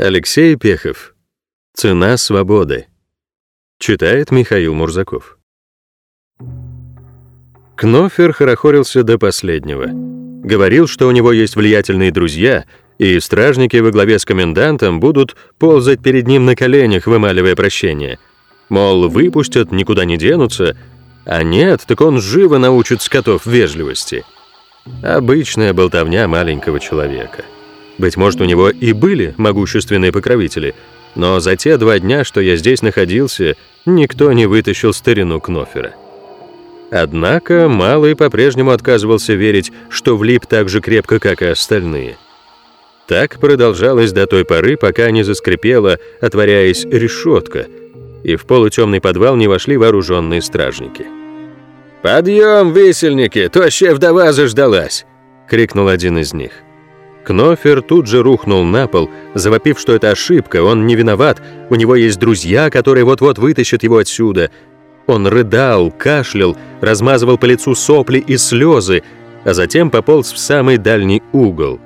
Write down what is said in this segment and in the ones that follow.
Алексей Пехов. Цена свободы. Читает Михаил Мурзаков. Кнофер хорохорился до последнего. Говорил, что у него есть влиятельные друзья, и стражники во главе с комендантом будут ползать перед ним на коленях, вымаливая прощение. Мол, выпустят, никуда не денутся, а нет, так он живо научит скотов вежливости. Обычная болтовня маленького человека. Быть может, у него и были могущественные покровители, но за те два дня, что я здесь находился, никто не вытащил старину Кнофера. Однако Малый по-прежнему отказывался верить, что влип так же крепко, как и остальные. Так продолжалось до той поры, пока не заскрипела, отворяясь решетка, и в полутемный подвал не вошли вооруженные стражники. «Подъем, висельники, тощая вдова заждалась!» — крикнул один из них. Кнофер тут же рухнул на пол, завопив, что это ошибка, он не виноват, у него есть друзья, которые вот-вот вытащат его отсюда. Он рыдал, кашлял, размазывал по лицу сопли и слезы, а затем пополз в самый дальний угол.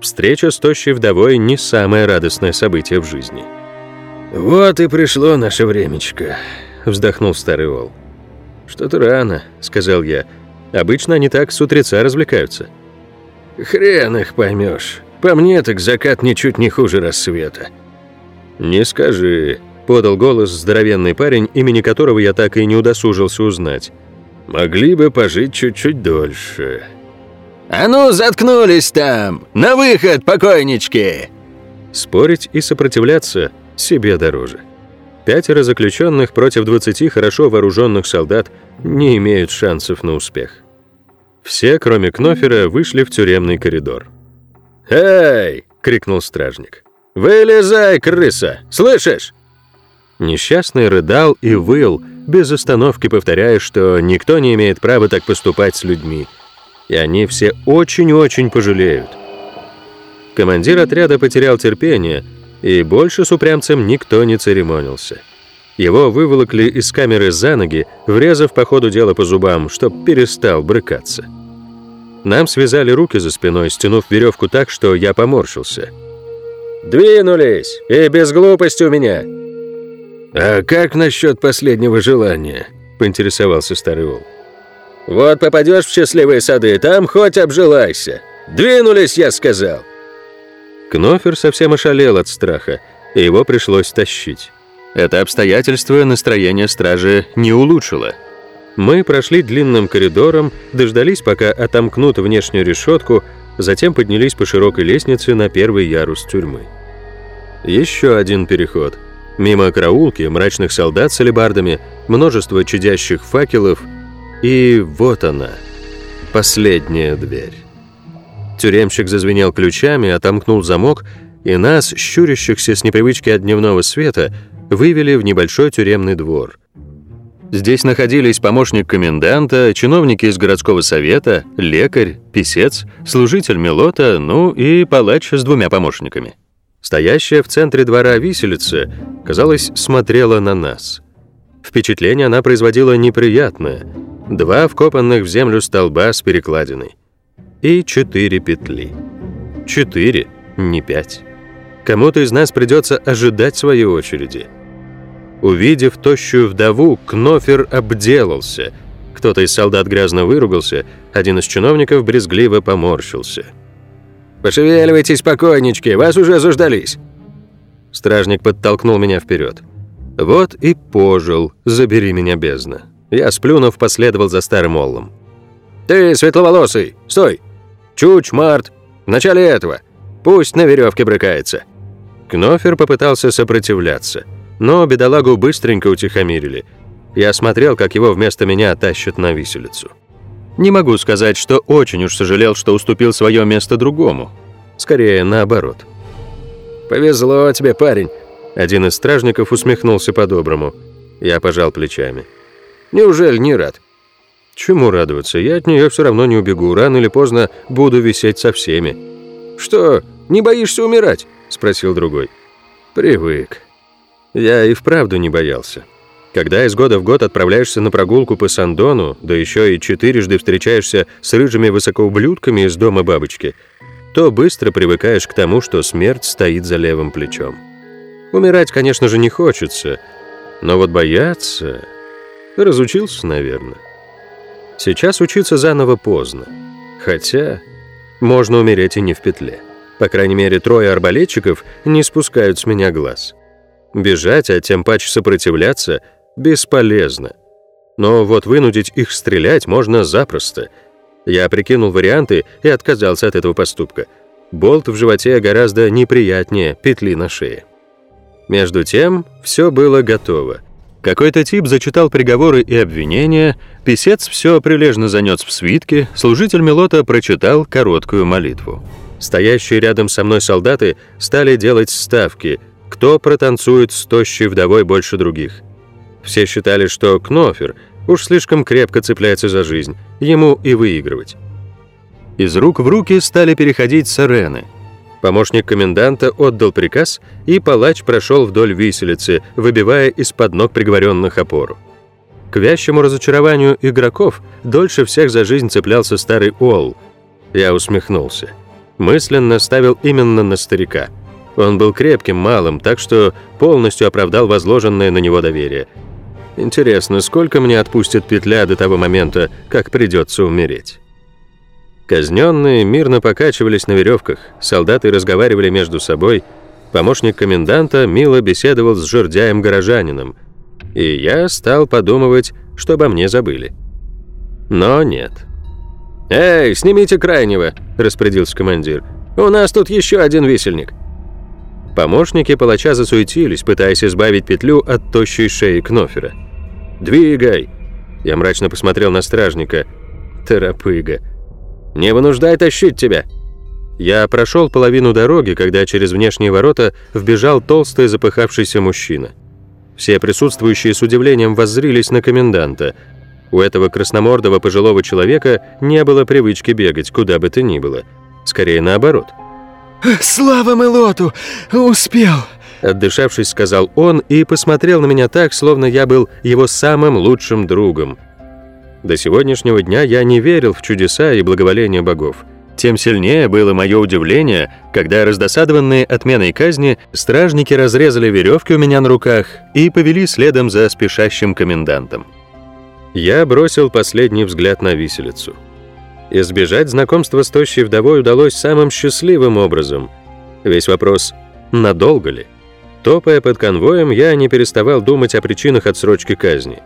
Встреча с тощей вдовой не самое радостное событие в жизни. «Вот и пришло наше времечко», — вздохнул старый Ол. «Что-то рано», — сказал я. «Обычно они так с утреца развлекаются». Хрен их поймешь. По мне так закат ничуть не хуже рассвета. Не скажи, подал голос здоровенный парень, имени которого я так и не удосужился узнать. Могли бы пожить чуть-чуть дольше. «А ну, заткнулись там! На выход, покойнички!» Спорить и сопротивляться себе дороже. Пятеро заключенных против двадцати хорошо вооруженных солдат не имеют шансов на успех. Все, кроме Кнофера, вышли в тюремный коридор. «Эй!» — крикнул стражник. «Вылезай, крыса! Слышишь?» Несчастный рыдал и выл, без остановки повторяя, что никто не имеет права так поступать с людьми. И они все очень-очень пожалеют. Командир отряда потерял терпение, и больше с упрямцем никто не церемонился. Его выволокли из камеры за ноги, врезав по ходу дела по зубам, чтоб перестал брыкаться. Нам связали руки за спиной, стянув веревку так, что я поморщился. «Двинулись! И без глупости у меня!» «А как насчет последнего желания?» — поинтересовался старый Ол. «Вот попадешь в счастливые сады, там хоть обжилайся! Двинулись, я сказал!» Кнофер совсем ошалел от страха, и его пришлось тащить. Это обстоятельство настроение стражи не улучшило. Мы прошли длинным коридором, дождались, пока отомкнут внешнюю решетку, затем поднялись по широкой лестнице на первый ярус тюрьмы. Еще один переход. Мимо караулки, мрачных солдат с алебардами, множество чадящих факелов, и вот она, последняя дверь. Тюремщик зазвенел ключами, отомкнул замок, и нас, щурящихся с непривычки от дневного света, вывели в небольшой тюремный двор. Здесь находились помощник коменданта, чиновники из городского совета, лекарь, писец, служитель Мелота, ну и палач с двумя помощниками. Стоящая в центре двора виселица, казалось, смотрела на нас. Впечатление она производила неприятное. Два вкопанных в землю столба с перекладиной. И четыре петли. Четыре, не пять. Кому-то из нас придется ожидать своей очереди. Увидев тощую вдову, Кнофер обделался. Кто-то из солдат грязно выругался, один из чиновников брезгливо поморщился. «Пошевеливайтесь, покойнички, вас уже заждались!» Стражник подтолкнул меня вперед. Вот и пожил, забери меня бездна. Я, сплюнув, последовал за старым Оллом. «Ты, светловолосый, стой! Чуч, Март, в начале этого, пусть на веревке брыкается!» Кнофер попытался сопротивляться – но бедолагу быстренько утихомирили. Я смотрел, как его вместо меня тащат на виселицу. Не могу сказать, что очень уж сожалел, что уступил свое место другому. Скорее, наоборот. «Повезло тебе, парень», — один из стражников усмехнулся по-доброму. Я пожал плечами. «Неужели не рад?» «Чему радоваться? Я от нее все равно не убегу. Рано или поздно буду висеть со всеми». «Что, не боишься умирать?» — спросил другой. «Привык», я и вправду не боялся. Когда из года в год отправляешься на прогулку по Сандону, да еще и четырежды встречаешься с рыжими высокоублюдками из дома бабочки, то быстро привыкаешь к тому, что смерть стоит за левым плечом. Умирать, конечно же, не хочется, но вот бояться... Разучился, наверное. Сейчас учиться заново поздно. Хотя можно умереть и не в петле. По крайней мере, трое арбалетчиков не спускают с меня глаз. Бежать, а тем паче сопротивляться, бесполезно. Но вот вынудить их стрелять можно запросто. Я прикинул варианты и отказался от этого поступка. Болт в животе гораздо неприятнее петли на шее. Между тем, все было готово. Какой-то тип зачитал приговоры и обвинения, писец все прилежно занес в свитке, служитель Мелота прочитал короткую молитву. Стоящие рядом со мной солдаты стали делать ставки, кто протанцует с тощей вдовой больше других. Все считали, что Кнофер уж слишком крепко цепляется за жизнь, ему и выигрывать. Из рук в руки стали переходить сарены. Помощник коменданта отдал приказ, и палач прошел вдоль виселицы, выбивая из-под ног приговоренных опору. К вящему разочарованию игроков дольше всех за жизнь цеплялся старый Уолл. Я усмехнулся мысленно ставил именно на старика. Он был крепким, малым, так что полностью оправдал возложенное на него доверие. Интересно, сколько мне отпустит петля до того момента, как придется умереть? Казненные мирно покачивались на веревках, солдаты разговаривали между собой, помощник коменданта мило беседовал с жердяем-горожанином, и я стал подумывать, что обо мне забыли. Но нет. «Эй, снимите крайнего!» – распорядился командир. «У нас тут еще один висельник». Помощники палача засуетились, пытаясь избавить петлю от тощей шеи Кнофера. «Двигай!» Я мрачно посмотрел на стражника. «Торопыга! Не вынуждай тащить тебя!» Я прошел половину дороги, когда через внешние ворота вбежал толстый запыхавшийся мужчина. Все присутствующие с удивлением воззрились на коменданта – у этого красномордого пожилого человека не было привычки бегать, куда бы то ни было. Скорее наоборот. «Слава Мелоту! Успел!» Отдышавшись, сказал он и посмотрел на меня так, словно я был его самым лучшим другом. До сегодняшнего дня я не верил в чудеса и благоволение богов. Тем сильнее было мое удивление, когда, раздосадованные отменой казни, стражники разрезали веревки у меня на руках и повели следом за спешащим комендантом. Я бросил последний взгляд на виселицу. Избежать знакомства с тощей вдовой удалось самым счастливым образом. Весь вопрос «надолго ли?». Топая под конвоем, я не переставал думать о причинах отсрочки казни.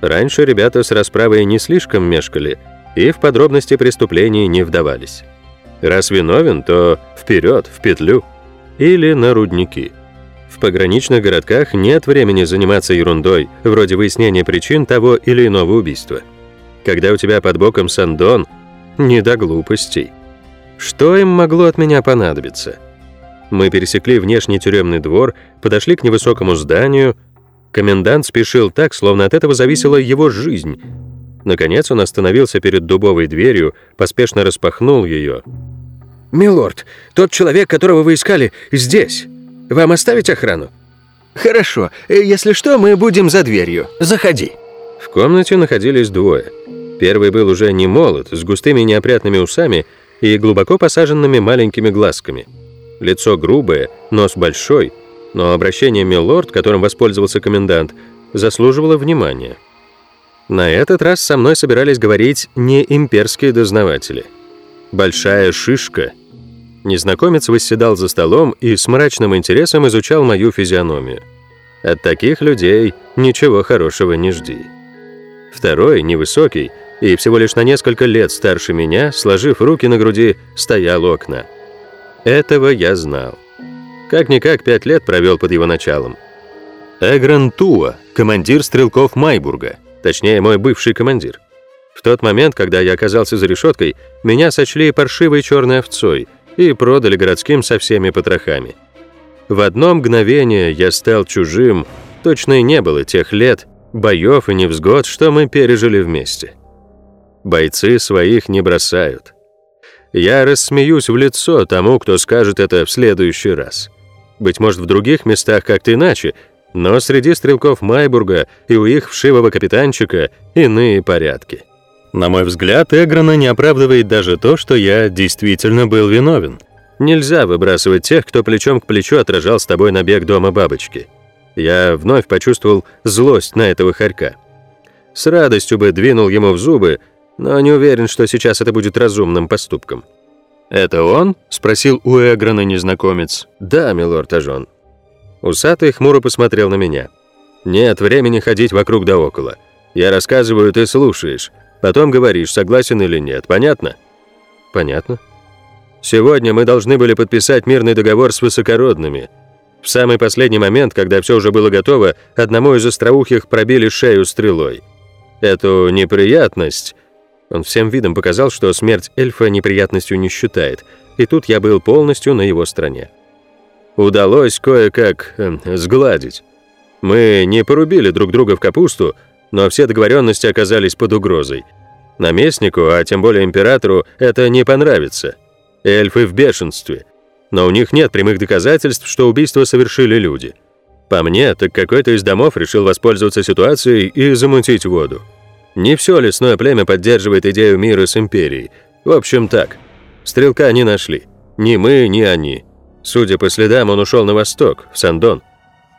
Раньше ребята с расправой не слишком мешкали и в подробности преступлений не вдавались. Раз виновен, то вперед, в петлю. Или на рудники пограничных городках нет времени заниматься ерундой, вроде выяснения причин того или иного убийства. Когда у тебя под боком Сандон, не до глупостей. Что им могло от меня понадобиться? Мы пересекли внешний тюремный двор, подошли к невысокому зданию. Комендант спешил так, словно от этого зависела его жизнь. Наконец он остановился перед дубовой дверью, поспешно распахнул ее. «Милорд, тот человек, которого вы искали, здесь!» Вам оставить охрану?» «Хорошо. Если что, мы будем за дверью. Заходи». В комнате находились двое. Первый был уже не молод, с густыми неопрятными усами и глубоко посаженными маленькими глазками. Лицо грубое, нос большой, но обращение «милорд», которым воспользовался комендант, заслуживало внимания. На этот раз со мной собирались говорить не имперские дознаватели. Большая шишка — Незнакомец восседал за столом и с мрачным интересом изучал мою физиономию. От таких людей ничего хорошего не жди. Второй, невысокий и всего лишь на несколько лет старше меня, сложив руки на груди, стоял у окна. Этого я знал. Как-никак пять лет провел под его началом. Эгран Туа, командир стрелков Майбурга, точнее, мой бывший командир. В тот момент, когда я оказался за решеткой, меня сочли паршивой черной овцой – и продали городским со всеми потрохами. В одно мгновение я стал чужим, точно и не было тех лет, боев и невзгод, что мы пережили вместе. Бойцы своих не бросают. Я рассмеюсь в лицо тому, кто скажет это в следующий раз. Быть может, в других местах как-то иначе, но среди стрелков Майбурга и у их вшивого капитанчика иные порядки. На мой взгляд, Эгрона не оправдывает даже то, что я действительно был виновен. Нельзя выбрасывать тех, кто плечом к плечу отражал с тобой набег дома бабочки. Я вновь почувствовал злость на этого хорька. С радостью бы двинул ему в зубы, но не уверен, что сейчас это будет разумным поступком. «Это он?» — спросил у Эгрона незнакомец. «Да, милорд Ажон». Усатый хмуро посмотрел на меня. «Нет времени ходить вокруг да около. Я рассказываю, ты слушаешь. Потом говоришь, согласен или нет. Понятно?» «Понятно». «Сегодня мы должны были подписать мирный договор с высокородными. В самый последний момент, когда все уже было готово, одному из остроухих пробили шею стрелой. Эту неприятность он всем видом показал, что смерть эльфа неприятностью не считает, и тут я был полностью на его стороне. Удалось кое-как э, сгладить. Мы не порубили друг друга в капусту, но все договоренности оказались под угрозой. Наместнику, а тем более императору, это не понравится. Эльфы в бешенстве. Но у них нет прямых доказательств, что убийство совершили люди. По мне, так какой-то из домов решил воспользоваться ситуацией и замутить воду. Не все лесное племя поддерживает идею мира с империей. В общем, так. Стрелка не нашли. Ни мы, ни они. Судя по следам, он ушел на восток, в Сандон.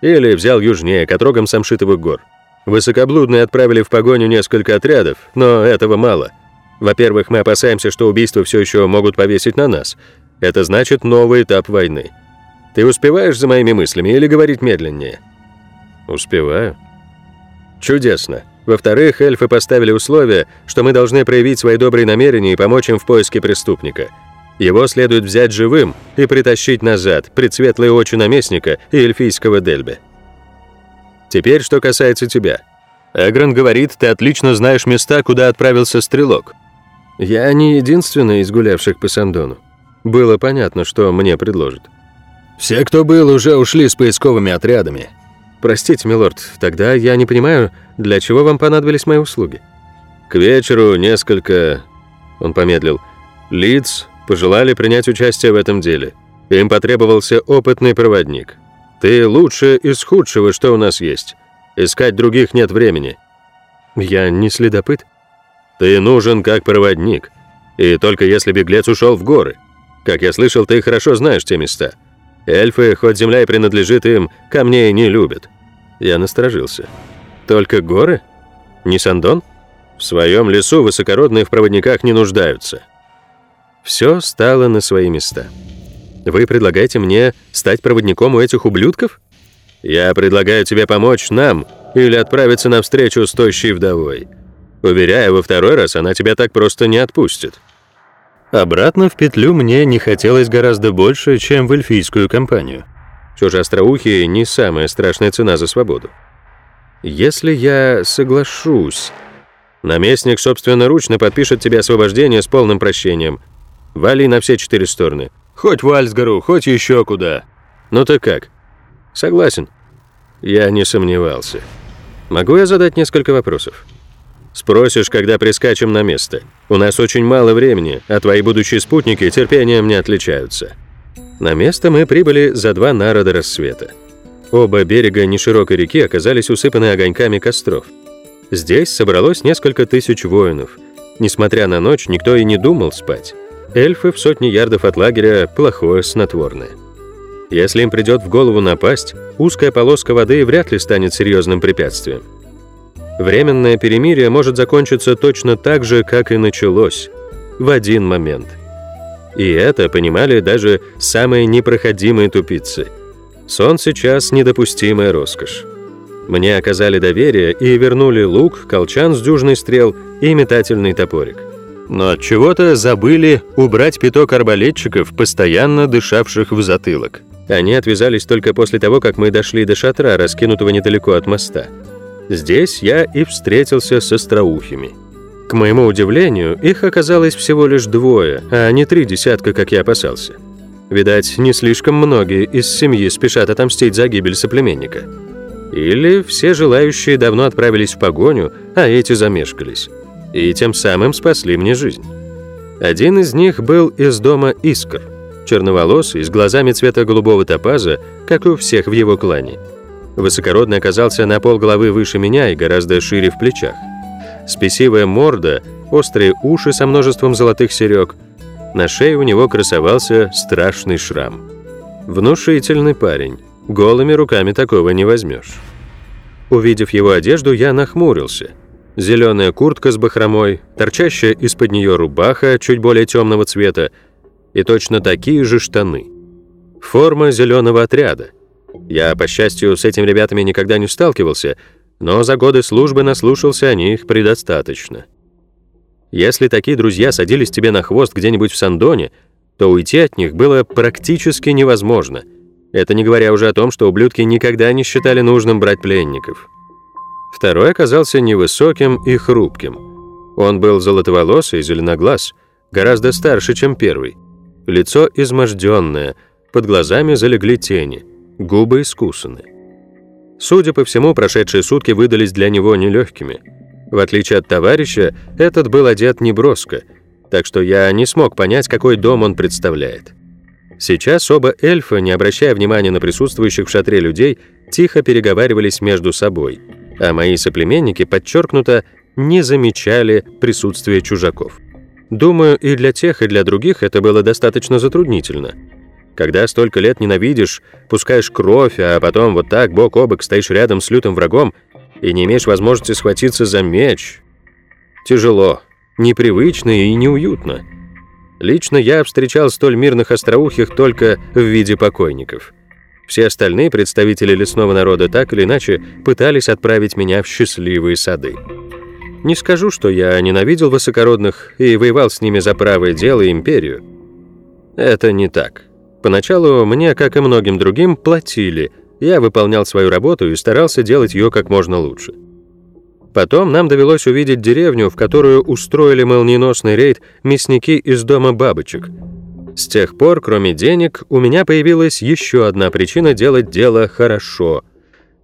Или взял южнее, к отрогам Самшитовых гор. Высокоблудные отправили в погоню несколько отрядов, но этого мало. Во-первых, мы опасаемся, что убийства все еще могут повесить на нас. Это значит новый этап войны. Ты успеваешь за моими мыслями или говорить медленнее? Успеваю. Чудесно. Во-вторых, эльфы поставили условие, что мы должны проявить свои добрые намерения и помочь им в поиске преступника. Его следует взять живым и притащить назад, пред светлые очи наместника и эльфийского Дельбе. Теперь, что касается тебя. Эгрон говорит, ты отлично знаешь места, куда отправился стрелок. Я не единственный из гулявших по Сандону. Было понятно, что мне предложат. Все, кто был, уже ушли с поисковыми отрядами. Простите, милорд, тогда я не понимаю, для чего вам понадобились мои услуги? К вечеру несколько... Он помедлил. Лиц пожелали принять участие в этом деле. Им потребовался опытный проводник. Ты лучше из худшего, что у нас есть. Искать других нет времени. Я не следопыт. Ты нужен как проводник. И только если беглец ушел в горы. Как я слышал, ты хорошо знаешь те места. Эльфы, хоть земля и принадлежит им, камней не любят. Я насторожился. Только горы? Не Сандон? В своем лесу высокородные в проводниках не нуждаются. Все стало на свои места. Вы предлагаете мне стать проводником у этих ублюдков? Я предлагаю тебе помочь нам или отправиться на встречу с тощей вдовой. Уверяю, во второй раз она тебя так просто не отпустит. Обратно в петлю мне не хотелось гораздо больше, чем в эльфийскую компанию. Все же остроухие не самая страшная цена за свободу. Если я соглашусь, наместник собственноручно подпишет тебе освобождение с полным прощением. Вали на все четыре стороны. Хоть в Альсгару, хоть еще куда. Ну ты как? Согласен. Я не сомневался. Могу я задать несколько вопросов? Спросишь, когда прискачем на место. У нас очень мало времени, а твои будущие спутники терпением не отличаются. На место мы прибыли за два нара до рассвета. Оба берега неширокой реки оказались усыпаны огоньками костров. Здесь собралось несколько тысяч воинов. Несмотря на ночь, никто и не думал спать. Эльфы в сотни ярдов от лагеря – плохое снотворное. Если им придет в голову напасть, узкая полоска воды вряд ли станет серьезным препятствием. Временное перемирие может закончиться точно так же, как и началось, в один момент. И это понимали даже самые непроходимые тупицы – Сон сейчас недопустимая роскошь. Мне оказали доверие и вернули лук, колчан с дюжной стрел и метательный топорик. Но от чего-то забыли убрать пяток арбалетчиков, постоянно дышавших в затылок. Они отвязались только после того, как мы дошли до шатра, раскинутого недалеко от моста. Здесь я и встретился с остроухими. К моему удивлению, их оказалось всего лишь двое, а не три десятка, как я опасался. Видать, не слишком многие из семьи спешат отомстить за гибель соплеменника. Или все желающие давно отправились в погоню, а эти замешкались. И тем самым спасли мне жизнь. Один из них был из дома Искр, черноволосый, с глазами цвета голубого топаза, как у всех в его клане. Высокородный оказался на пол головы выше меня и гораздо шире в плечах. Спесивая морда острые уши со множеством золотых серег. На шее у него красовался страшный шрам. Внушительный парень. Голыми руками такого не возьмешь. Увидев его одежду, я нахмурился. Зеленая куртка с бахромой, торчащая из-под нее рубаха чуть более темного цвета и точно такие же штаны. Форма зеленого отряда. Я, по счастью, с этими ребятами никогда не сталкивался, но за годы службы наслушался о них предостаточно. Если такие друзья садились тебе на хвост где-нибудь в Сандоне, то уйти от них было практически невозможно. Это не говоря уже о том, что ублюдки никогда не считали нужным брать пленников. Второй оказался невысоким и хрупким. Он был золотоволосый, зеленоглаз, гораздо старше, чем первый. Лицо изможденное, под глазами залегли тени, губы искусаны. Судя по всему, прошедшие сутки выдались для него нелегкими. В отличие от товарища, этот был одет неброско, так что я не смог понять, какой дом он представляет. Сейчас оба эльфа, не обращая внимания на присутствующих в шатре людей, тихо переговаривались между собой, а мои соплеменники, подчеркнуто, не замечали присутствия чужаков. Думаю, и для тех, и для других это было достаточно затруднительно – когда столько лет ненавидишь, пускаешь кровь, а потом вот так бок о бок стоишь рядом с лютым врагом и не имеешь возможности схватиться за меч. Тяжело, непривычно и неуютно. Лично я встречал столь мирных остроухих только в виде покойников. Все остальные представители лесного народа так или иначе пытались отправить меня в счастливые сады. Не скажу, что я ненавидел высокородных и воевал с ними за правое дело и империю. Это не так. Поначалу мне, как и многим другим, платили. Я выполнял свою работу и старался делать ее как можно лучше. Потом нам довелось увидеть деревню, в которую устроили молниеносный рейд мясники из дома бабочек. С тех пор, кроме денег, у меня появилась еще одна причина делать дело хорошо.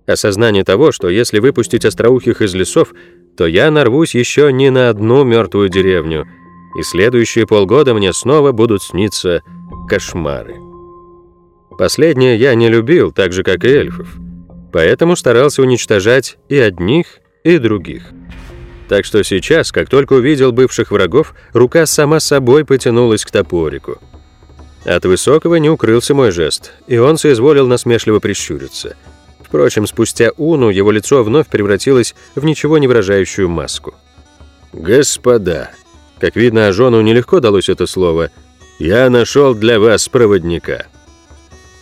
Осознание того, что если выпустить остроухих из лесов, то я нарвусь еще не на одну мертвую деревню, и следующие полгода мне снова будут сниться кошмары. Последнее я не любил, так же, как и эльфов. Поэтому старался уничтожать и одних, и других. Так что сейчас, как только увидел бывших врагов, рука сама собой потянулась к топорику. От высокого не укрылся мой жест, и он соизволил насмешливо прищуриться. Впрочем, спустя уну его лицо вновь превратилось в ничего не выражающую маску. «Господа!» Как видно, Ажону нелегко далось это слово. «Я нашел для вас проводника».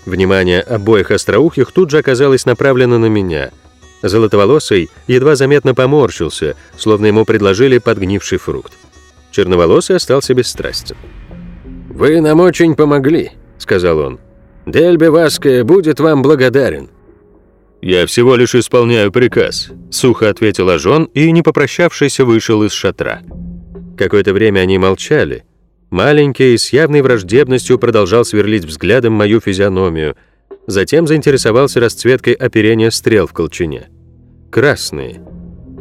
Внимание обоих остроухих тут же оказалось направлено на меня. Золотоволосый едва заметно поморщился, словно ему предложили подгнивший фрукт. Черноволосый остался бесстрастен. «Вы нам очень помогли», — сказал он. «Дельбе Ваская будет вам благодарен». «Я всего лишь исполняю приказ», — сухо ответил Ажон и, не попрощавшись, вышел из шатра. Какое-то время они молчали, Маленький, с явной враждебностью продолжал сверлить взглядом мою физиономию, затем заинтересовался расцветкой оперения стрел в колчине. Красные.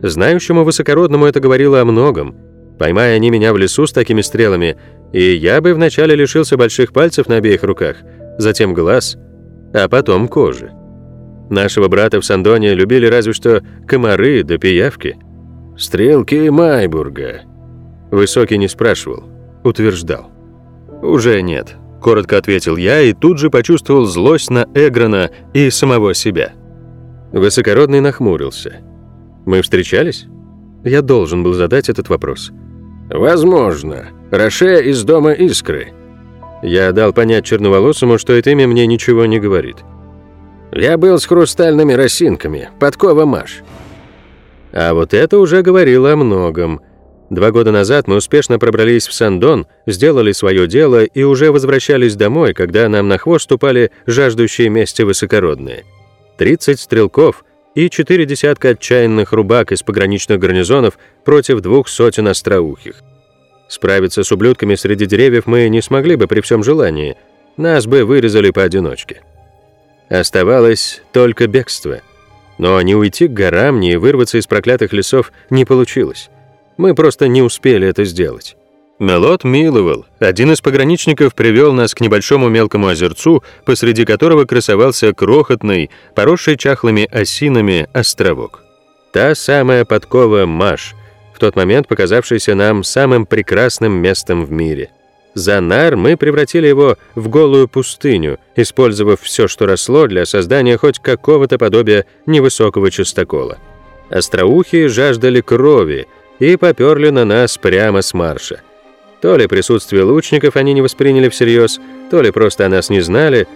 Знающему высокородному это говорило о многом. Поймая они меня в лесу с такими стрелами, и я бы вначале лишился больших пальцев на обеих руках, затем глаз, а потом кожи. Нашего брата в Сандоне любили разве что комары да пиявки. «Стрелки Майбурга». Высокий не спрашивал утверждал. «Уже нет», — коротко ответил я и тут же почувствовал злость на Эгрона и самого себя. Высокородный нахмурился. «Мы встречались?» Я должен был задать этот вопрос. «Возможно. Роше из дома Искры». Я дал понять черноволосому, что это имя мне ничего не говорит. «Я был с хрустальными росинками, подкова Маш». А вот это уже говорило о многом — Два года назад мы успешно пробрались в Сандон, сделали свое дело и уже возвращались домой, когда нам на хвост ступали жаждущие мести высокородные. 30 стрелков и четыре десятка отчаянных рубак из пограничных гарнизонов против двух сотен остроухих. Справиться с ублюдками среди деревьев мы не смогли бы при всем желании, нас бы вырезали поодиночке. Оставалось только бегство. Но ни уйти к горам, ни вырваться из проклятых лесов не получилось. Мы просто не успели это сделать. Мелот миловал. Один из пограничников привел нас к небольшому мелкому озерцу, посреди которого красовался крохотный, поросший чахлыми осинами островок. Та самая подкова Маш, в тот момент показавшийся нам самым прекрасным местом в мире. За нар мы превратили его в голую пустыню, использовав все, что росло, для создания хоть какого-то подобия невысокого частокола. Остроухие жаждали крови и поперли на нас прямо с марша. То ли присутствие лучников они не восприняли всерьез, то ли просто о нас не знали,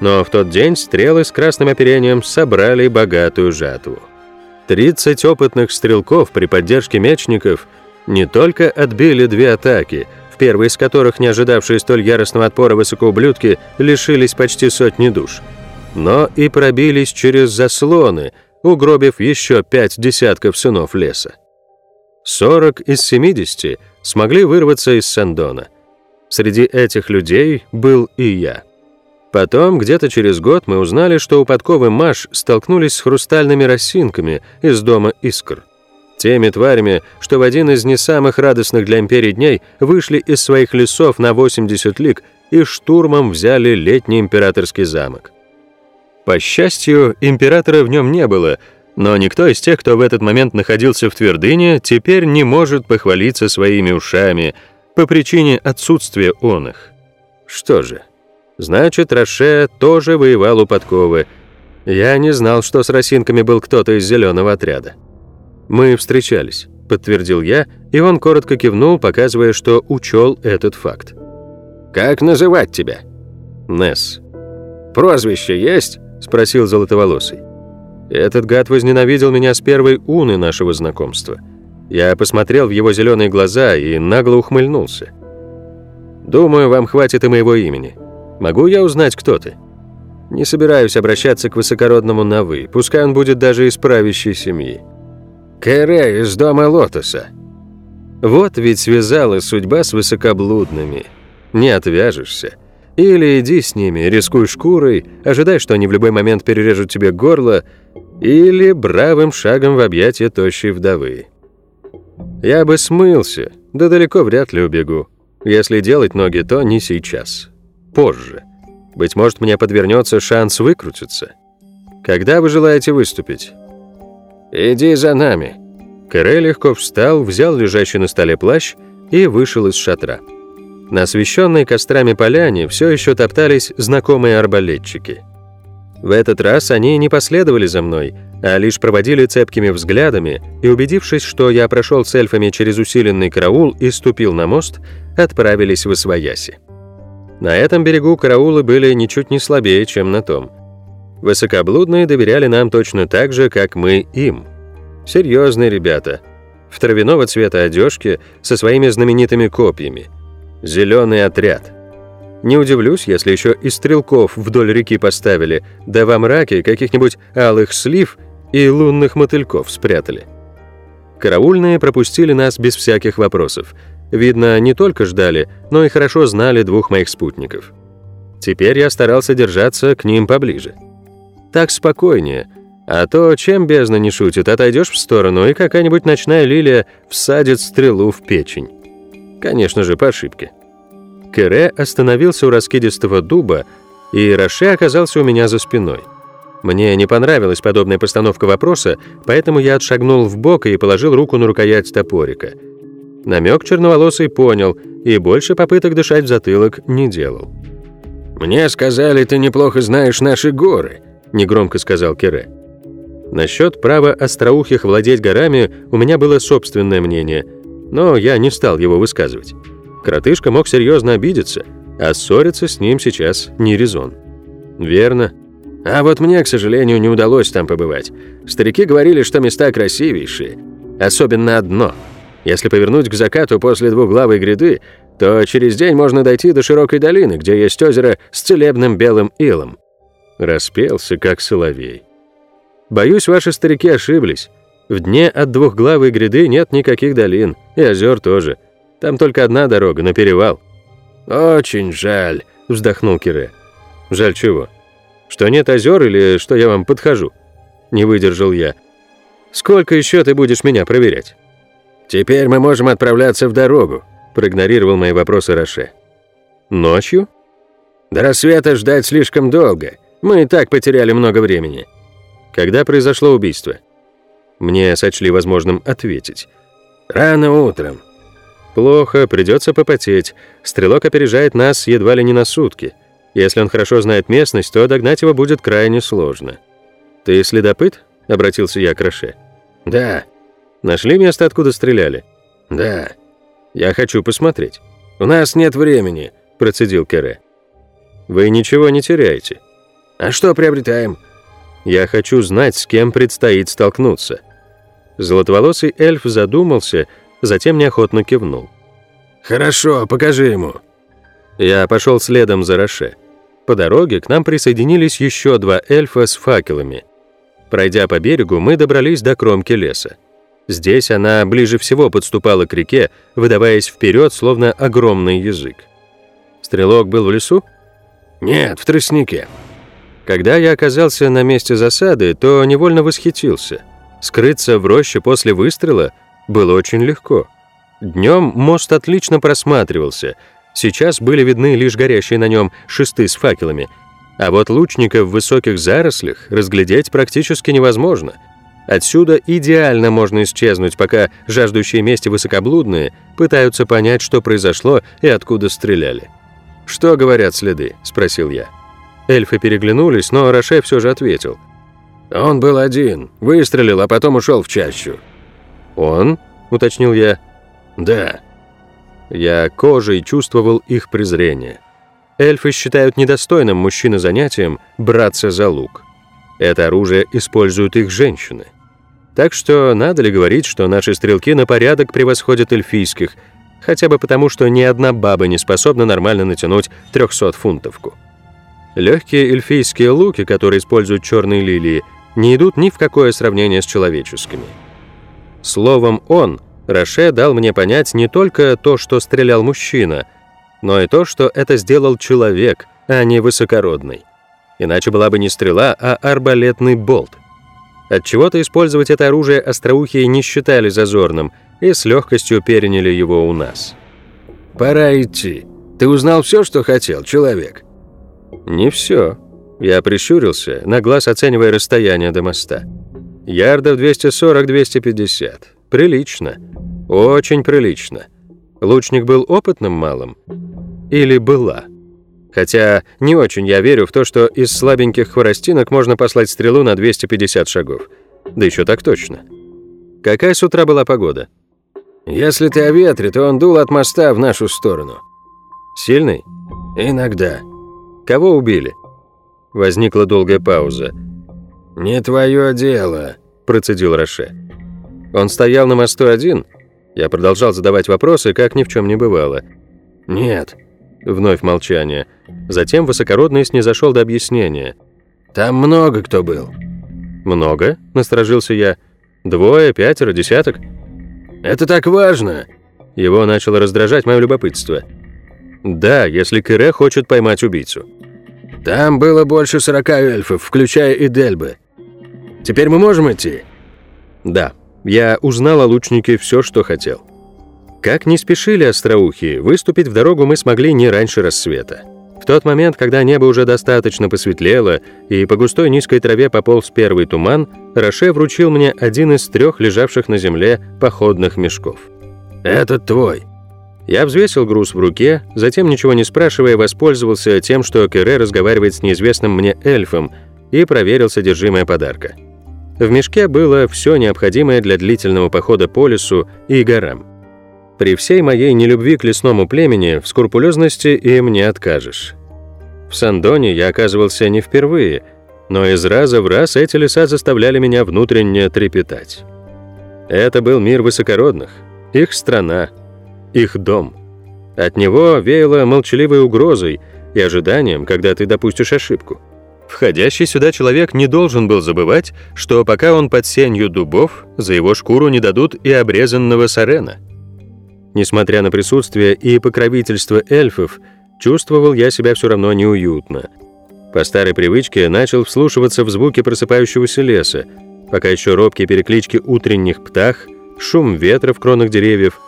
но в тот день стрелы с красным оперением собрали богатую жатву. 30 опытных стрелков при поддержке мечников не только отбили две атаки — в первой из которых не ожидавшие столь яростного отпора высокоублюдки лишились почти сотни душ, но и пробились через заслоны, угробив еще пять десятков сынов леса. 40 из 70 смогли вырваться из Сандона. Среди этих людей был и я. Потом, где-то через год, мы узнали, что у подковы Маш столкнулись с хрустальными росинками из дома Искр. Теми тварями, что в один из не самых радостных для империи дней вышли из своих лесов на 80 лиг и штурмом взяли летний императорский замок. По счастью, императора в нем не было, но никто из тех, кто в этот момент находился в твердыне, теперь не может похвалиться своими ушами по причине отсутствия он их. Что же, значит, Роше тоже воевал у подковы. Я не знал, что с росинками был кто-то из зеленого отряда. «Мы встречались», — подтвердил я, и он коротко кивнул, показывая, что учел этот факт. «Как называть тебя?» «Несс». «Прозвище есть?» — спросил Золотоволосый. Этот гад возненавидел меня с первой уны нашего знакомства. Я посмотрел в его зеленые глаза и нагло ухмыльнулся. «Думаю, вам хватит и моего имени. Могу я узнать, кто ты?» Не собираюсь обращаться к высокородному на «вы», пускай он будет даже из правящей семьи. Кэре из дома Лотоса. Вот ведь связала судьба с высокоблудными. Не отвяжешься. Или иди с ними, рискуй шкурой, ожидай, что они в любой момент перережут тебе горло, или бравым шагом в объятия тощей вдовы. Я бы смылся, да далеко вряд ли убегу. Если делать ноги, то не сейчас. Позже. Быть может, мне подвернется шанс выкрутиться. Когда вы желаете выступить? «Иди за нами». Кэре легко встал, взял лежащий на столе плащ и вышел из шатра. На освещенной кострами поляне все еще топтались знакомые арбалетчики. В этот раз они не последовали за мной, а лишь проводили цепкими взглядами и, убедившись, что я прошел с эльфами через усиленный караул и ступил на мост, отправились в Освояси. На этом берегу караулы были ничуть не слабее, чем на том – Высокоблудные доверяли нам точно так же, как мы им. Серьезные ребята. В травяного цвета одежке со своими знаменитыми копьями. Зеленый отряд. Не удивлюсь, если еще и стрелков вдоль реки поставили, да во мраке каких-нибудь алых слив и лунных мотыльков спрятали. Караульные пропустили нас без всяких вопросов. Видно, не только ждали, но и хорошо знали двух моих спутников. Теперь я старался держаться к ним поближе. Так спокойнее. А то, чем бездна не шутит, отойдешь в сторону, и какая-нибудь ночная лилия всадит стрелу в печень. Конечно же, по ошибке. Кере остановился у раскидистого дуба, и Роше оказался у меня за спиной. Мне не понравилась подобная постановка вопроса, поэтому я отшагнул в бок и положил руку на рукоять топорика. Намек черноволосый понял, и больше попыток дышать в затылок не делал. «Мне сказали, ты неплохо знаешь наши горы», — негромко сказал Кире. Насчет права остроухих владеть горами у меня было собственное мнение, но я не стал его высказывать. Кротышка мог серьезно обидеться, а ссориться с ним сейчас не резон. Верно. А вот мне, к сожалению, не удалось там побывать. Старики говорили, что места красивейшие. Особенно одно. Если повернуть к закату после двуглавой гряды, то через день можно дойти до широкой долины, где есть озеро с целебным белым илом. Распелся, как соловей. Боюсь, ваши старики ошиблись. В дне от двухглавой гряды нет никаких долин, и озер тоже. Там только одна дорога, на перевал». «Очень жаль», — вздохнул Кире. «Жаль чего? Что нет озер или что я вам подхожу?» Не выдержал я. «Сколько еще ты будешь меня проверять?» «Теперь мы можем отправляться в дорогу», — проигнорировал мои вопросы Роше. «Ночью?» «До рассвета ждать слишком долго. Мы и так потеряли много времени. Когда произошло убийство? Мне сочли возможным ответить. «Рано утром». «Плохо, придется попотеть. Стрелок опережает нас едва ли не на сутки. Если он хорошо знает местность, то догнать его будет крайне сложно». «Ты следопыт?» — обратился я к Роше. «Да». «Нашли место, откуда стреляли?» «Да». «Я хочу посмотреть». «У нас нет времени», — процедил Кере. «Вы ничего не теряете». «А что приобретаем?» «Я хочу знать, с кем предстоит столкнуться». Золотоволосый эльф задумался, затем неохотно кивнул. «Хорошо, покажи ему». Я пошел следом за Роше. По дороге к нам присоединились еще два эльфа с факелами. Пройдя по берегу, мы добрались до кромки леса. Здесь она ближе всего подступала к реке, выдаваясь вперед, словно огромный язык. Стрелок был в лесу? Нет, в тростнике. Когда я оказался на месте засады, то невольно восхитился. Скрыться в роще после выстрела было очень легко. Днем мост отлично просматривался. Сейчас были видны лишь горящие на нем шесты с факелами. А вот лучника в высоких зарослях разглядеть практически невозможно — Отсюда идеально можно исчезнуть, пока жаждущие мести высокоблудные пытаются понять, что произошло и откуда стреляли. «Что говорят следы?» — спросил я. Эльфы переглянулись, но Роше все же ответил. «Он был один, выстрелил, а потом ушел в чащу». «Он?» — уточнил я. «Да». Я кожей чувствовал их презрение. Эльфы считают недостойным мужчины занятием браться за лук. Это оружие используют их женщины. Так что надо ли говорить, что наши стрелки на порядок превосходят эльфийских, хотя бы потому, что ни одна баба не способна нормально натянуть 300-фунтовку. Легкие эльфийские луки, которые используют черные лилии, не идут ни в какое сравнение с человеческими. Словом «он» Роше дал мне понять не только то, что стрелял мужчина, но и то, что это сделал человек, а не высокородный. Иначе была бы не стрела, а арбалетный болт. Отчего-то использовать это оружие остроухие не считали зазорным и с легкостью переняли его у нас. «Пора идти. Ты узнал все, что хотел, человек?» «Не все». Я прищурился, на глаз оценивая расстояние до моста. «Ярдов 240-250. Прилично. Очень прилично. Лучник был опытным малым? Или была?» Хотя не очень я верю в то, что из слабеньких хворостинок можно послать стрелу на 250 шагов. Да еще так точно. Какая с утра была погода? Если ты о ветре, то он дул от моста в нашу сторону. Сильный? Иногда. Кого убили? Возникла долгая пауза. «Не твое дело», – процедил Роше. Он стоял на мосту один? Я продолжал задавать вопросы, как ни в чем не бывало. «Нет». Вновь молчание. Затем высокородный снизошел до объяснения. «Там много кто был». «Много?» – насторожился я. «Двое, пятеро, десяток?» «Это так важно!» Его начало раздражать мое любопытство. «Да, если Кире хочет поймать убийцу». «Там было больше сорока эльфов, включая и Дельбы. Теперь мы можем идти?» «Да, я узнал о лучнике все, что хотел». Как не спешили остроухие, выступить в дорогу мы смогли не раньше рассвета. В тот момент, когда небо уже достаточно посветлело и по густой низкой траве пополз первый туман, Роше вручил мне один из трех лежавших на земле походных мешков. «Этот твой». Я взвесил груз в руке, затем, ничего не спрашивая, воспользовался тем, что Кере разговаривает с неизвестным мне эльфом, и проверил содержимое подарка. В мешке было все необходимое для длительного похода по лесу и горам. При всей моей нелюбви к лесному племени в скрупулезности им не откажешь. В Сандоне я оказывался не впервые, но из раза в раз эти леса заставляли меня внутренне трепетать. Это был мир высокородных, их страна, их дом. От него веяло молчаливой угрозой и ожиданием, когда ты допустишь ошибку. Входящий сюда человек не должен был забывать, что пока он под сенью дубов, за его шкуру не дадут и обрезанного сарена – Несмотря на присутствие и покровительство эльфов, чувствовал я себя все равно неуютно. По старой привычке начал вслушиваться в звуки просыпающегося леса, пока еще робкие переклички утренних птах, шум ветра в кронах деревьев.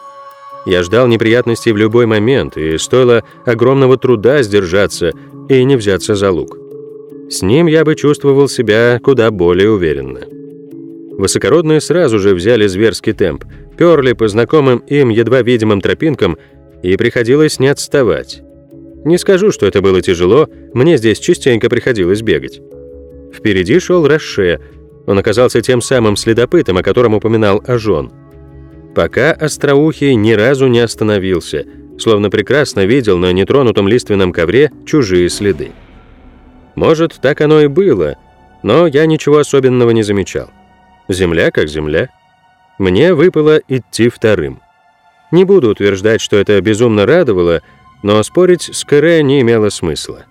Я ждал неприятностей в любой момент, и стоило огромного труда сдержаться и не взяться за лук. С ним я бы чувствовал себя куда более уверенно. Высокородные сразу же взяли зверский темп, перли по знакомым им едва видимым тропинкам, и приходилось не отставать. Не скажу, что это было тяжело, мне здесь частенько приходилось бегать. Впереди шел Роше, он оказался тем самым следопытом, о котором упоминал Ажон. Пока Остроухий ни разу не остановился, словно прекрасно видел на нетронутом лиственном ковре чужие следы. Может, так оно и было, но я ничего особенного не замечал. Земля как земля. Мне выпало идти вторым. Не буду утверждать, что это безумно радовало, но спорить с Кэре не имело смысла.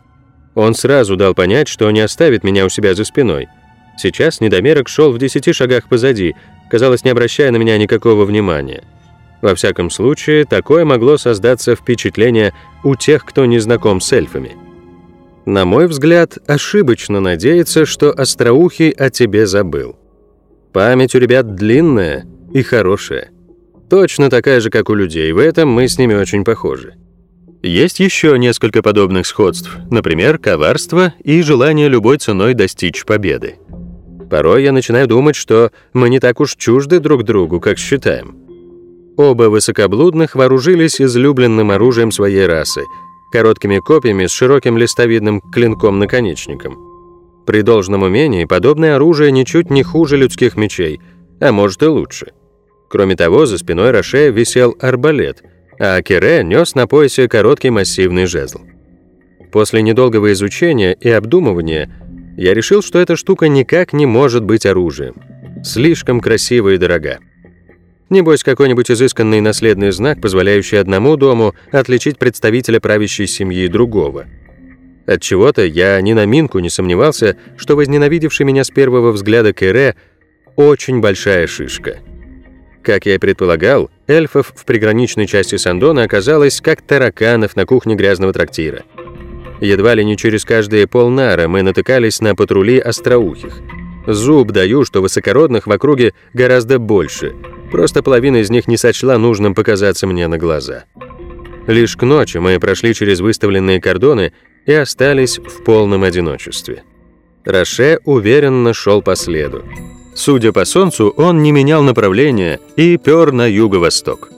Он сразу дал понять, что не оставит меня у себя за спиной. Сейчас недомерок шел в десяти шагах позади, казалось, не обращая на меня никакого внимания. Во всяком случае, такое могло создаться впечатление у тех, кто не знаком с эльфами. На мой взгляд, ошибочно надеяться, что Остроухий о тебе забыл. Память у ребят длинная и хорошая. Точно такая же, как у людей, в этом мы с ними очень похожи. Есть еще несколько подобных сходств, например, коварство и желание любой ценой достичь победы. Порой я начинаю думать, что мы не так уж чужды друг другу, как считаем. Оба высокоблудных вооружились излюбленным оружием своей расы — короткими копьями с широким листовидным клинком-наконечником. При должном умении подобное оружие ничуть не хуже людских мечей, а может и лучше. Кроме того, за спиной Роше висел арбалет, а Кере нес на поясе короткий массивный жезл. После недолгого изучения и обдумывания — я решил, что эта штука никак не может быть оружием. Слишком красиво и дорога. Небось, какой-нибудь изысканный наследный знак, позволяющий одному дому отличить представителя правящей семьи другого. От чего то я ни на минку не сомневался, что возненавидевший меня с первого взгляда Кэре очень большая шишка. Как я и предполагал, эльфов в приграничной части Сандона оказалось как тараканов на кухне грязного трактира — Едва ли не через каждые полнара мы натыкались на патрули остроухих. Зуб даю, что высокородных в округе гораздо больше. Просто половина из них не сочла нужным показаться мне на глаза. Лишь к ночи мы прошли через выставленные кордоны и остались в полном одиночестве. Роше уверенно шел по следу. Судя по солнцу, он не менял направления и пер на юго-восток.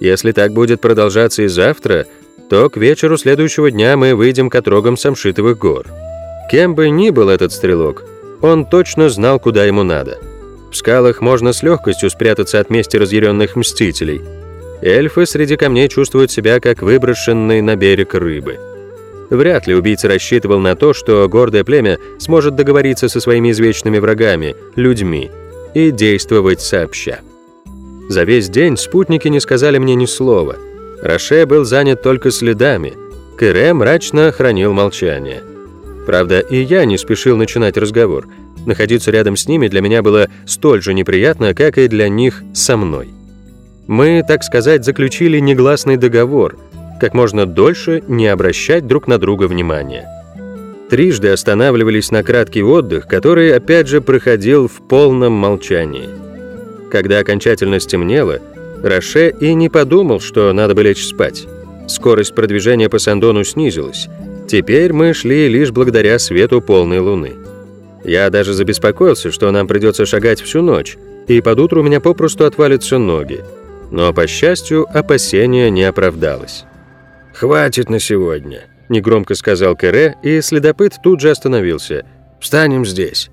Если так будет продолжаться и завтра, то к вечеру следующего дня мы выйдем к отрогам Самшитовых гор. Кем бы ни был этот стрелок, он точно знал, куда ему надо. В скалах можно с легкостью спрятаться от мести разъяренных мстителей. Эльфы среди камней чувствуют себя как выброшенные на берег рыбы. Вряд ли убийца рассчитывал на то, что гордое племя сможет договориться со своими извечными врагами, людьми, и действовать сообща. За весь день спутники не сказали мне ни слова – Роше был занят только следами. Кэре мрачно хранил молчание. Правда, и я не спешил начинать разговор. Находиться рядом с ними для меня было столь же неприятно, как и для них со мной. Мы, так сказать, заключили негласный договор, как можно дольше не обращать друг на друга внимания. Трижды останавливались на краткий отдых, который опять же проходил в полном молчании. Когда окончательно стемнело, Роше и не подумал, что надо бы лечь спать. Скорость продвижения по Сандону снизилась. Теперь мы шли лишь благодаря свету полной луны. Я даже забеспокоился, что нам придется шагать всю ночь, и под утро у меня попросту отвалятся ноги. Но, по счастью, опасение не оправдалось. «Хватит на сегодня», — негромко сказал Кэре, и следопыт тут же остановился. «Встанем здесь».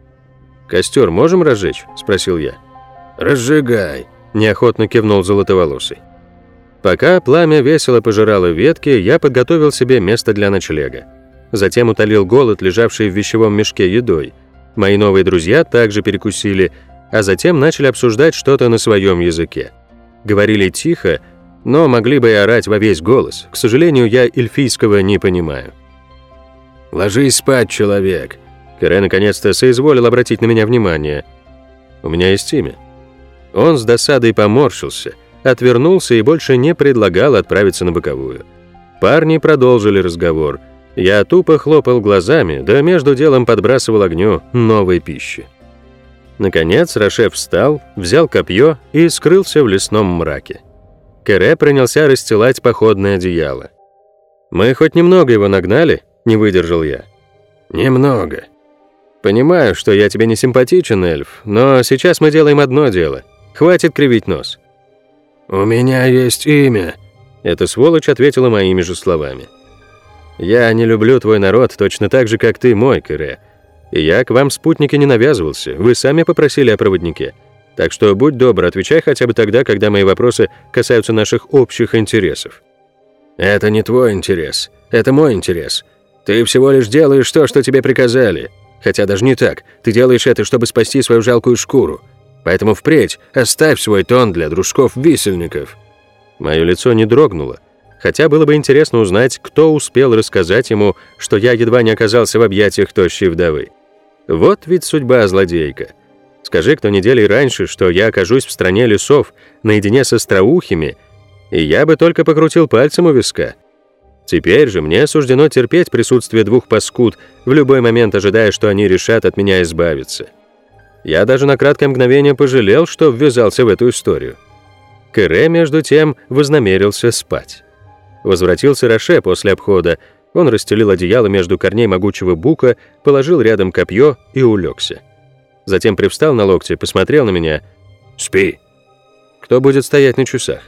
«Костер можем разжечь?» — спросил я. «Разжигай», неохотно кивнул золотоволосый. Пока пламя весело пожирало ветки, я подготовил себе место для ночлега. Затем утолил голод, лежавший в вещевом мешке едой. Мои новые друзья также перекусили, а затем начали обсуждать что-то на своем языке. Говорили тихо, но могли бы и орать во весь голос. К сожалению, я эльфийского не понимаю. «Ложись спать, человек!» Кэре наконец-то соизволил обратить на меня внимание. «У меня есть имя». Он с досадой поморщился, отвернулся и больше не предлагал отправиться на боковую. Парни продолжили разговор. Я тупо хлопал глазами, да между делом подбрасывал огню новой пищи. Наконец Роше встал, взял копье и скрылся в лесном мраке. Кере принялся расстилать походное одеяло. «Мы хоть немного его нагнали?» — не выдержал я. «Немного». «Понимаю, что я тебе не симпатичен, эльф, но сейчас мы делаем одно дело. Хватит кривить нос». «У меня есть имя», — эта сволочь ответила моими же словами. «Я не люблю твой народ точно так же, как ты мой, Кыре. И я к вам, спутники, не навязывался. Вы сами попросили о проводнике. Так что будь добр, отвечай хотя бы тогда, когда мои вопросы касаются наших общих интересов». «Это не твой интерес. Это мой интерес. Ты всего лишь делаешь то, что тебе приказали. Хотя даже не так. Ты делаешь это, чтобы спасти свою жалкую шкуру. Поэтому впредь оставь свой тон для дружков-висельников». Мое лицо не дрогнуло. Хотя было бы интересно узнать, кто успел рассказать ему, что я едва не оказался в объятиях тощей вдовы. Вот ведь судьба злодейка. Скажи кто недели раньше, что я окажусь в стране лесов, наедине со остроухими, и я бы только покрутил пальцем у виска. Теперь же мне суждено терпеть присутствие двух паскуд, в любой момент ожидая, что они решат от меня избавиться. Я даже на краткое мгновение пожалел, что ввязался в эту историю. Кэре, между тем, вознамерился спать. Возвратился Роше после обхода. Он расстелил одеяло между корней могучего бука, положил рядом копье и улегся. Затем привстал на локте, посмотрел на меня. «Спи». «Кто будет стоять на часах?»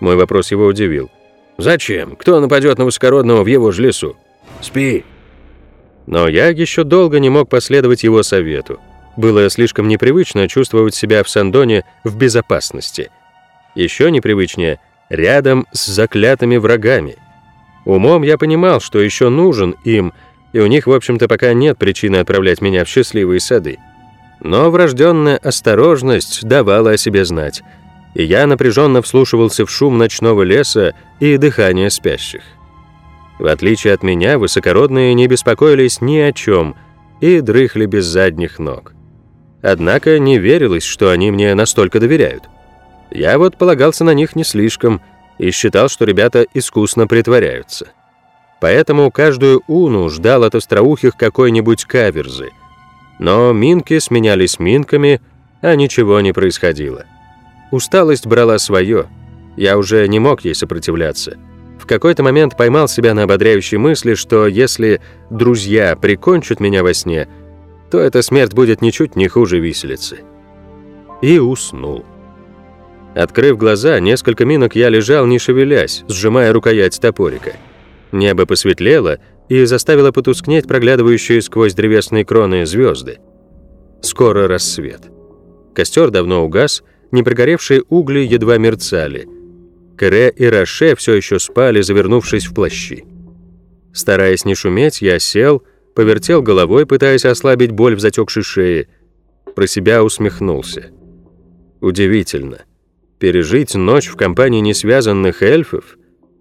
Мой вопрос его удивил. Зачем? Кто нападет на высокородного в его же лесу? Спи. Но я еще долго не мог последовать его совету. Было слишком непривычно чувствовать себя в Сандоне в безопасности. Еще непривычнее — рядом с заклятыми врагами. Умом я понимал, что еще нужен им, и у них, в общем-то, пока нет причины отправлять меня в счастливые сады. Но врожденная осторожность давала о себе знать — и я напряженно вслушивался в шум ночного леса и дыхание спящих. В отличие от меня, высокородные не беспокоились ни о чем и дрыхли без задних ног. Однако не верилось, что они мне настолько доверяют. Я вот полагался на них не слишком и считал, что ребята искусно притворяются. Поэтому каждую уну ждал от остроухих какой-нибудь каверзы. Но минки сменялись минками, а ничего не происходило. Усталость брала свое. Я уже не мог ей сопротивляться. В какой-то момент поймал себя на ободряющей мысли, что если друзья прикончат меня во сне, то эта смерть будет ничуть не хуже виселицы. И уснул. Открыв глаза, несколько минок я лежал, не шевелясь, сжимая рукоять топорика. Небо посветлело и заставило потускнеть проглядывающие сквозь древесные кроны звезды. Скоро рассвет. Костер давно угас, непригоревшие угли едва мерцали. Кэре и Роше все еще спали, завернувшись в плащи. Стараясь не шуметь, я сел, повертел головой, пытаясь ослабить боль в затекшей шее. Про себя усмехнулся. Удивительно. Пережить ночь в компании несвязанных эльфов?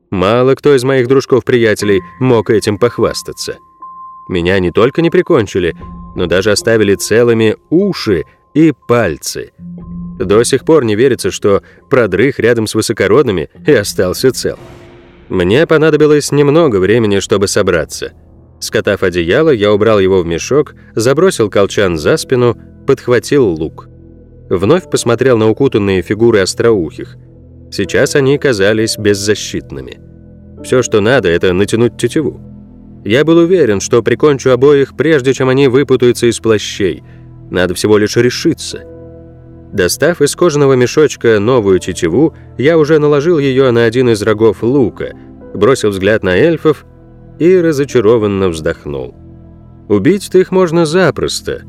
Мало кто из моих дружков-приятелей мог этим похвастаться. Меня не только не прикончили, но даже оставили целыми уши и пальцы — до сих пор не верится, что продрых рядом с высокородными и остался цел. Мне понадобилось немного времени, чтобы собраться. Скотав одеяло, я убрал его в мешок, забросил колчан за спину, подхватил лук. Вновь посмотрел на укутанные фигуры остроухих. Сейчас они казались беззащитными. Все, что надо, это натянуть тетиву. Я был уверен, что прикончу обоих, прежде чем они выпутаются из плащей. Надо всего лишь решиться. Достав из кожаного мешочка новую тетиву, я уже наложил ее на один из рогов лука, бросил взгляд на эльфов и разочарованно вздохнул. Убить-то их можно запросто,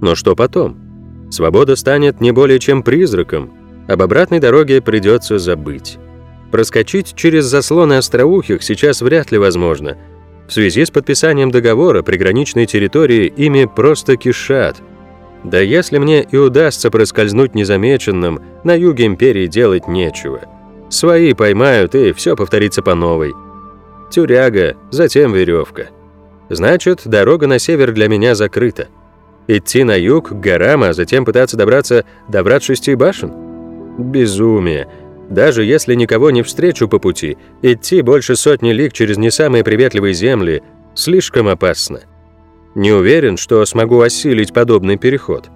но что потом? Свобода станет не более чем призраком, об обратной дороге придется забыть. Проскочить через заслоны остроухих сейчас вряд ли возможно. В связи с подписанием договора приграничной территории ими просто кишат – да если мне и удастся проскользнуть незамеченным, на юге империи делать нечего. Свои поймают, и все повторится по новой. Тюряга, затем веревка. Значит, дорога на север для меня закрыта. Идти на юг, к горам, а затем пытаться добраться до врат шести башен? Безумие. Даже если никого не встречу по пути, идти больше сотни лиг через не самые приветливые земли слишком опасно. Не уверен, что смогу осилить подобный переход.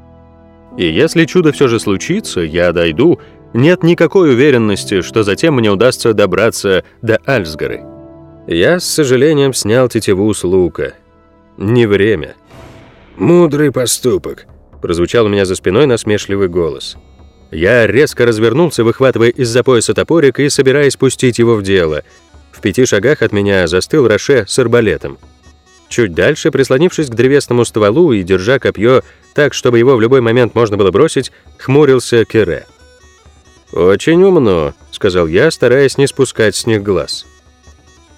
И если чудо все же случится, я дойду, нет никакой уверенности, что затем мне удастся добраться до Альсгары. Я с сожалением снял тетиву с лука. Не время. «Мудрый поступок», — прозвучал у меня за спиной насмешливый голос. Я резко развернулся, выхватывая из-за пояса топорик и собираясь пустить его в дело. В пяти шагах от меня застыл Роше с арбалетом. Чуть дальше, прислонившись к древесному стволу и держа копье так, чтобы его в любой момент можно было бросить, хмурился Кере. «Очень умно», — сказал я, стараясь не спускать с них глаз.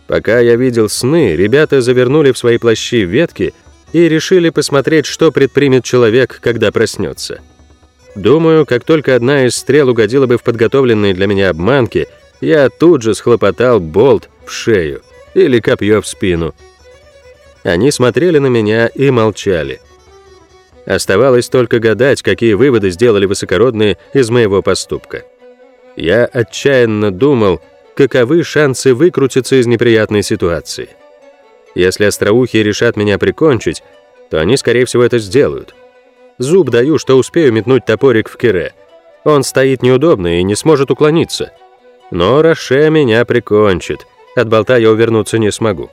Пока я видел сны, ребята завернули в свои плащи ветки и решили посмотреть, что предпримет человек, когда проснется. Думаю, как только одна из стрел угодила бы в подготовленные для меня обманки, я тут же схлопотал болт в шею или копье в спину. Они смотрели на меня и молчали. Оставалось только гадать, какие выводы сделали высокородные из моего поступка. Я отчаянно думал, каковы шансы выкрутиться из неприятной ситуации. Если остроухие решат меня прикончить, то они, скорее всего, это сделают. Зуб даю, что успею метнуть топорик в Кире. Он стоит неудобно и не сможет уклониться. Но Роше меня прикончит. От болта я увернуться не смогу.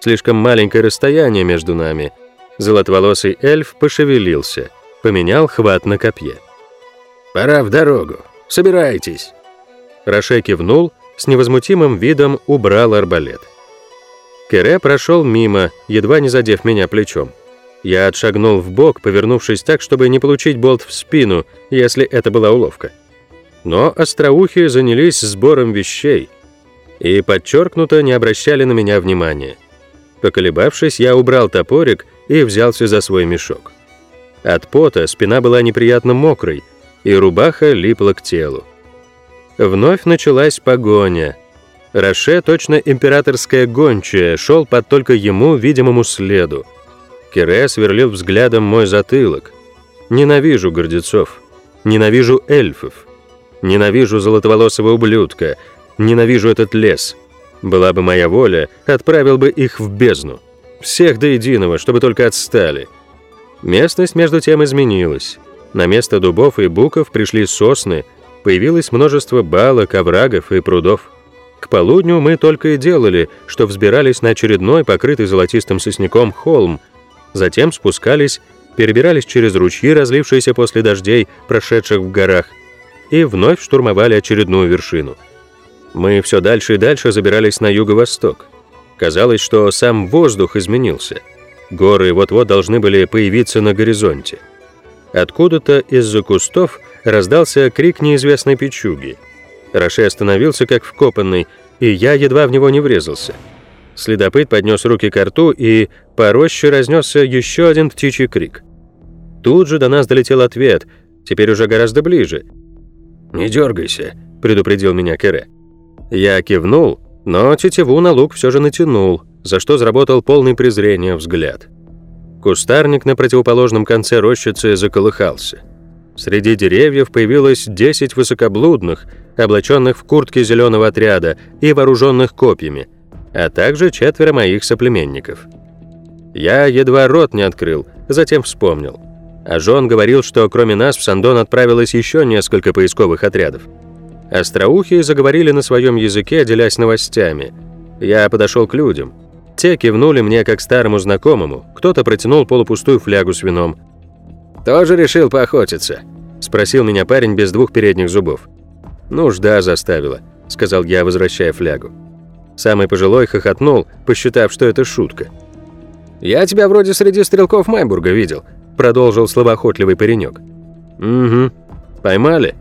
Слишком маленькое расстояние между нами. Золотоволосый эльф пошевелился, поменял хват на копье. «Пора в дорогу. Собирайтесь». Роше кивнул, с невозмутимым видом убрал арбалет. Кере прошел мимо, едва не задев меня плечом. Я отшагнул в бок, повернувшись так, чтобы не получить болт в спину, если это была уловка. Но остроухие занялись сбором вещей и подчеркнуто не обращали на меня внимания. Поколебавшись, я убрал топорик и взялся за свой мешок. От пота спина была неприятно мокрой, и рубаха липла к телу. Вновь началась погоня. Роше, точно императорская гончая, шел под только ему видимому следу. Кире сверлил взглядом мой затылок. Ненавижу гордецов. Ненавижу эльфов. Ненавижу золотоволосого ублюдка. Ненавижу этот лес. Была бы моя воля, отправил бы их в бездну. Всех до единого, чтобы только отстали. Местность между тем изменилась. На место дубов и буков пришли сосны – появилось множество балок, оврагов и прудов. К полудню мы только и делали, что взбирались на очередной, покрытый золотистым сосняком, холм, затем спускались, перебирались через ручьи, разлившиеся после дождей, прошедших в горах, и вновь штурмовали очередную вершину. Мы все дальше и дальше забирались на юго-восток. Казалось, что сам воздух изменился. Горы вот-вот должны были появиться на горизонте. Откуда-то из-за кустов раздался крик неизвестной печуги. Роше остановился как вкопанный, и я едва в него не врезался. Следопыт поднес руки к рту, и по роще разнесся еще один птичий крик. Тут же до нас долетел ответ, теперь уже гораздо ближе. «Не дергайся», — предупредил меня Кере. Я кивнул, но тетиву на лук все же натянул, за что заработал полный презрения взгляд. Кустарник на противоположном конце рощицы заколыхался. Среди деревьев появилось 10 высокоблудных, облаченных в куртки зеленого отряда и вооруженных копьями, а также четверо моих соплеменников. Я едва рот не открыл, затем вспомнил. А Жон говорил, что кроме нас в Сандон отправилось еще несколько поисковых отрядов. Остроухие заговорили на своем языке, делясь новостями. Я подошел к людям. Те кивнули мне как старому знакомому, кто-то протянул полупустую флягу с вином, «Тоже решил поохотиться?» – спросил меня парень без двух передних зубов. «Нужда заставила», – сказал я, возвращая флягу. Самый пожилой хохотнул, посчитав, что это шутка. «Я тебя вроде среди стрелков Майбурга видел», – продолжил словоохотливый паренек. «Угу. Поймали?»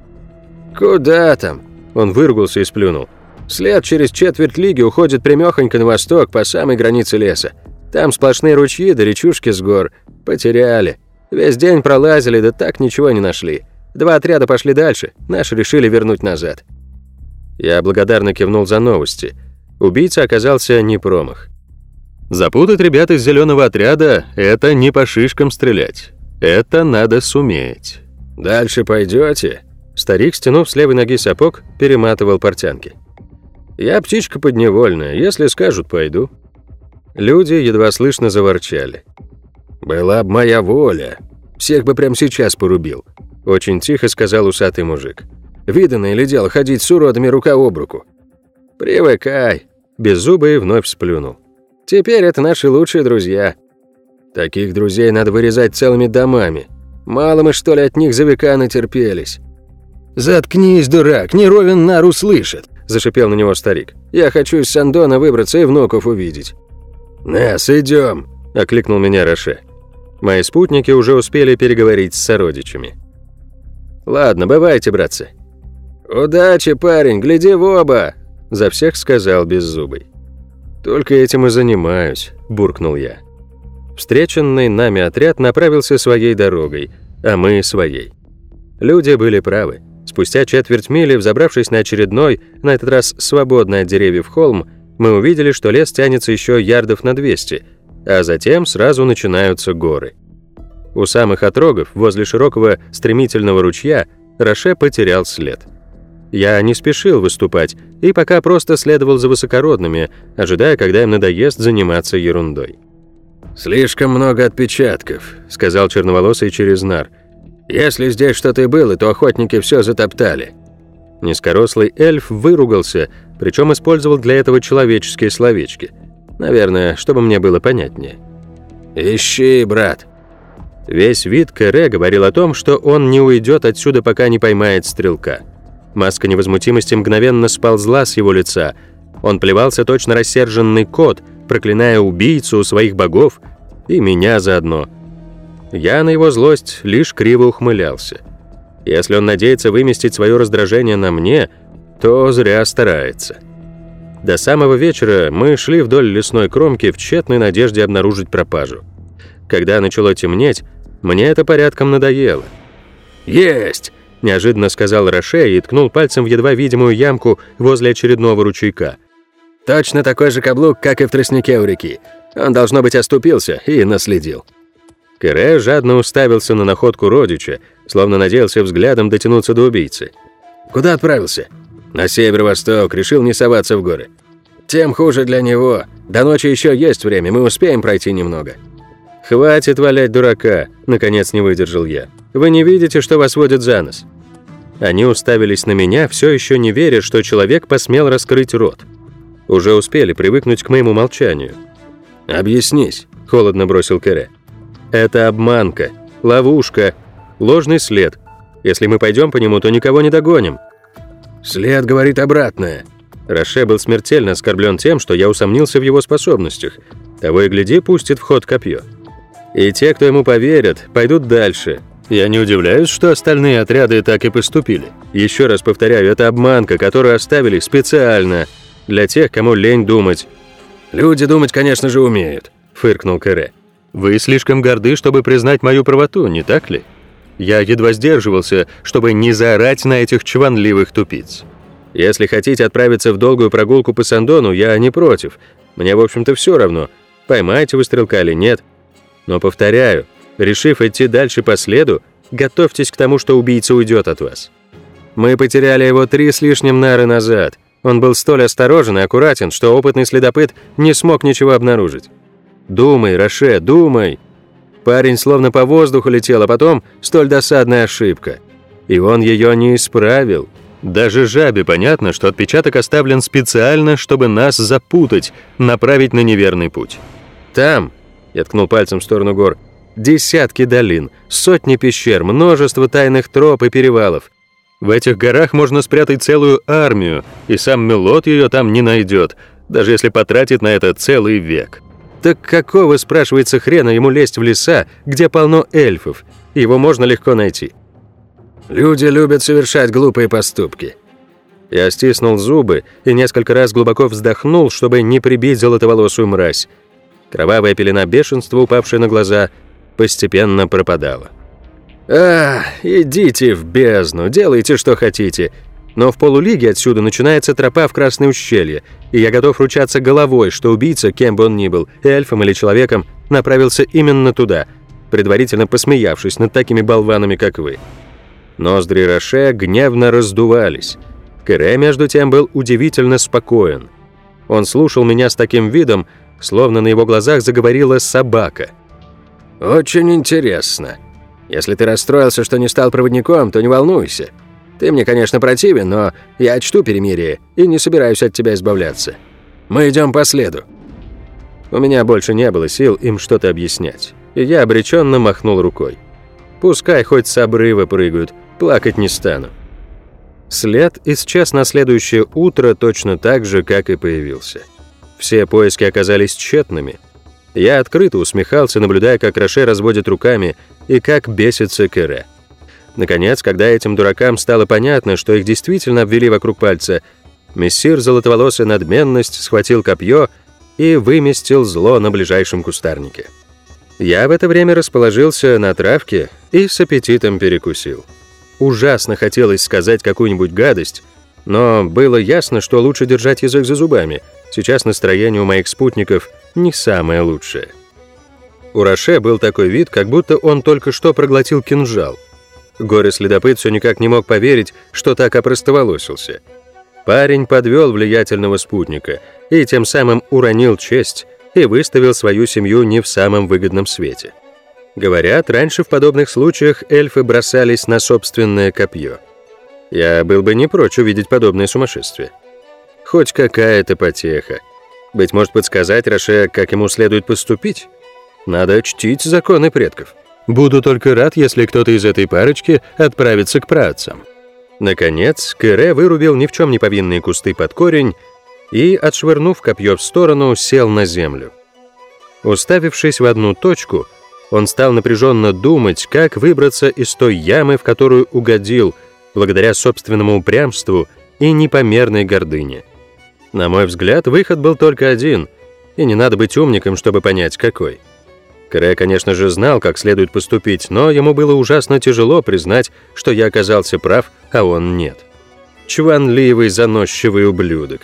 «Куда там?» – он выругался и сплюнул. «След через четверть лиги уходит прямёхонько на восток, по самой границе леса. Там сплошные ручьи да речушки с гор. Потеряли». Весь день пролазили, да так ничего не нашли. Два отряда пошли дальше, наши решили вернуть назад. Я благодарно кивнул за новости. Убийца оказался не промах. Запутать ребят из зеленого отряда — это не по шишкам стрелять. Это надо суметь. «Дальше пойдете? Старик, стянув с левой ноги сапог, перематывал портянки. «Я птичка подневольная, если скажут, пойду». Люди едва слышно заворчали. «Была б моя воля. Всех бы прямо сейчас порубил», — очень тихо сказал усатый мужик. «Виданное ли дело ходить с уродами рука об руку?» «Привыкай», — беззубый вновь сплюнул. «Теперь это наши лучшие друзья». Таких друзей надо вырезать целыми домами. Мало мы, что ли, от них за века натерпелись». «Заткнись, дурак, не ровен нар услышит», – зашипел на него старик. «Я хочу из Сандона выбраться и внуков увидеть». «Нас, идем», – окликнул меня Роше. Мои спутники уже успели переговорить с сородичами. «Ладно, бывайте, братцы». «Удачи, парень, гляди в оба!» – за всех сказал Беззубый. «Только этим и занимаюсь», – буркнул я. Встреченный нами отряд направился своей дорогой, а мы – своей. Люди были правы. Спустя четверть мили, взобравшись на очередной, на этот раз свободный от деревьев холм, мы увидели, что лес тянется еще ярдов на 200, а затем сразу начинаются горы. У самых отрогов, возле широкого стремительного ручья, Роше потерял след. Я не спешил выступать и пока просто следовал за высокородными, ожидая, когда им надоест заниматься ерундой. «Слишком много отпечатков», — сказал черноволосый через нар. «Если здесь что-то и было, то охотники все затоптали». Низкорослый эльф выругался, причем использовал для этого человеческие словечки. Наверное, чтобы мне было понятнее. «Ищи, брат». Весь вид Кэре говорил о том, что он не уйдет отсюда, пока не поймает стрелка. Маска невозмутимости мгновенно сползла с его лица. Он плевался точно рассерженный кот, проклиная убийцу своих богов и меня заодно. Я на его злость лишь криво ухмылялся. Если он надеется выместить свое раздражение на мне, то зря старается. До самого вечера мы шли вдоль лесной кромки в тщетной надежде обнаружить пропажу. Когда начало темнеть, мне это порядком надоело. «Есть!» – неожиданно сказал Роше и ткнул пальцем в едва видимую ямку возле очередного ручейка. «Точно такой же каблук, как и в тростнике у реки. Он, должно быть, оступился и наследил». Кэре жадно уставился на находку родича, словно надеялся взглядом дотянуться до убийцы. «Куда отправился?» «На северо-восток, решил не соваться в горы». «Тем хуже для него. До ночи еще есть время, мы успеем пройти немного». «Хватит валять дурака», — наконец не выдержал я. «Вы не видите, что вас водят за нос?» Они уставились на меня, все еще не веря, что человек посмел раскрыть рот. Уже успели привыкнуть к моему молчанию. «Объяснись», — холодно бросил Кэре. «Это обманка, ловушка, ложный след. Если мы пойдем по нему, то никого не догоним». «След говорит обратное». Роше был смертельно оскорблен тем, что я усомнился в его способностях. Того и гляди, пустит в ход копье. И те, кто ему поверят, пойдут дальше. Я не удивляюсь, что остальные отряды так и поступили. Еще раз повторяю, это обманка, которую оставили специально для тех, кому лень думать. «Люди думать, конечно же, умеют», — фыркнул Кэре. «Вы слишком горды, чтобы признать мою правоту, не так ли? Я едва сдерживался, чтобы не заорать на этих чванливых тупиц. Если хотите отправиться в долгую прогулку по Сандону, я не против. Мне, в общем-то, все равно, поймаете вы стрелка или нет. Но, повторяю, решив идти дальше по следу, готовьтесь к тому, что убийца уйдет от вас. Мы потеряли его три с лишним нары назад. Он был столь осторожен и аккуратен, что опытный следопыт не смог ничего обнаружить. Думай, Роше, думай. Парень словно по воздуху летел, а потом столь досадная ошибка. И он ее не исправил. Даже жабе понятно, что отпечаток оставлен специально, чтобы нас запутать, направить на неверный путь. Там, я ткнул пальцем в сторону гор. Десятки долин, сотни пещер, множество тайных троп и перевалов. В этих горах можно спрятать целую армию, и сам Мелот ее там не найдет, даже если потратит на это целый век. Так какого, спрашивается, хрена ему лезть в леса, где полно эльфов? Его можно легко найти. Люди любят совершать глупые поступки. Я стиснул зубы и несколько раз глубоко вздохнул, чтобы не прибить золотоволосую мразь. Кровавая пелена бешенства, упавшая на глаза, постепенно пропадала. «А, идите в бездну, делайте, что хотите. Но в полулиге отсюда начинается тропа в Красное ущелье, и я готов ручаться головой, что убийца, кем бы он ни был, эльфом или человеком, направился именно туда, предварительно посмеявшись над такими болванами, как вы». Ноздри Роше гневно раздувались. Кэре, между тем, был удивительно спокоен. Он слушал меня с таким видом, словно на его глазах заговорила собака. «Очень интересно. Если ты расстроился, что не стал проводником, то не волнуйся. Ты мне, конечно, противен, но я чту перемирие и не собираюсь от тебя избавляться. Мы идем по следу». У меня больше не было сил им что-то объяснять. и я обреченно махнул рукой. Пускай хоть с обрыва прыгают, плакать не стану. След исчез на следующее утро точно так же, как и появился. Все поиски оказались тщетными. Я открыто усмехался, наблюдая, как Роше разводит руками и как бесится Кэре. Наконец, когда этим дуракам стало понятно, что их действительно обвели вокруг пальца, мессир золотоволосый надменность схватил копье и выместил зло на ближайшем кустарнике. Я в это время расположился на травке и с аппетитом перекусил. Ужасно хотелось сказать какую-нибудь гадость, но было ясно, что лучше держать язык за зубами. Сейчас настроение у моих спутников не самое лучшее. У Роше был такой вид, как будто он только что проглотил кинжал. Горе-следопыт все никак не мог поверить, что так опростоволосился. Парень подвел влиятельного спутника и тем самым уронил честь и выставил свою семью не в самом выгодном свете. Говорят, раньше в подобных случаях эльфы бросались на собственное копье. Я был бы не прочь увидеть подобное сумасшествие. Хоть какая-то потеха. Быть может, подсказать Роше, как ему следует поступить? Надо чтить законы предков. Буду только рад, если кто-то из этой парочки отправится к праотцам. Наконец, Кэре вырубил ни в чем не повинные кусты под корень и, отшвырнув копье в сторону, сел на землю. Уставившись в одну точку, он стал напряженно думать, как выбраться из той ямы, в которую угодил, благодаря собственному упрямству и непомерной гордыне. На мой взгляд, выход был только один, и не надо быть умником, чтобы понять, какой. Крэ, конечно же, знал, как следует поступить, но ему было ужасно тяжело признать, что я оказался прав, а он нет. Чванливый, заносчивый ублюдок.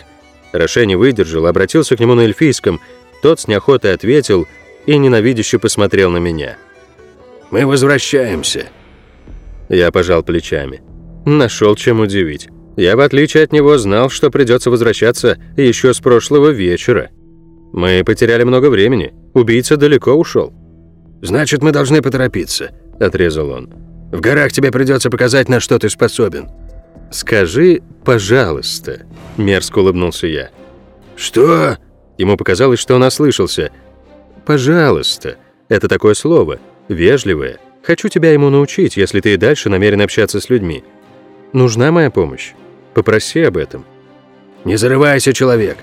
Роше не выдержал, обратился к нему на эльфийском, тот с неохотой ответил — и ненавидяще посмотрел на меня. «Мы возвращаемся». Я пожал плечами. Нашел чем удивить. Я, в отличие от него, знал, что придется возвращаться еще с прошлого вечера. Мы потеряли много времени. Убийца далеко ушел. «Значит, мы должны поторопиться», — отрезал он. «В горах тебе придется показать, на что ты способен». «Скажи, пожалуйста», — мерзко улыбнулся я. «Что?» Ему показалось, что он ослышался — «Пожалуйста». Это такое слово, вежливое. Хочу тебя ему научить, если ты и дальше намерен общаться с людьми. Нужна моя помощь? Попроси об этом. Не зарывайся, человек.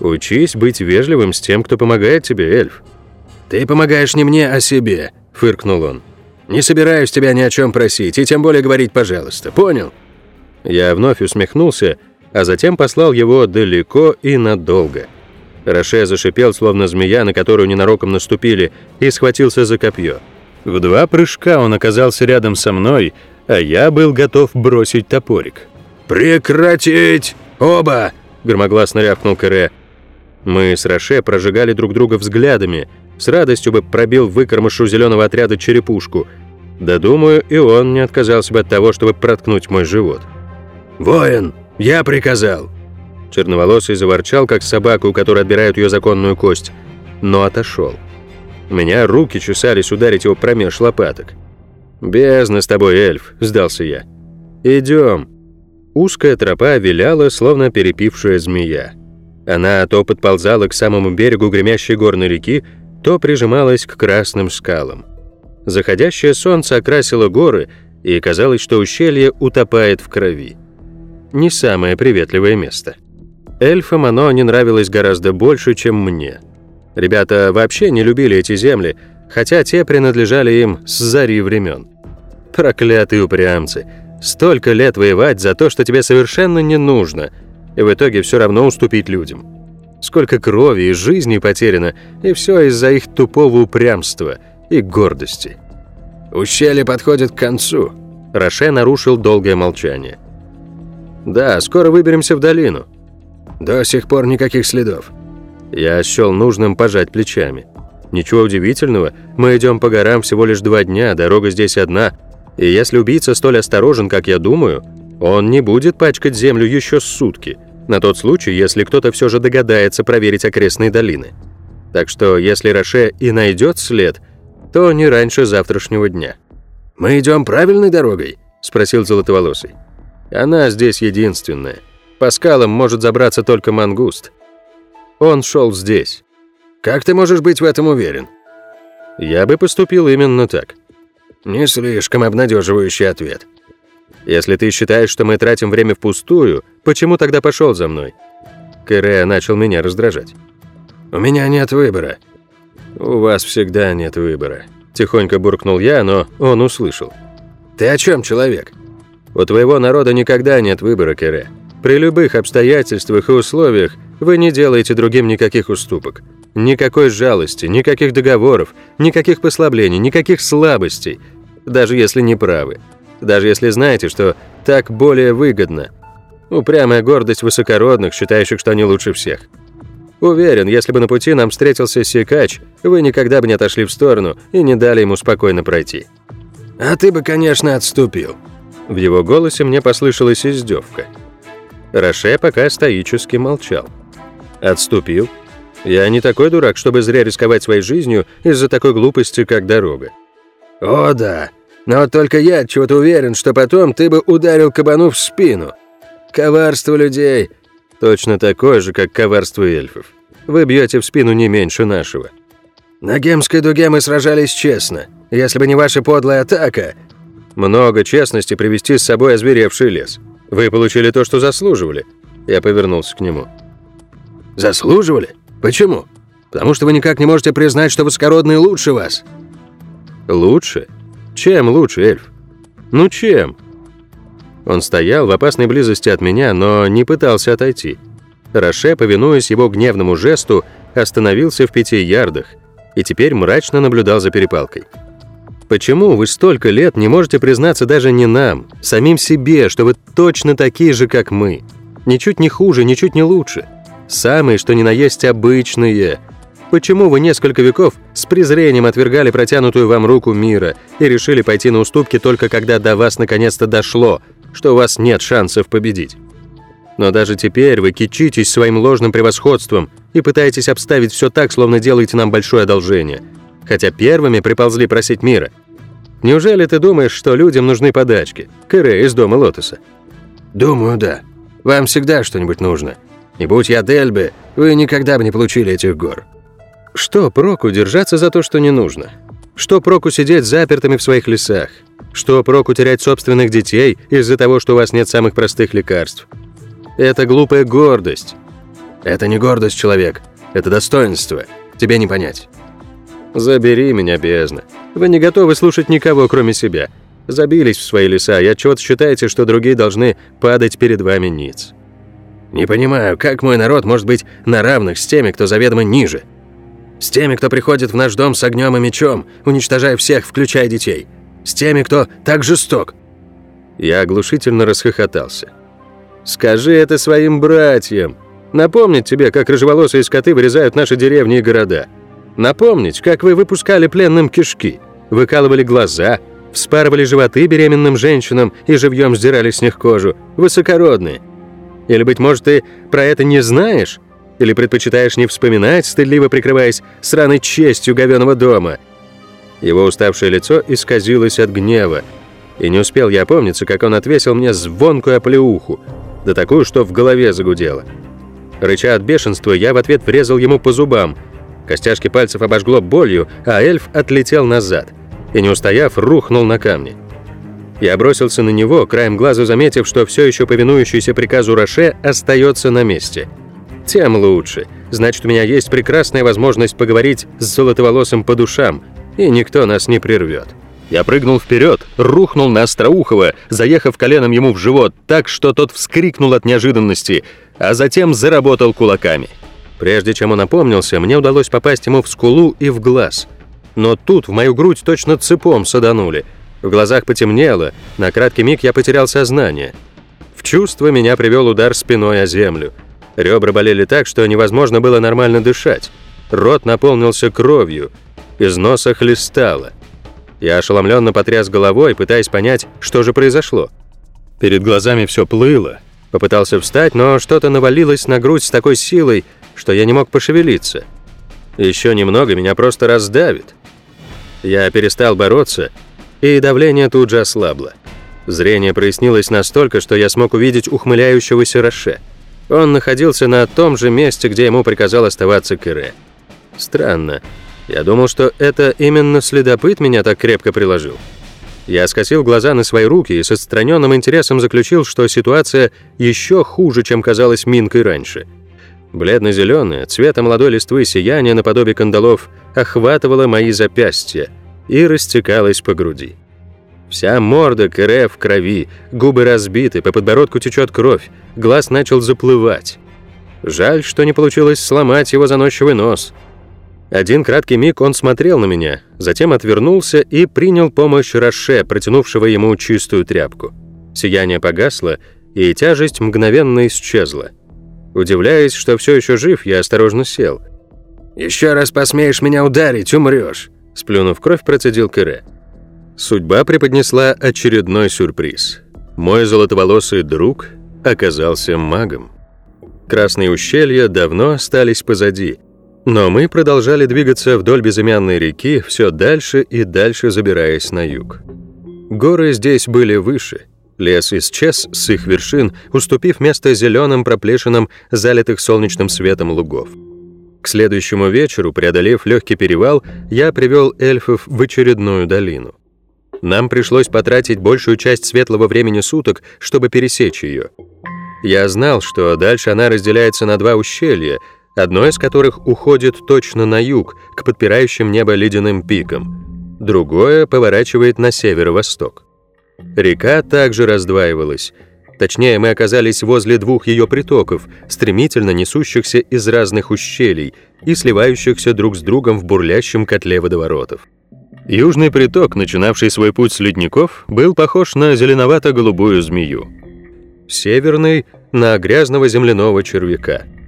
Учись быть вежливым с тем, кто помогает тебе, эльф. Ты помогаешь не мне, а себе, фыркнул он. Не собираюсь тебя ни о чем просить, и тем более говорить «пожалуйста». Понял? Я вновь усмехнулся, а затем послал его далеко и надолго. Роше зашипел, словно змея, на которую ненароком наступили, и схватился за копье. В два прыжка он оказался рядом со мной, а я был готов бросить топорик. «Прекратить! Оба!» — громогласно рявкнул Кэре. Мы с Роше прожигали друг друга взглядами, с радостью бы пробил выкормышу зеленого отряда черепушку. Да думаю, и он не отказался бы от того, чтобы проткнуть мой живот. «Воин, я приказал!» Черноволосый заворчал, как собака, у которой отбирают ее законную кость, но отошел. У меня руки чесались ударить его промеж лопаток. «Бездна с тобой, эльф», — сдался я. «Идем». Узкая тропа виляла, словно перепившая змея. Она то подползала к самому берегу гремящей горной реки, то прижималась к красным скалам. Заходящее солнце окрасило горы, и казалось, что ущелье утопает в крови. Не самое приветливое место. Эльфам оно не нравилось гораздо больше, чем мне. Ребята вообще не любили эти земли, хотя те принадлежали им с зари времен. Проклятые упрямцы. Столько лет воевать за то, что тебе совершенно не нужно, и в итоге все равно уступить людям. Сколько крови и жизни потеряно, и все из-за их тупого упрямства и гордости. «Ущелье подходит к концу», — Роше нарушил долгое молчание. «Да, скоро выберемся в долину. До сих пор никаких следов. Я счел нужным пожать плечами. Ничего удивительного, мы идем по горам всего лишь два дня, дорога здесь одна. И если убийца столь осторожен, как я думаю, он не будет пачкать землю еще сутки, на тот случай, если кто-то все же догадается проверить окрестные долины. Так что, если Роше и найдет след, то не раньше завтрашнего дня. «Мы идем правильной дорогой?» – спросил Золотоволосый. «Она здесь единственная. По скалам может забраться только мангуст. Он шел здесь. Как ты можешь быть в этом уверен? Я бы поступил именно так. Не слишком обнадеживающий ответ. Если ты считаешь, что мы тратим время впустую, почему тогда пошел за мной? Кэре начал меня раздражать. У меня нет выбора. У вас всегда нет выбора. Тихонько буркнул я, но он услышал. Ты о чем, человек? У твоего народа никогда нет выбора, Кэре. При любых обстоятельствах и условиях вы не делаете другим никаких уступок. Никакой жалости, никаких договоров, никаких послаблений, никаких слабостей, даже если не правы. Даже если знаете, что так более выгодно. Упрямая гордость высокородных, считающих, что они лучше всех. Уверен, если бы на пути нам встретился Сикач, вы никогда бы не отошли в сторону и не дали ему спокойно пройти. А ты бы, конечно, отступил. В его голосе мне послышалась издевка. Роше пока стоически молчал. Отступил? Я не такой дурак, чтобы зря рисковать своей жизнью из-за такой глупости, как дорога. О, да. Но только я чего-то уверен, что потом ты бы ударил кабану в спину. Коварство людей точно такое же, как коварство эльфов. Вы бьете в спину не меньше нашего. На Гемской дуге мы сражались честно. Если бы не ваша подлая атака... Много честности привести с собой озверевший лес. Вы получили то, что заслуживали. Я повернулся к нему. Заслуживали? Почему? Потому что вы никак не можете признать, что высокородные лучше вас. Лучше? Чем лучше, эльф? Ну чем? Он стоял в опасной близости от меня, но не пытался отойти. Роше, повинуясь его гневному жесту, остановился в пяти ярдах и теперь мрачно наблюдал за перепалкой. Почему вы столько лет не можете признаться даже не нам, самим себе, что вы точно такие же, как мы? Ничуть не хуже, ничуть не лучше. Самые, что ни на есть, обычные. Почему вы несколько веков с презрением отвергали протянутую вам руку мира и решили пойти на уступки только когда до вас наконец-то дошло, что у вас нет шансов победить? Но даже теперь вы кичитесь своим ложным превосходством и пытаетесь обставить все так, словно делаете нам большое одолжение, хотя первыми приползли просить мира. Неужели ты думаешь, что людям нужны подачки? Кыре из дома Лотоса. Думаю, да. Вам всегда что-нибудь нужно. И будь я Дельбе, вы никогда бы не получили этих гор. Что проку держаться за то, что не нужно? Что проку сидеть запертыми в своих лесах? Что проку терять собственных детей из-за того, что у вас нет самых простых лекарств? Это глупая гордость. Это не гордость, человек. Это достоинство. Тебе не понять. Забери меня, бездна. Вы не готовы слушать никого, кроме себя. Забились в свои леса и отчет считаете, что другие должны падать перед вами ниц. Не понимаю, как мой народ может быть на равных с теми, кто заведомо ниже. С теми, кто приходит в наш дом с огнем и мечом, уничтожая всех, включая детей. С теми, кто так жесток. Я оглушительно расхохотался. Скажи это своим братьям. Напомнить тебе, как рыжеволосые скоты вырезают наши деревни и города. Напомнить, как вы выпускали пленным кишки, выкалывали глаза, вспарывали животы беременным женщинам и живьем сдирали с них кожу. Высокородные. Или, быть может, ты про это не знаешь? Или предпочитаешь не вспоминать, стыдливо прикрываясь сраной честью говёного дома?» Его уставшее лицо исказилось от гнева, и не успел я опомниться, как он отвесил мне звонкую оплеуху, да такую, что в голове загудело. Рыча от бешенства, я в ответ врезал ему по зубам. Костяшки пальцев обожгло болью, а эльф отлетел назад и, не устояв, рухнул на камни. Я бросился на него, краем глаза заметив, что все еще повинующийся приказу Роше остается на месте. Тем лучше. Значит, у меня есть прекрасная возможность поговорить с золотоволосым по душам, и никто нас не прервет. Я прыгнул вперед, рухнул на Остроухова, заехав коленом ему в живот так, что тот вскрикнул от неожиданности, а затем заработал кулаками. Прежде чем он опомнился, мне удалось попасть ему в скулу и в глаз. Но тут в мою грудь точно цепом саданули — в глазах потемнело, на краткий миг я потерял сознание. В чувство меня привел удар спиной о землю. Ребра болели так, что невозможно было нормально дышать. Рот наполнился кровью, из носа хлестало. Я ошеломленно потряс головой, пытаясь понять, что же произошло. Перед глазами все плыло. Попытался встать, но что-то навалилось на грудь с такой силой, что я не мог пошевелиться. Еще немного меня просто раздавит. Я перестал бороться и давление тут же ослабло. Зрение прояснилось настолько, что я смог увидеть ухмыляющегося Роше. Он находился на том же месте, где ему приказал оставаться Кэре. Странно. Я думал, что это именно следопыт меня так крепко приложил. Я скосил глаза на свои руки и с отстраненным интересом заключил, что ситуация еще хуже, чем казалась Минкой раньше. Бледно-зеленое, цвета молодой листвы сияние наподобие кандалов охватывало мои запястья и растекалось по груди. Вся морда Кэре в крови, губы разбиты, по подбородку течет кровь, глаз начал заплывать. Жаль, что не получилось сломать его заносчивый нос — один краткий миг он смотрел на меня, затем отвернулся и принял помощь Роше, протянувшего ему чистую тряпку. Сияние погасло, и тяжесть мгновенно исчезла. Удивляясь, что все еще жив, я осторожно сел. «Еще раз посмеешь меня ударить, умрешь!» Сплюнув кровь, процедил Кыре. Судьба преподнесла очередной сюрприз. Мой золотоволосый друг оказался магом. Красные ущелья давно остались позади — но мы продолжали двигаться вдоль безымянной реки, все дальше и дальше забираясь на юг. Горы здесь были выше. Лес исчез с их вершин, уступив место зеленым проплешинам, залитых солнечным светом лугов. К следующему вечеру, преодолев легкий перевал, я привел эльфов в очередную долину. Нам пришлось потратить большую часть светлого времени суток, чтобы пересечь ее. Я знал, что дальше она разделяется на два ущелья — одно из которых уходит точно на юг, к подпирающим небо ледяным пикам, другое поворачивает на северо-восток. Река также раздваивалась. Точнее, мы оказались возле двух ее притоков, стремительно несущихся из разных ущелий и сливающихся друг с другом в бурлящем котле водоворотов. Южный приток, начинавший свой путь с ледников, был похож на зеленовато-голубую змею. Северный — на грязного земляного червяка —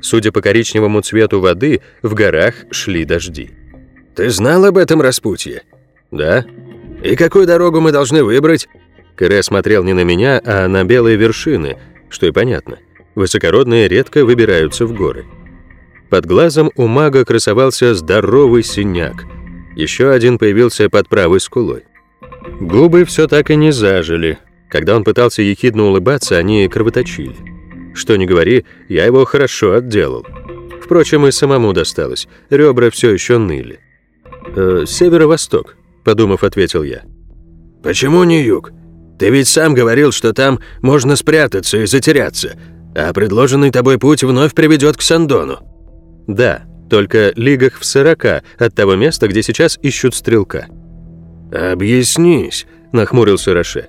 Судя по коричневому цвету воды, в горах шли дожди. «Ты знал об этом распутье?» «Да». «И какую дорогу мы должны выбрать?» Кэре смотрел не на меня, а на белые вершины, что и понятно. Высокородные редко выбираются в горы. Под глазом у мага красовался здоровый синяк. Еще один появился под правой скулой. Губы все так и не зажили. Когда он пытался ехидно улыбаться, они кровоточили. Что ни говори, я его хорошо отделал. Впрочем, и самому досталось. Ребра все еще ныли. «Э, «Северо-восток», — подумав, ответил я. «Почему не юг? Ты ведь сам говорил, что там можно спрятаться и затеряться, а предложенный тобой путь вновь приведет к Сандону». «Да, только лигах в сорока от того места, где сейчас ищут стрелка». «Объяснись», — нахмурился Роше.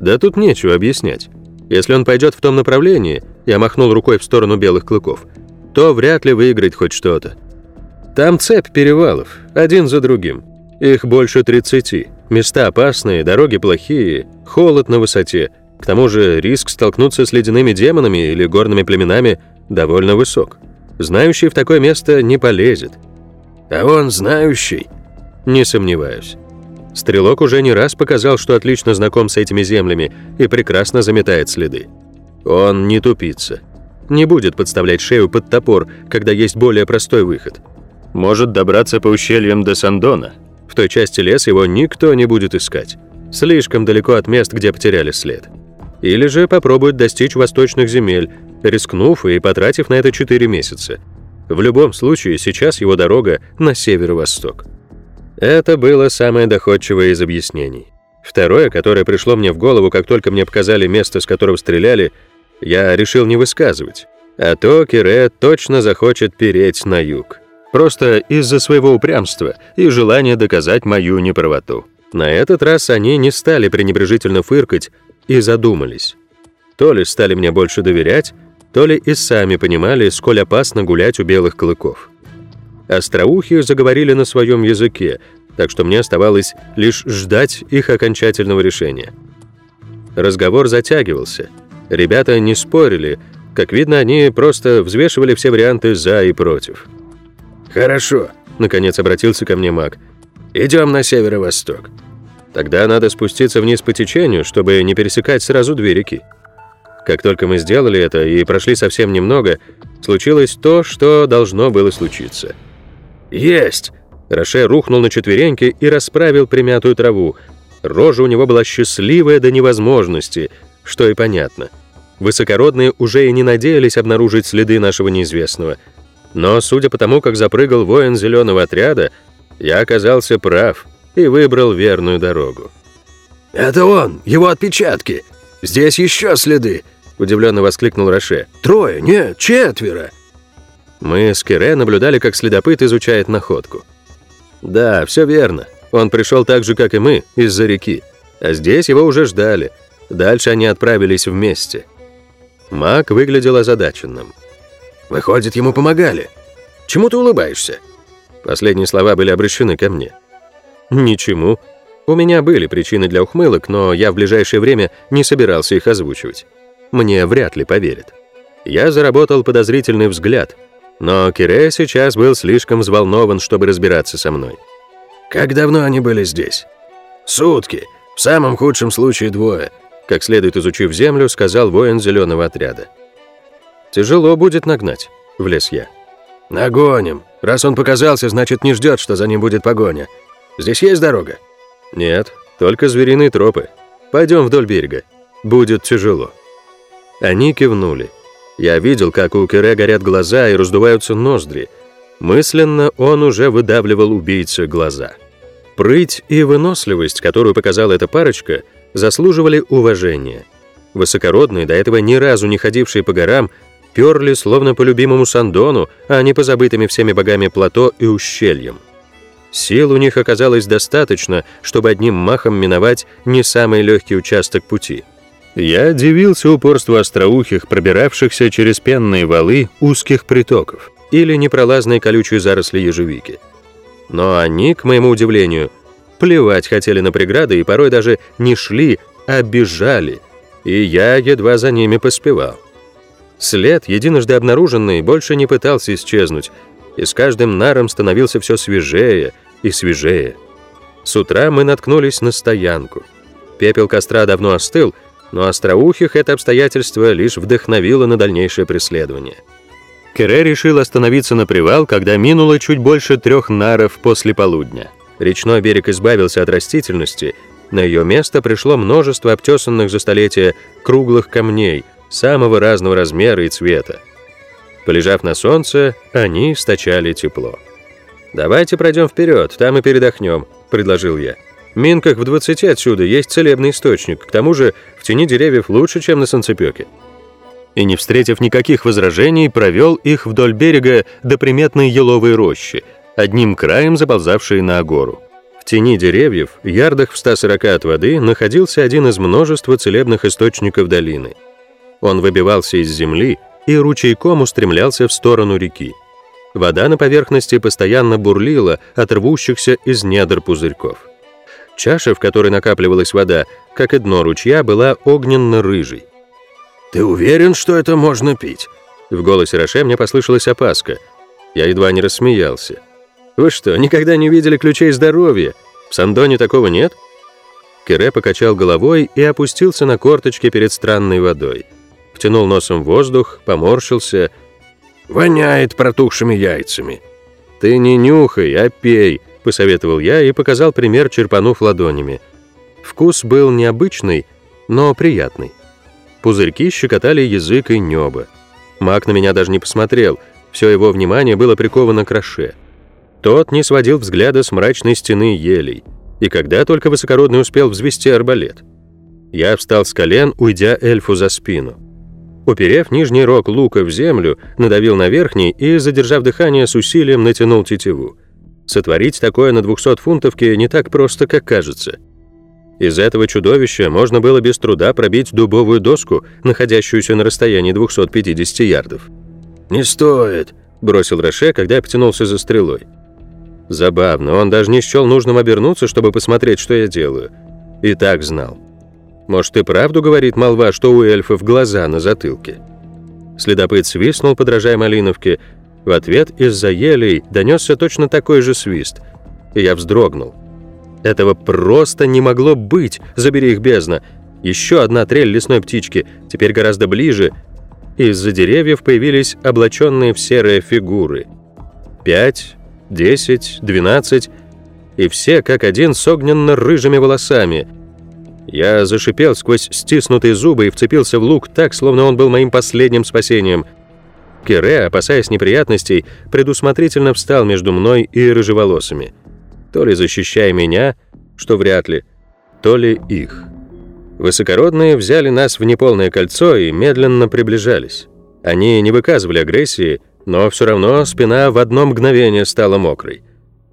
«Да тут нечего объяснять. Если он пойдет в том направлении, я махнул рукой в сторону белых клыков, то вряд ли выиграет хоть что-то. Там цепь перевалов, один за другим. Их больше 30. Места опасные, дороги плохие, холод на высоте. К тому же риск столкнуться с ледяными демонами или горными племенами довольно высок. Знающий в такое место не полезет. А он знающий? Не сомневаюсь. Стрелок уже не раз показал, что отлично знаком с этими землями и прекрасно заметает следы. Он не тупица. Не будет подставлять шею под топор, когда есть более простой выход. Может добраться по ущельям до Сандона. В той части леса его никто не будет искать. Слишком далеко от мест, где потеряли след. Или же попробует достичь восточных земель, рискнув и потратив на это 4 месяца. В любом случае, сейчас его дорога на северо-восток. Это было самое доходчивое из объяснений. Второе, которое пришло мне в голову, как только мне показали место, с которого стреляли, я решил не высказывать. А то Кире точно захочет переть на юг. Просто из-за своего упрямства и желания доказать мою неправоту. На этот раз они не стали пренебрежительно фыркать и задумались. То ли стали мне больше доверять, то ли и сами понимали, сколь опасно гулять у белых клыков. Остроухие заговорили на своем языке, так что мне оставалось лишь ждать их окончательного решения. Разговор затягивался. Ребята не спорили. Как видно, они просто взвешивали все варианты «за» и «против». «Хорошо», — наконец обратился ко мне маг. «Идем на северо-восток». Тогда надо спуститься вниз по течению, чтобы не пересекать сразу две реки. Как только мы сделали это и прошли совсем немного, случилось то, что должно было случиться — «Есть!» Роше рухнул на четвереньки и расправил примятую траву. Рожа у него была счастливая до невозможности, что и понятно. Высокородные уже и не надеялись обнаружить следы нашего неизвестного. Но судя по тому, как запрыгал воин зеленого отряда, я оказался прав и выбрал верную дорогу. «Это он! Его отпечатки! Здесь еще следы!» — удивленно воскликнул Роше. «Трое! Нет, четверо!» Мы с Кире наблюдали, как следопыт изучает находку. Да, все верно. Он пришел так же, как и мы, из-за реки. А здесь его уже ждали. Дальше они отправились вместе. Маг выглядел озадаченным. «Выходит, ему помогали. Чему ты улыбаешься?» Последние слова были обращены ко мне. «Ничему. У меня были причины для ухмылок, но я в ближайшее время не собирался их озвучивать. Мне вряд ли поверят. Я заработал подозрительный взгляд, но Кире сейчас был слишком взволнован, чтобы разбираться со мной. «Как давно они были здесь?» «Сутки. В самом худшем случае двое», как следует изучив землю, сказал воин зеленого отряда. «Тяжело будет нагнать», — влез я. «Нагоним. Раз он показался, значит, не ждет, что за ним будет погоня. Здесь есть дорога?» «Нет, только звериные тропы. Пойдем вдоль берега. Будет тяжело». Они кивнули. Я видел, как у Кире горят глаза и раздуваются ноздри. Мысленно он уже выдавливал убийце глаза. Прыть и выносливость, которую показала эта парочка, заслуживали уважения. Высокородные, до этого ни разу не ходившие по горам, перли словно по любимому Сандону, а не по забытыми всеми богами плато и ущельям. Сил у них оказалось достаточно, чтобы одним махом миновать не самый легкий участок пути. Я дивился упорству остроухих, пробиравшихся через пенные валы узких притоков или непролазные колючие заросли ежевики. Но они, к моему удивлению, плевать хотели на преграды и порой даже не шли, а бежали, и я едва за ними поспевал. След, единожды обнаруженный, больше не пытался исчезнуть, и с каждым наром становился все свежее и свежее. С утра мы наткнулись на стоянку. Пепел костра давно остыл, но остроухих это обстоятельство лишь вдохновило на дальнейшее преследование. Кере решил остановиться на привал, когда минуло чуть больше трех наров после полудня. Речной берег избавился от растительности, на ее место пришло множество обтесанных за столетия круглых камней самого разного размера и цвета. Полежав на солнце, они источали тепло. «Давайте пройдем вперед, там и передохнем», — предложил я. «Минках в 20 отсюда есть целебный источник, к тому же в тени деревьев лучше, чем на солнцепёке» и, не встретив никаких возражений, провел их вдоль берега до приметной еловой рощи, одним краем заползавшей на гору. В тени деревьев, ярдах в 140 от воды, находился один из множества целебных источников долины. Он выбивался из земли и ручейком устремлялся в сторону реки. Вода на поверхности постоянно бурлила от рвущихся из недр пузырьков. Чаша, в которой накапливалась вода, как и дно ручья, была огненно-рыжей. «Ты уверен, что это можно пить?» В голосе Роше мне послышалась опаска. Я едва не рассмеялся. «Вы что, никогда не видели ключей здоровья? В Сандоне такого нет?» Кире покачал головой и опустился на корточки перед странной водой. Втянул носом воздух, поморщился. «Воняет протухшими яйцами». «Ты не нюхай, а пей», — посоветовал я и показал пример, черпанув ладонями. Вкус был необычный, но приятный. Пузырьки щекотали язык и небо. Маг на меня даже не посмотрел, все его внимание было приковано к Роше. Тот не сводил взгляда с мрачной стены елей, и когда только высокородный успел взвести арбалет. Я встал с колен, уйдя эльфу за спину. Уперев нижний рог лука в землю, надавил на верхний и, задержав дыхание, с усилием натянул тетиву. Сотворить такое на 200 фунтовке не так просто, как кажется. Из этого чудовища можно было без труда пробить дубовую доску, находящуюся на расстоянии 250 ярдов. «Не стоит», — бросил Роше, когда потянулся за стрелой. Забавно, он даже не счел нужным обернуться, чтобы посмотреть, что я делаю. И так знал. Может, и правду говорит молва, что у эльфов глаза на затылке? Следопыт свистнул, подражая малиновке. В ответ из-за елей донесся точно такой же свист. И я вздрогнул. Этого просто не могло быть, забери их бездна. Еще одна трель лесной птички, теперь гораздо ближе. Из-за деревьев появились облаченные в серые фигуры. Пять, десять, двенадцать, и все как один с огненно-рыжими волосами. Я зашипел сквозь стиснутые зубы и вцепился в лук так, словно он был моим последним спасением. Кире, опасаясь неприятностей, предусмотрительно встал между мной и рыжеволосыми, то ли защищая меня, что вряд ли, то ли их. Высокородные взяли нас в неполное кольцо и медленно приближались. Они не выказывали агрессии, но все равно спина в одно мгновение стала мокрой.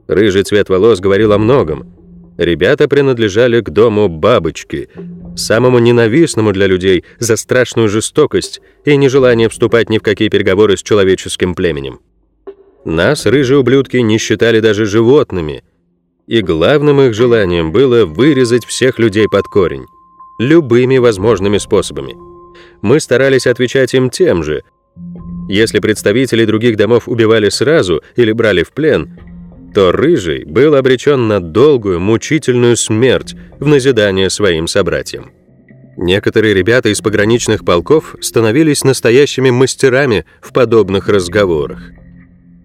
Рыжий цвет волос говорил о многом. Ребята принадлежали к дому бабочки, самому ненавистному для людей за страшную жестокость и нежелание вступать ни в какие переговоры с человеческим племенем. Нас, рыжие ублюдки, не считали даже животными, и главным их желанием было вырезать всех людей под корень, любыми возможными способами. Мы старались отвечать им тем же. Если представители других домов убивали сразу или брали в плен, то Рыжий был обречен на долгую, мучительную смерть в назидание своим собратьям. Некоторые ребята из пограничных полков становились настоящими мастерами в подобных разговорах.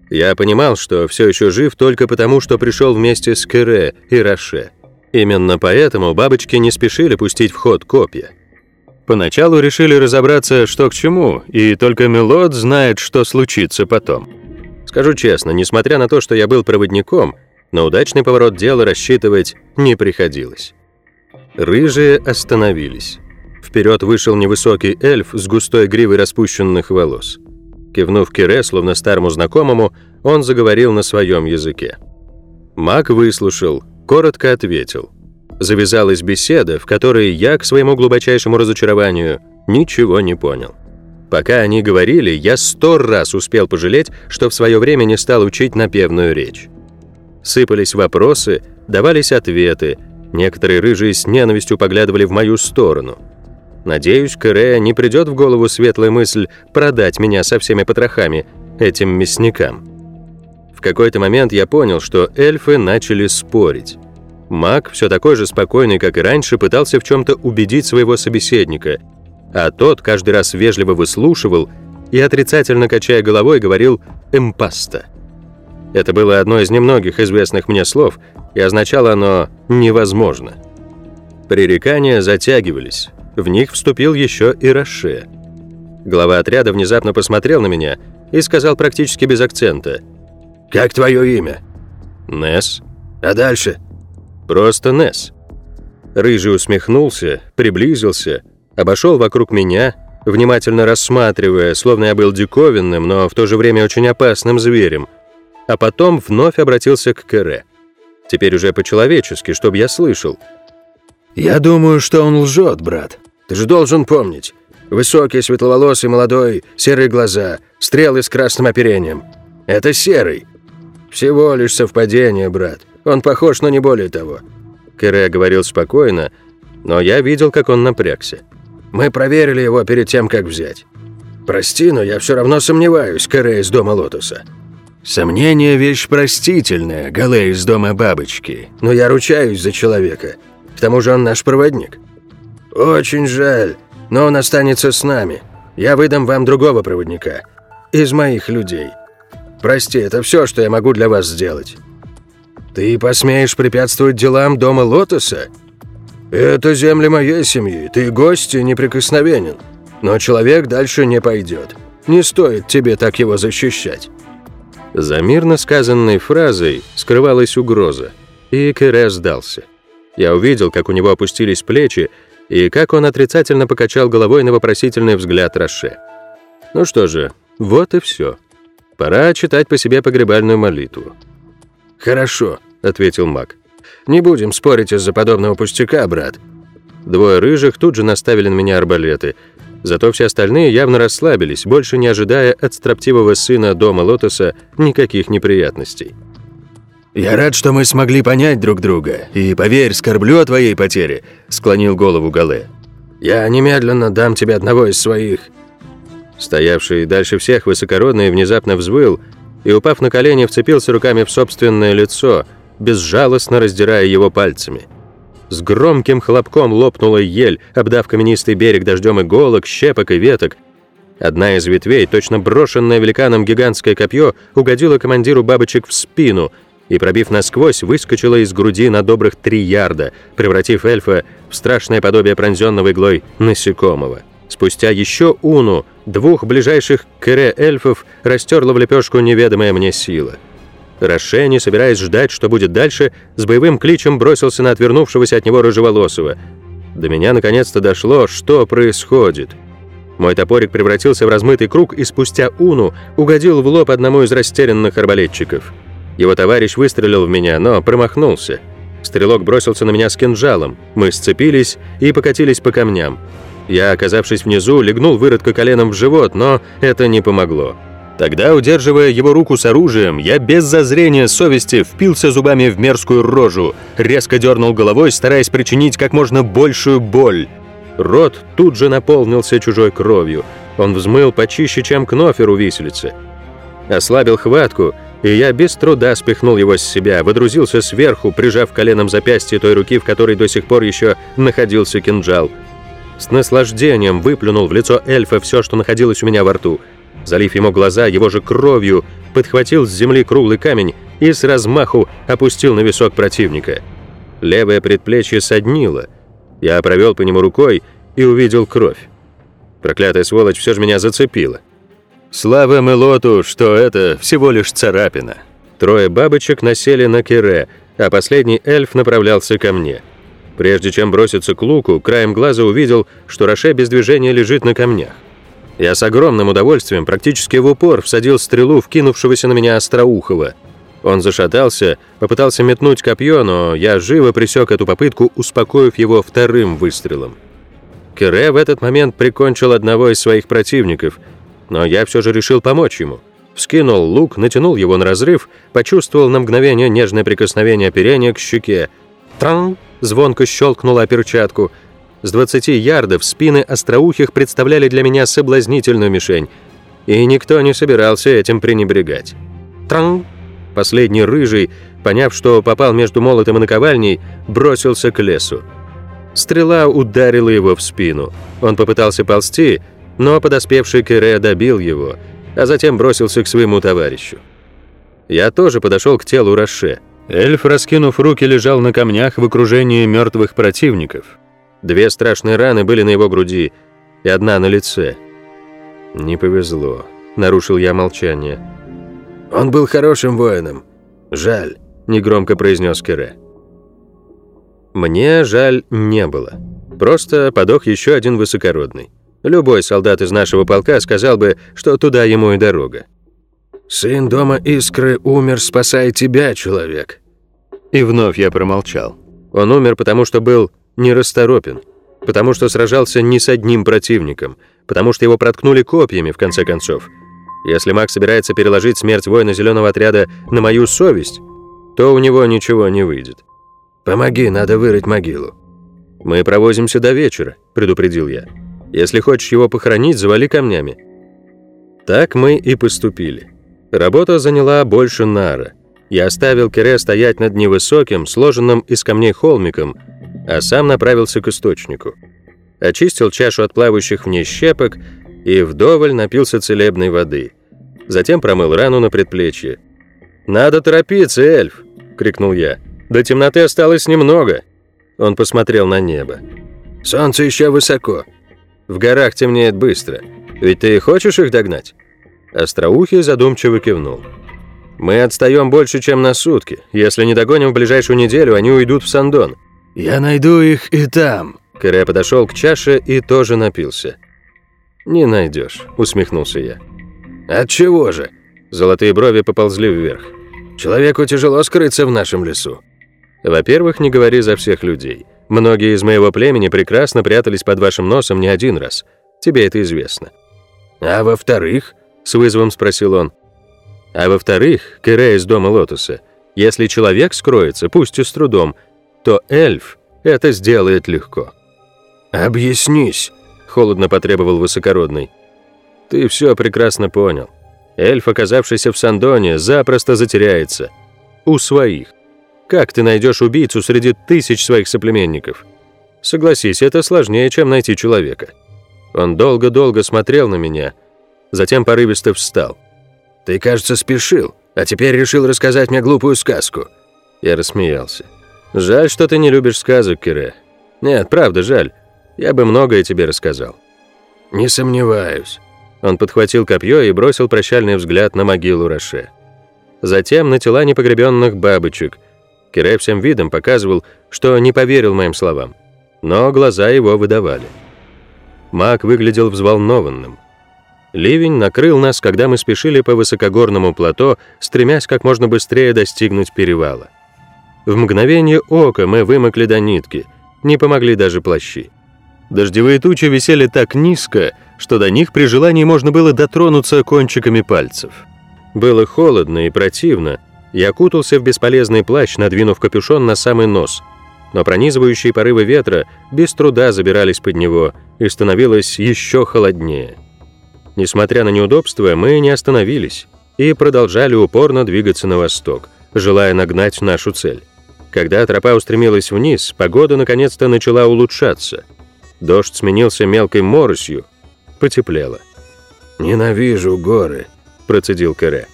Я понимал, что все еще жив только потому, что пришел вместе с Кере и Роше. Именно поэтому бабочки не спешили пустить в ход копья. Поначалу решили разобраться, что к чему, и только Мелод знает, что случится потом. Скажу честно, несмотря на то, что я был проводником, на удачный поворот дела рассчитывать не приходилось. Рыжие остановились. Вперед вышел невысокий эльф с густой гривой распущенных волос. Кивнув Кире, словно старому знакомому, он заговорил на своем языке. Маг выслушал, коротко ответил. Завязалась беседа, в которой я, к своему глубочайшему разочарованию, ничего не понял. Пока они говорили, я сто раз успел пожалеть, что в свое время не стал учить напевную речь. Сыпались вопросы, давались ответы, некоторые рыжие с ненавистью поглядывали в мою сторону. Надеюсь, Корея не придет в голову светлая мысль продать меня со всеми потрохами этим мясникам. В какой-то момент я понял, что эльфы начали спорить. Маг, все такой же спокойный, как и раньше, пытался в чем-то убедить своего собеседника – а тот каждый раз вежливо выслушивал и, отрицательно качая головой, говорил «эмпаста». Это было одно из немногих известных мне слов, и означало оно «невозможно». Пререкания затягивались, в них вступил еще и Роше. Глава отряда внезапно посмотрел на меня и сказал практически без акцента «Как твое имя?» «Несс». «А дальше?» «Просто Несс». Рыжий усмехнулся, приблизился обошел вокруг меня, внимательно рассматривая, словно я был диковинным, но в то же время очень опасным зверем, а потом вновь обратился к Кэре. Теперь уже по-человечески, чтобы я слышал. «Я думаю, что он лжет, брат. Ты же должен помнить. Высокий, светловолосый, молодой, серые глаза, стрелы с красным оперением. Это серый. Всего лишь совпадение, брат. Он похож, но не более того». Кэре говорил спокойно, но я видел, как он напрягся. Мы проверили его перед тем, как взять. Прости, но я все равно сомневаюсь, Кэре из дома Лотоса. Сомнение – вещь простительная, Гале из дома бабочки. Но я ручаюсь за человека. К тому же он наш проводник. Очень жаль, но он останется с нами. Я выдам вам другого проводника. Из моих людей. Прости, это все, что я могу для вас сделать. Ты посмеешь препятствовать делам дома Лотоса? «Это земли моей семьи, ты гость и неприкосновенен. Но человек дальше не пойдет. Не стоит тебе так его защищать». За мирно сказанной фразой скрывалась угроза, и Кэре сдался. Я увидел, как у него опустились плечи, и как он отрицательно покачал головой на вопросительный взгляд Роше. Ну что же, вот и все. Пора читать по себе погребальную молитву. «Хорошо», — ответил маг. Не будем спорить из-за подобного пустяка, брат». Двое рыжих тут же наставили на меня арбалеты. Зато все остальные явно расслабились, больше не ожидая от строптивого сына дома Лотоса никаких неприятностей. «Я рад, что мы смогли понять друг друга, и, поверь, скорблю о твоей потере», — склонил голову Гале. «Я немедленно дам тебе одного из своих». Стоявший дальше всех высокородный внезапно взвыл и, упав на колени, вцепился руками в собственное лицо — безжалостно раздирая его пальцами. С громким хлопком лопнула ель, обдав каменистый берег дождем иголок, щепок и веток. Одна из ветвей, точно брошенное великаном гигантское копье, угодила командиру бабочек в спину и, пробив насквозь, выскочила из груди на добрых три ярда, превратив эльфа в страшное подобие пронзенного иглой насекомого. Спустя еще уну двух ближайших к Эре эльфов растерла в лепешку неведомая мне сила. Роше, не собираясь ждать, что будет дальше, с боевым кличем бросился на отвернувшегося от него рыжеволосого. До меня наконец-то дошло, что происходит. Мой топорик превратился в размытый круг и спустя уну угодил в лоб одному из растерянных арбалетчиков. Его товарищ выстрелил в меня, но промахнулся. Стрелок бросился на меня с кинжалом. Мы сцепились и покатились по камням. Я, оказавшись внизу, легнул выродка коленом в живот, но это не помогло. Тогда, удерживая его руку с оружием, я без зазрения совести впился зубами в мерзкую рожу, резко дернул головой, стараясь причинить как можно большую боль. Рот тут же наполнился чужой кровью. Он взмыл почище, чем кнофер у виселицы. Ослабил хватку, и я без труда спихнул его с себя, выдрузился сверху, прижав коленом запястье той руки, в которой до сих пор еще находился кинжал – с наслаждением выплюнул в лицо эльфа все, что находилось у меня во рту. Залив ему глаза его же кровью, подхватил с земли круглый камень и с размаху опустил на висок противника. Левое предплечье соднило. Я провел по нему рукой и увидел кровь. Проклятая сволочь все же меня зацепила. Слава Мелоту, что это всего лишь царапина. Трое бабочек насели на Кире, а последний эльф направлялся ко мне. Прежде чем броситься к луку, краем глаза увидел, что Роше без движения лежит на камнях. Я с огромным удовольствием, практически в упор, всадил стрелу в кинувшегося на меня Остроухова. Он зашатался, попытался метнуть копье, но я живо пресек эту попытку, успокоив его вторым выстрелом. Кере в этот момент прикончил одного из своих противников, но я все же решил помочь ему. Вскинул лук, натянул его на разрыв, почувствовал на мгновение нежное прикосновение оперения к щеке. Тран! звонко щелкнула перчатку. С 20 ярдов спины остроухих представляли для меня соблазнительную мишень, и никто не собирался этим пренебрегать. Тран! Последний рыжий, поняв, что попал между молотом и наковальней, бросился к лесу. Стрела ударила его в спину. Он попытался ползти, но подоспевший Кире добил его, а затем бросился к своему товарищу. Я тоже подошел к телу Роше. Эльф, раскинув руки, лежал на камнях в окружении мертвых противников. Две страшные раны были на его груди и одна на лице. «Не повезло», — нарушил я молчание. «Он был хорошим воином. Жаль», — негромко произнес Кере. «Мне жаль не было. Просто подох еще один высокородный. Любой солдат из нашего полка сказал бы, что туда ему и дорога. «Сын дома Искры умер, спасая тебя, человек». И вновь я промолчал. Он умер, потому что был нерасторопен, потому что сражался не с одним противником, потому что его проткнули копьями, в конце концов. Если маг собирается переложить смерть воина зеленого отряда на мою совесть, то у него ничего не выйдет. «Помоги, надо вырыть могилу». «Мы провозимся до вечера», — предупредил я. «Если хочешь его похоронить, завали камнями». Так мы и поступили. Работа заняла больше нара. Я оставил Кире стоять над невысоким, сложенным из камней холмиком, а сам направился к источнику. Очистил чашу от плавающих в ней щепок и вдоволь напился целебной воды. Затем промыл рану на предплечье. «Надо торопиться, эльф!» — крикнул я. «До темноты осталось немного!» Он посмотрел на небо. «Солнце еще высоко. В горах темнеет быстро. Ведь ты хочешь их догнать?» Остроухий задумчиво кивнул. «Мы отстаем больше, чем на сутки. Если не догоним в ближайшую неделю, они уйдут в Сандон». «Я найду их и там». Кэре подошел к чаше и тоже напился. «Не найдешь», — усмехнулся я. От чего же?» Золотые брови поползли вверх. «Человеку тяжело скрыться в нашем лесу». «Во-первых, не говори за всех людей. Многие из моего племени прекрасно прятались под вашим носом не один раз. Тебе это известно». «А во-вторых?» — с вызовом спросил он. «А во-вторых, Кэре из дома Лотоса, если человек скроется, пусть и с трудом, то эльф это сделает легко». «Объяснись», — холодно потребовал высокородный. «Ты все прекрасно понял. Эльф, оказавшийся в Сандоне, запросто затеряется. У своих. Как ты найдешь убийцу среди тысяч своих соплеменников? Согласись, это сложнее, чем найти человека». Он долго-долго смотрел на меня, затем порывисто встал. «Ты, кажется, спешил, а теперь решил рассказать мне глупую сказку». Я рассмеялся. «Жаль, что ты не любишь сказок, Кире. Нет, правда, жаль. Я бы многое тебе рассказал». «Не сомневаюсь». Он подхватил копье и бросил прощальный взгляд на могилу Роше. Затем на тела непогребенных бабочек. Кире всем видом показывал, что не поверил моим словам. Но глаза его выдавали. Маг выглядел взволнованным. Ливень накрыл нас, когда мы спешили по высокогорному плато, стремясь как можно быстрее достигнуть перевала. В мгновение ока мы вымокли до нитки, не помогли даже плащи. Дождевые тучи висели так низко, что до них при желании можно было дотронуться кончиками пальцев. Было холодно и противно. Я кутался в бесполезный плащ, надвинув капюшон на самый нос. Но пронизывающие порывы ветра без труда забирались под него, и становилось еще холоднее. Несмотря на неудобства, мы не остановились и продолжали упорно двигаться на восток, желая нагнать нашу цель. Когда тропа устремилась вниз, погода наконец-то начала улучшаться. Дождь сменился мелкой моросью, потеплело. «Ненавижу горы», — процедил Кэре.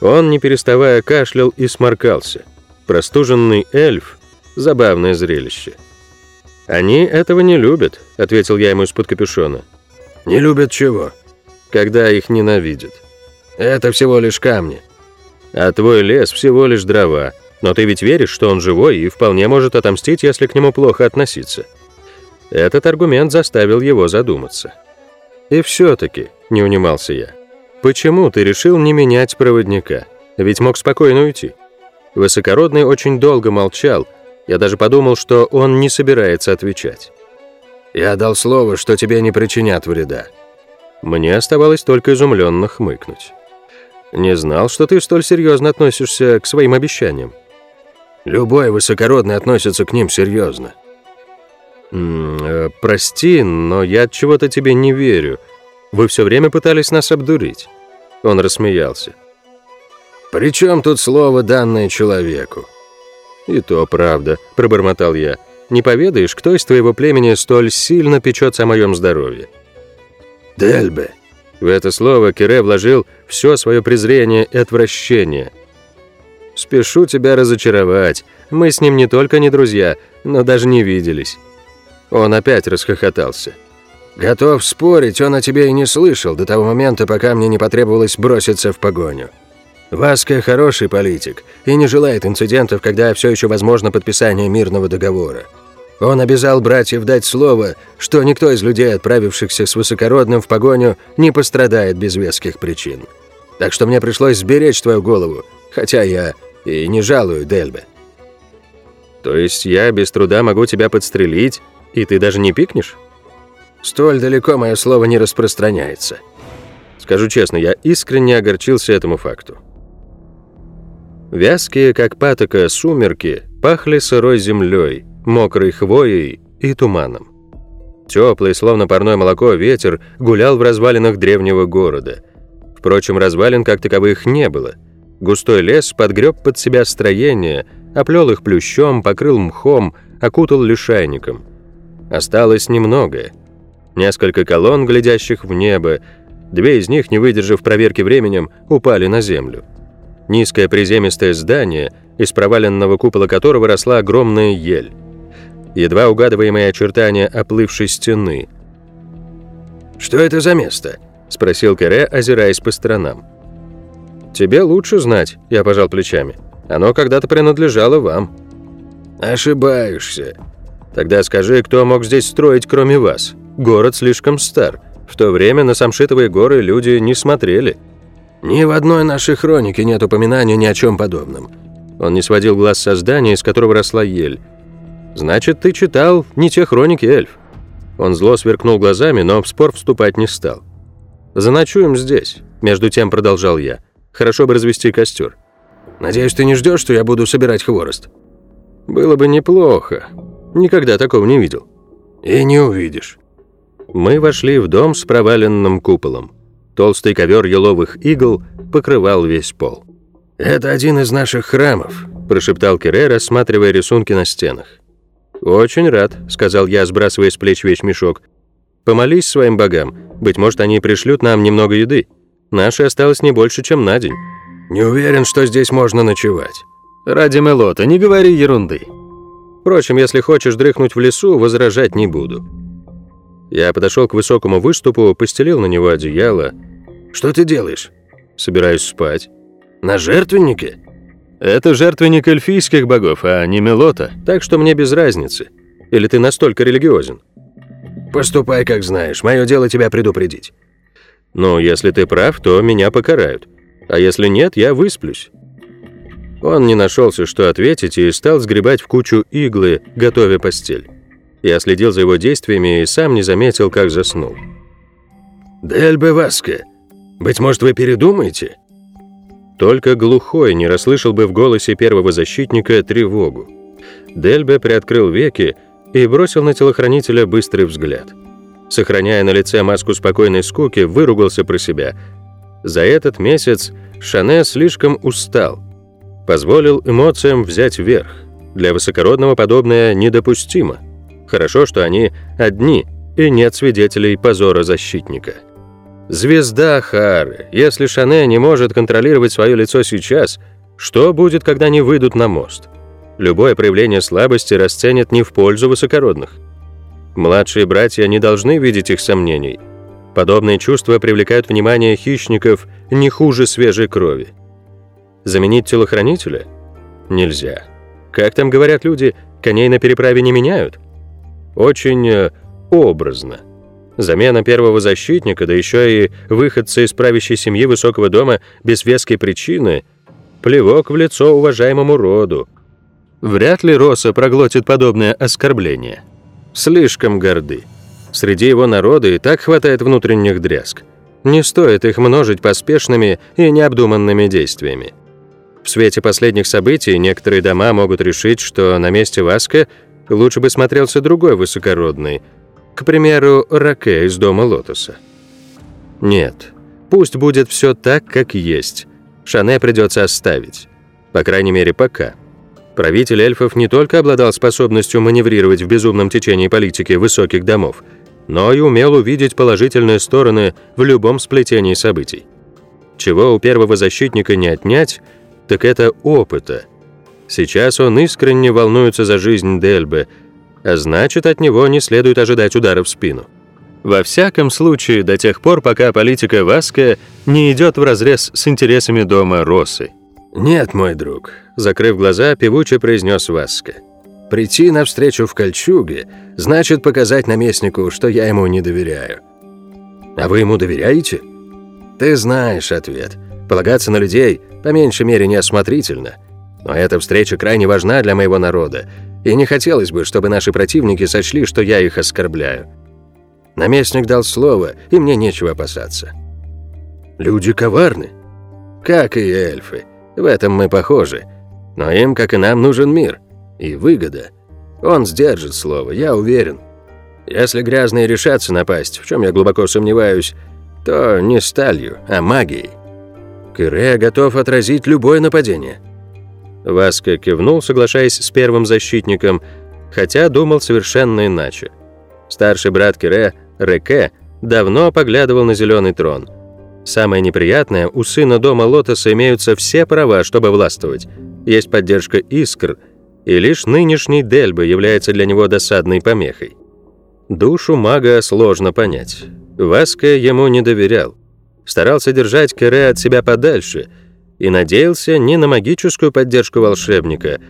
Он, не переставая, кашлял и сморкался. Простуженный эльф — забавное зрелище. «Они этого не любят», — ответил я ему из-под капюшона. «Не любят чего?» «Когда их ненавидят». «Это всего лишь камни». «А твой лес всего лишь дрова. Но ты ведь веришь, что он живой и вполне может отомстить, если к нему плохо относиться». Этот аргумент заставил его задуматься. «И все-таки», — не унимался я, — «почему ты решил не менять проводника? Ведь мог спокойно уйти». Высокородный очень долго молчал, я даже подумал, что он не собирается отвечать. «Я дал слово, что тебе не причинят вреда». Мне оставалось только изумленно хмыкнуть. «Не знал, что ты столь серьезно относишься к своим обещаниям». «Любой высокородный относится к ним серьезно». «М -м, э, «Прости, но я от чего-то тебе не верю. Вы все время пытались нас обдурить». Он рассмеялся. «При чем тут слово, данное человеку?» «И то правда», — пробормотал я. «Не поведаешь, кто из твоего племени столь сильно печется о моем здоровье?» «Дельбе». В это слово Кире вложил все свое презрение и отвращение. «Спешу тебя разочаровать. Мы с ним не только не друзья, но даже не виделись». Он опять расхохотался. «Готов спорить, он о тебе и не слышал до того момента, пока мне не потребовалось броситься в погоню. Васка хороший политик и не желает инцидентов, когда все еще возможно подписание мирного договора. Он обязал братьев дать слово, что никто из людей, отправившихся с высокородным в погоню, не пострадает без веских причин. Так что мне пришлось сберечь твою голову, хотя я и не жалую Дельбе. То есть я без труда могу тебя подстрелить, и ты даже не пикнешь? Столь далеко мое слово не распространяется. Скажу честно, я искренне огорчился этому факту. Вязкие, как патока, сумерки пахли сырой землей, мокрой хвоей и туманом. Теплый, словно парное молоко, ветер гулял в развалинах древнего города. Впрочем, развалин как таковых не было. Густой лес подгреб под себя строения, оплел их плющом, покрыл мхом, окутал лишайником. Осталось немного. Несколько колонн, глядящих в небо, две из них, не выдержав проверки временем, упали на землю. Низкое приземистое здание, из проваленного купола которого росла огромная ель. Едва угадываемые очертания оплывшей стены. «Что это за место?» – спросил Кере, озираясь по сторонам. «Тебе лучше знать», – я пожал плечами. «Оно когда-то принадлежало вам». «Ошибаешься». «Тогда скажи, кто мог здесь строить, кроме вас? Город слишком стар. В то время на Самшитовые горы люди не смотрели». Ни в одной нашей хронике нет упоминания ни о чем подобном. Он не сводил глаз со здания, из которого росла ель. Значит, ты читал не те хроники, эльф. Он зло сверкнул глазами, но в спор вступать не стал. «Заночуем здесь», — между тем продолжал я. «Хорошо бы развести костер». «Надеюсь, ты не ждешь, что я буду собирать хворост?» «Было бы неплохо. Никогда такого не видел». «И не увидишь». Мы вошли в дом с проваленным куполом. Толстый ковер еловых игл покрывал весь пол. «Это один из наших храмов», – прошептал Кире, рассматривая рисунки на стенах. «Очень рад», – сказал я, сбрасывая с плеч вещмешок. «Помолись своим богам. Быть может, они пришлют нам немного еды. Нашей осталось не больше, чем на день». «Не уверен, что здесь можно ночевать». «Ради Мелота, не говори ерунды. Впрочем, если хочешь дрыхнуть в лесу, возражать не буду». Я подошел к высокому выступу, постелил на него одеяло. «Что ты делаешь?» «Собираюсь спать». «На жертвеннике?» «Это жертвенник эльфийских богов, а не Мелота, так что мне без разницы. Или ты настолько религиозен?» «Поступай, как знаешь. Мое дело тебя предупредить». «Ну, если ты прав, то меня покарают. А если нет, я высплюсь». Он не нашелся, что ответить, и стал сгребать в кучу иглы, готовя постель. Я следил за его действиями и сам не заметил, как заснул. «Дельбе Васке, быть может, вы передумаете?» Только глухой не расслышал бы в голосе первого защитника тревогу. Дельбе приоткрыл веки и бросил на телохранителя быстрый взгляд. Сохраняя на лице маску спокойной скуки, выругался про себя. За этот месяц Шане слишком устал. Позволил эмоциям взять верх. Для высокородного подобное недопустимо. Хорошо, что они одни, и нет свидетелей позора защитника. Звезда Хары. Если Шане не может контролировать свое лицо сейчас, что будет, когда они выйдут на мост? Любое проявление слабости расценят не в пользу высокородных. Младшие братья не должны видеть их сомнений. Подобные чувства привлекают внимание хищников не хуже свежей крови. Заменить телохранителя? Нельзя. Как там говорят люди, коней на переправе не меняют? Очень э, образно. Замена первого защитника, да еще и выходца из правящей семьи высокого дома без веской причины – плевок в лицо уважаемому роду. Вряд ли Роса проглотит подобное оскорбление. Слишком горды. Среди его народа и так хватает внутренних дрязг. Не стоит их множить поспешными и необдуманными действиями. В свете последних событий некоторые дома могут решить, что на месте Васка лучше бы смотрелся другой высокородный, к примеру, Раке из дома Лотоса. Нет, пусть будет все так, как есть. Шане придется оставить. По крайней мере, пока. Правитель эльфов не только обладал способностью маневрировать в безумном течении политики высоких домов, но и умел увидеть положительные стороны в любом сплетении событий. Чего у первого защитника не отнять – так это опыта. Сейчас он искренне волнуется за жизнь Дельбе, а значит, от него не следует ожидать удара в спину. Во всяком случае, до тех пор, пока политика Васка не идет вразрез с интересами дома Росы. «Нет, мой друг», — закрыв глаза, певуче произнес Васка. «Прийти навстречу в Кольчуге значит показать наместнику, что я ему не доверяю». «А вы ему доверяете?» «Ты знаешь ответ. Полагаться на людей по меньшей мере неосмотрительно. Но эта встреча крайне важна для моего народа, и не хотелось бы, чтобы наши противники сочли, что я их оскорбляю. Наместник дал слово, и мне нечего опасаться. Люди коварны. Как и эльфы. В этом мы похожи. Но им, как и нам, нужен мир. И выгода. Он сдержит слово, я уверен. Если грязные решатся напасть, в чем я глубоко сомневаюсь, то не сталью, а магией. Кире готов отразить любое нападение». Васка кивнул, соглашаясь с первым защитником, хотя думал совершенно иначе. Старший брат Кире, Реке, давно поглядывал на зеленый трон. Самое неприятное, у сына дома Лотоса имеются все права, чтобы властвовать. Есть поддержка искр, и лишь нынешний Дельба является для него досадной помехой. Душу мага сложно понять. Васка ему не доверял старался держать Кере от себя подальше и надеялся не на магическую поддержку волшебника,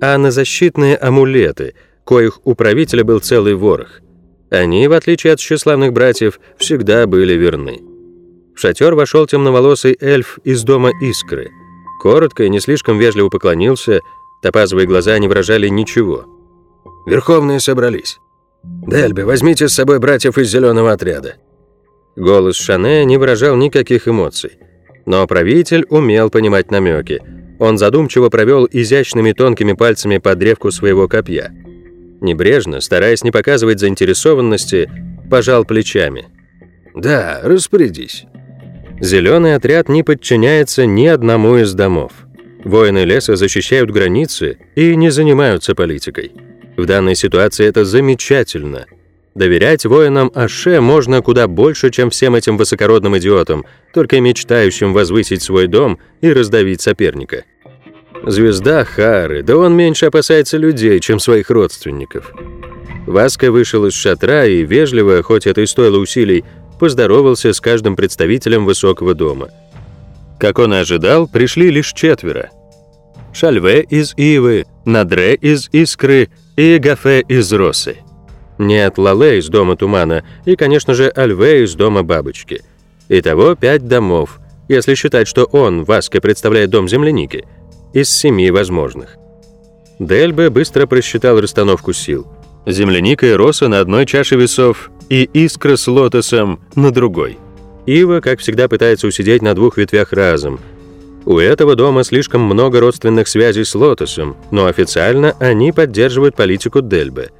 а на защитные амулеты, коих у правителя был целый ворох. Они, в отличие от тщеславных братьев, всегда были верны. В шатер вошел темноволосый эльф из дома Искры. Коротко и не слишком вежливо поклонился, топазовые глаза не выражали ничего. «Верховные собрались. Дельби, возьмите с собой братьев из зеленого отряда. Голос Шане не выражал никаких эмоций. Но правитель умел понимать намеки. Он задумчиво провел изящными тонкими пальцами по древку своего копья. Небрежно, стараясь не показывать заинтересованности, пожал плечами. «Да, распорядись». Зеленый отряд не подчиняется ни одному из домов. Воины леса защищают границы и не занимаются политикой. В данной ситуации это замечательно – Доверять воинам Аше можно куда больше, чем всем этим высокородным идиотам, только мечтающим возвысить свой дом и раздавить соперника. Звезда Хары, да он меньше опасается людей, чем своих родственников. Васка вышел из шатра и вежливо, хоть это и стоило усилий, поздоровался с каждым представителем высокого дома. Как он и ожидал, пришли лишь четверо. Шальве из Ивы, Надре из Искры и Гафе из Росы. Нет, Лале из Дома Тумана и, конечно же, Альве из Дома Бабочки. Итого пять домов, если считать, что он, Васка, представляет Дом Земляники, из семи возможных. Дельбе быстро просчитал расстановку сил – земляника и роса на одной чаше весов и искра с лотосом на другой. Ива, как всегда, пытается усидеть на двух ветвях разом. У этого дома слишком много родственных связей с лотосом, но официально они поддерживают политику Дельбе.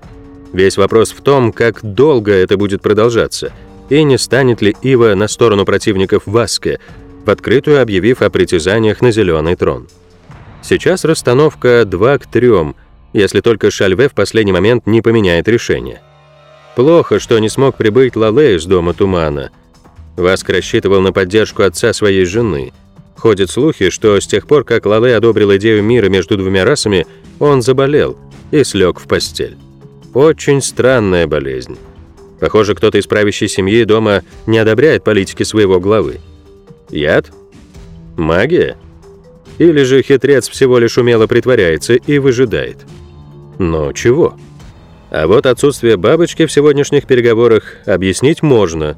Весь вопрос в том, как долго это будет продолжаться, и не станет ли Ива на сторону противников Васке, в открытую объявив о притязаниях на зеленый трон. Сейчас расстановка 2 к 3, если только Шальве в последний момент не поменяет решение. Плохо, что не смог прибыть Лале из Дома Тумана. Васк рассчитывал на поддержку отца своей жены. Ходят слухи, что с тех пор, как Лале одобрил идею мира между двумя расами, он заболел и слег в постель. Очень странная болезнь. Похоже, кто-то из правящей семьи дома не одобряет политики своего главы. Яд? Магия? Или же хитрец всего лишь умело притворяется и выжидает? Но чего? А вот отсутствие бабочки в сегодняшних переговорах объяснить можно.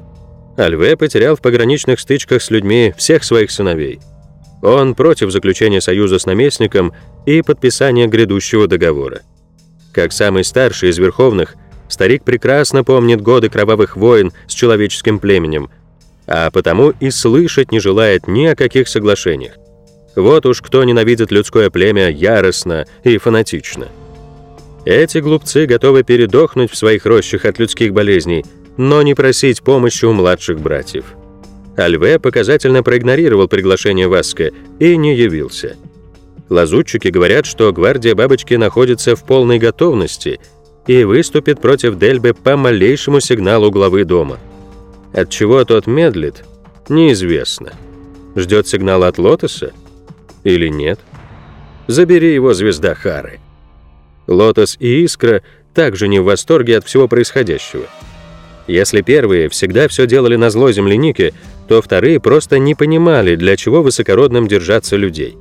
Альве потерял в пограничных стычках с людьми всех своих сыновей. Он против заключения союза с наместником и подписания грядущего договора. Как самый старший из верховных, старик прекрасно помнит годы кровавых войн с человеческим племенем, а потому и слышать не желает ни о каких соглашениях. Вот уж кто ненавидит людское племя яростно и фанатично. Эти глупцы готовы передохнуть в своих рощах от людских болезней, но не просить помощи у младших братьев. Альве показательно проигнорировал приглашение Васка и не явился. Лазутчики говорят, что гвардия бабочки находится в полной готовности и выступит против Дельбе по малейшему сигналу главы дома. От чего тот медлит, неизвестно. Ждет сигнала от Лотоса или нет? Забери его, звезда Хары. Лотос и Искра также не в восторге от всего происходящего. Если первые всегда все делали на зло землянике, то вторые просто не понимали, для чего высокородным держаться людей.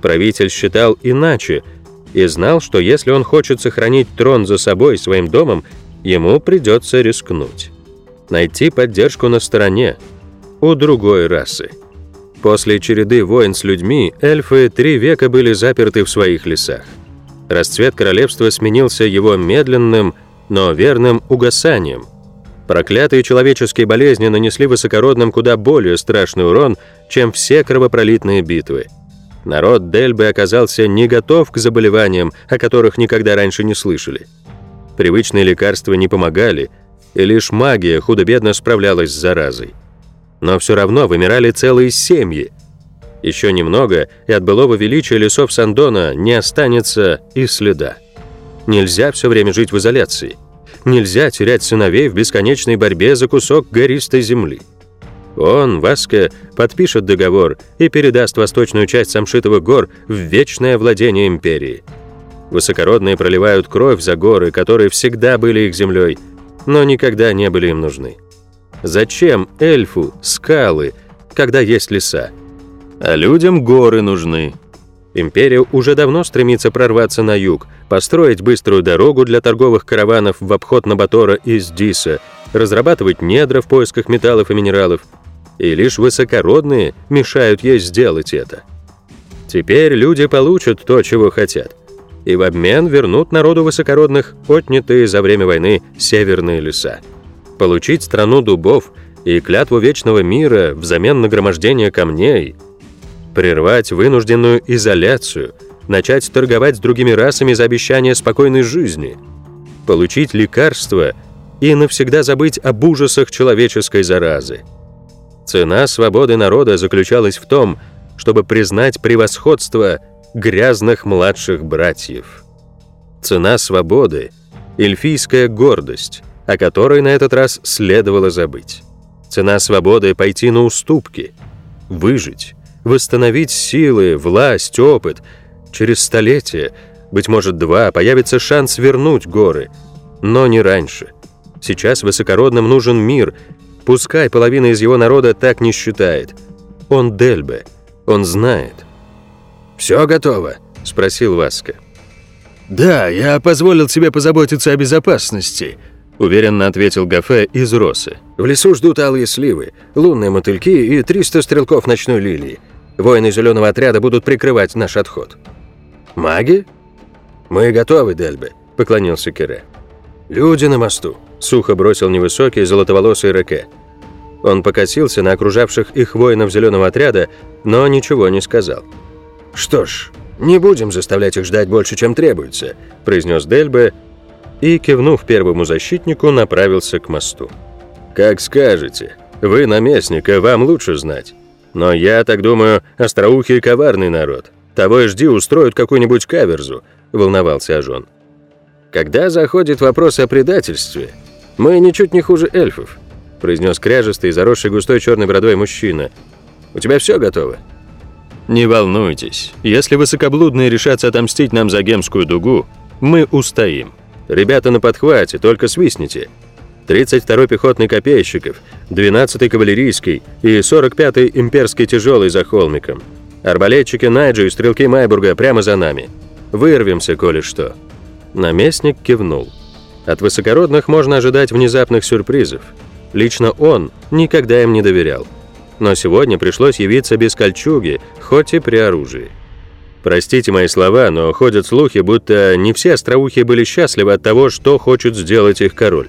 Правитель считал иначе и знал, что если он хочет сохранить трон за собой своим домом, ему придется рискнуть. Найти поддержку на стороне у другой расы. После череды войн с людьми эльфы три века были заперты в своих лесах. Расцвет королевства сменился его медленным, но верным угасанием. Проклятые человеческие болезни нанесли высокородным куда более страшный урон, чем все кровопролитные битвы. Народ Дельбы оказался не готов к заболеваниям, о которых никогда раньше не слышали. Привычные лекарства не помогали, и лишь магия худо-бедно справлялась с заразой. Но все равно вымирали целые семьи – еще немного, и от былого величия лесов Сандона не останется и следа. Нельзя все время жить в изоляции. Нельзя терять сыновей в бесконечной борьбе за кусок гористой земли. Он, Васка, подпишет договор и передаст восточную часть Самшитовых гор в вечное владение империи. Высокородные проливают кровь за горы, которые всегда были их землей, но никогда не были им нужны. Зачем эльфу скалы, когда есть леса? А людям горы нужны. Империя уже давно стремится прорваться на юг, построить быструю дорогу для торговых караванов в обход Набатора из Диса, разрабатывать недра в поисках металлов и минералов. И лишь высокородные мешают ей сделать это. Теперь люди получат то, чего хотят. И в обмен вернут народу высокородных отнятые за время войны северные леса. Получить страну дубов и клятву вечного мира взамен нагромождения камней – прервать вынужденную изоляцию, начать торговать с другими расами за обещание спокойной жизни, получить лекарства и навсегда забыть об ужасах человеческой заразы. Цена свободы народа заключалась в том, чтобы признать превосходство грязных младших братьев. Цена свободы – эльфийская гордость, о которой на этот раз следовало забыть. Цена свободы – пойти на уступки, выжить, восстановить силы, власть, опыт. Через столетие, быть может два, появится шанс вернуть горы. но не раньше. Сейчас высокородным нужен мир, пускай половина из его народа так не считает. Он Дельбе, он знает. «Все готово?» — спросил Васка. «Да, я позволил себе позаботиться о безопасности», — уверенно ответил Гафе из Росы. «В лесу ждут алые сливы, лунные мотыльки и 300 стрелков ночной лилии. Воины зеленого отряда будут прикрывать наш отход». «Маги?» «Мы готовы, Дельбе», — поклонился Кире. «Люди на мосту», — сухо бросил невысокий золотоволосый Реке. Он покосился на окружавших их воинов зеленого отряда, но ничего не сказал. «Что ж, не будем заставлять их ждать больше, чем требуется», — произнес Дельбе и, кивнув первому защитнику, направился к мосту. «Как скажете. Вы наместник, и вам лучше знать. Но я так думаю, остроухий коварный народ. Того и жди устроят какую-нибудь каверзу», — волновался Ажон. «Когда заходит вопрос о предательстве, мы ничуть не хуже эльфов», — произнес кряжестый, заросший густой черной бородой мужчина. «У тебя все готово?» «Не волнуйтесь, если высокоблудные решатся отомстить нам за Гемскую дугу, мы устоим. Ребята на подхвате, только свистните. 32-й пехотный копейщиков, 12-й кавалерийский и 45-й имперский тяжелый за холмиком. Арбалетчики Найджи и стрелки Майбурга прямо за нами. Вырвемся, коли что». Наместник кивнул. От высокородных можно ожидать внезапных сюрпризов. Лично он никогда им не доверял но сегодня пришлось явиться без кольчуги, хоть и при оружии. Простите мои слова, но ходят слухи, будто не все остроухи были счастливы от того, что хочет сделать их король.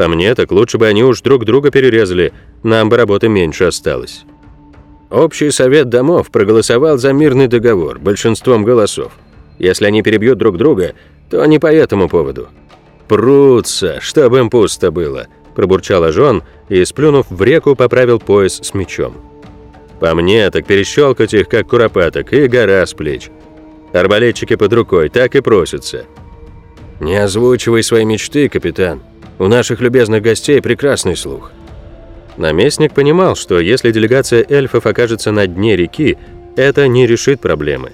По мне, так лучше бы они уж друг друга перерезали, нам бы работы меньше осталось. Общий совет домов проголосовал за мирный договор большинством голосов. Если они перебьют друг друга, то не по этому поводу. Прутся, чтобы им пусто было – пробурчал Ажон и, сплюнув в реку, поправил пояс с мечом. «По мне, так перещелкать их, как куропаток, и гора с плеч. Арбалетчики под рукой так и просятся». «Не озвучивай свои мечты, капитан. У наших любезных гостей прекрасный слух». Наместник понимал, что если делегация эльфов окажется на дне реки, это не решит проблемы.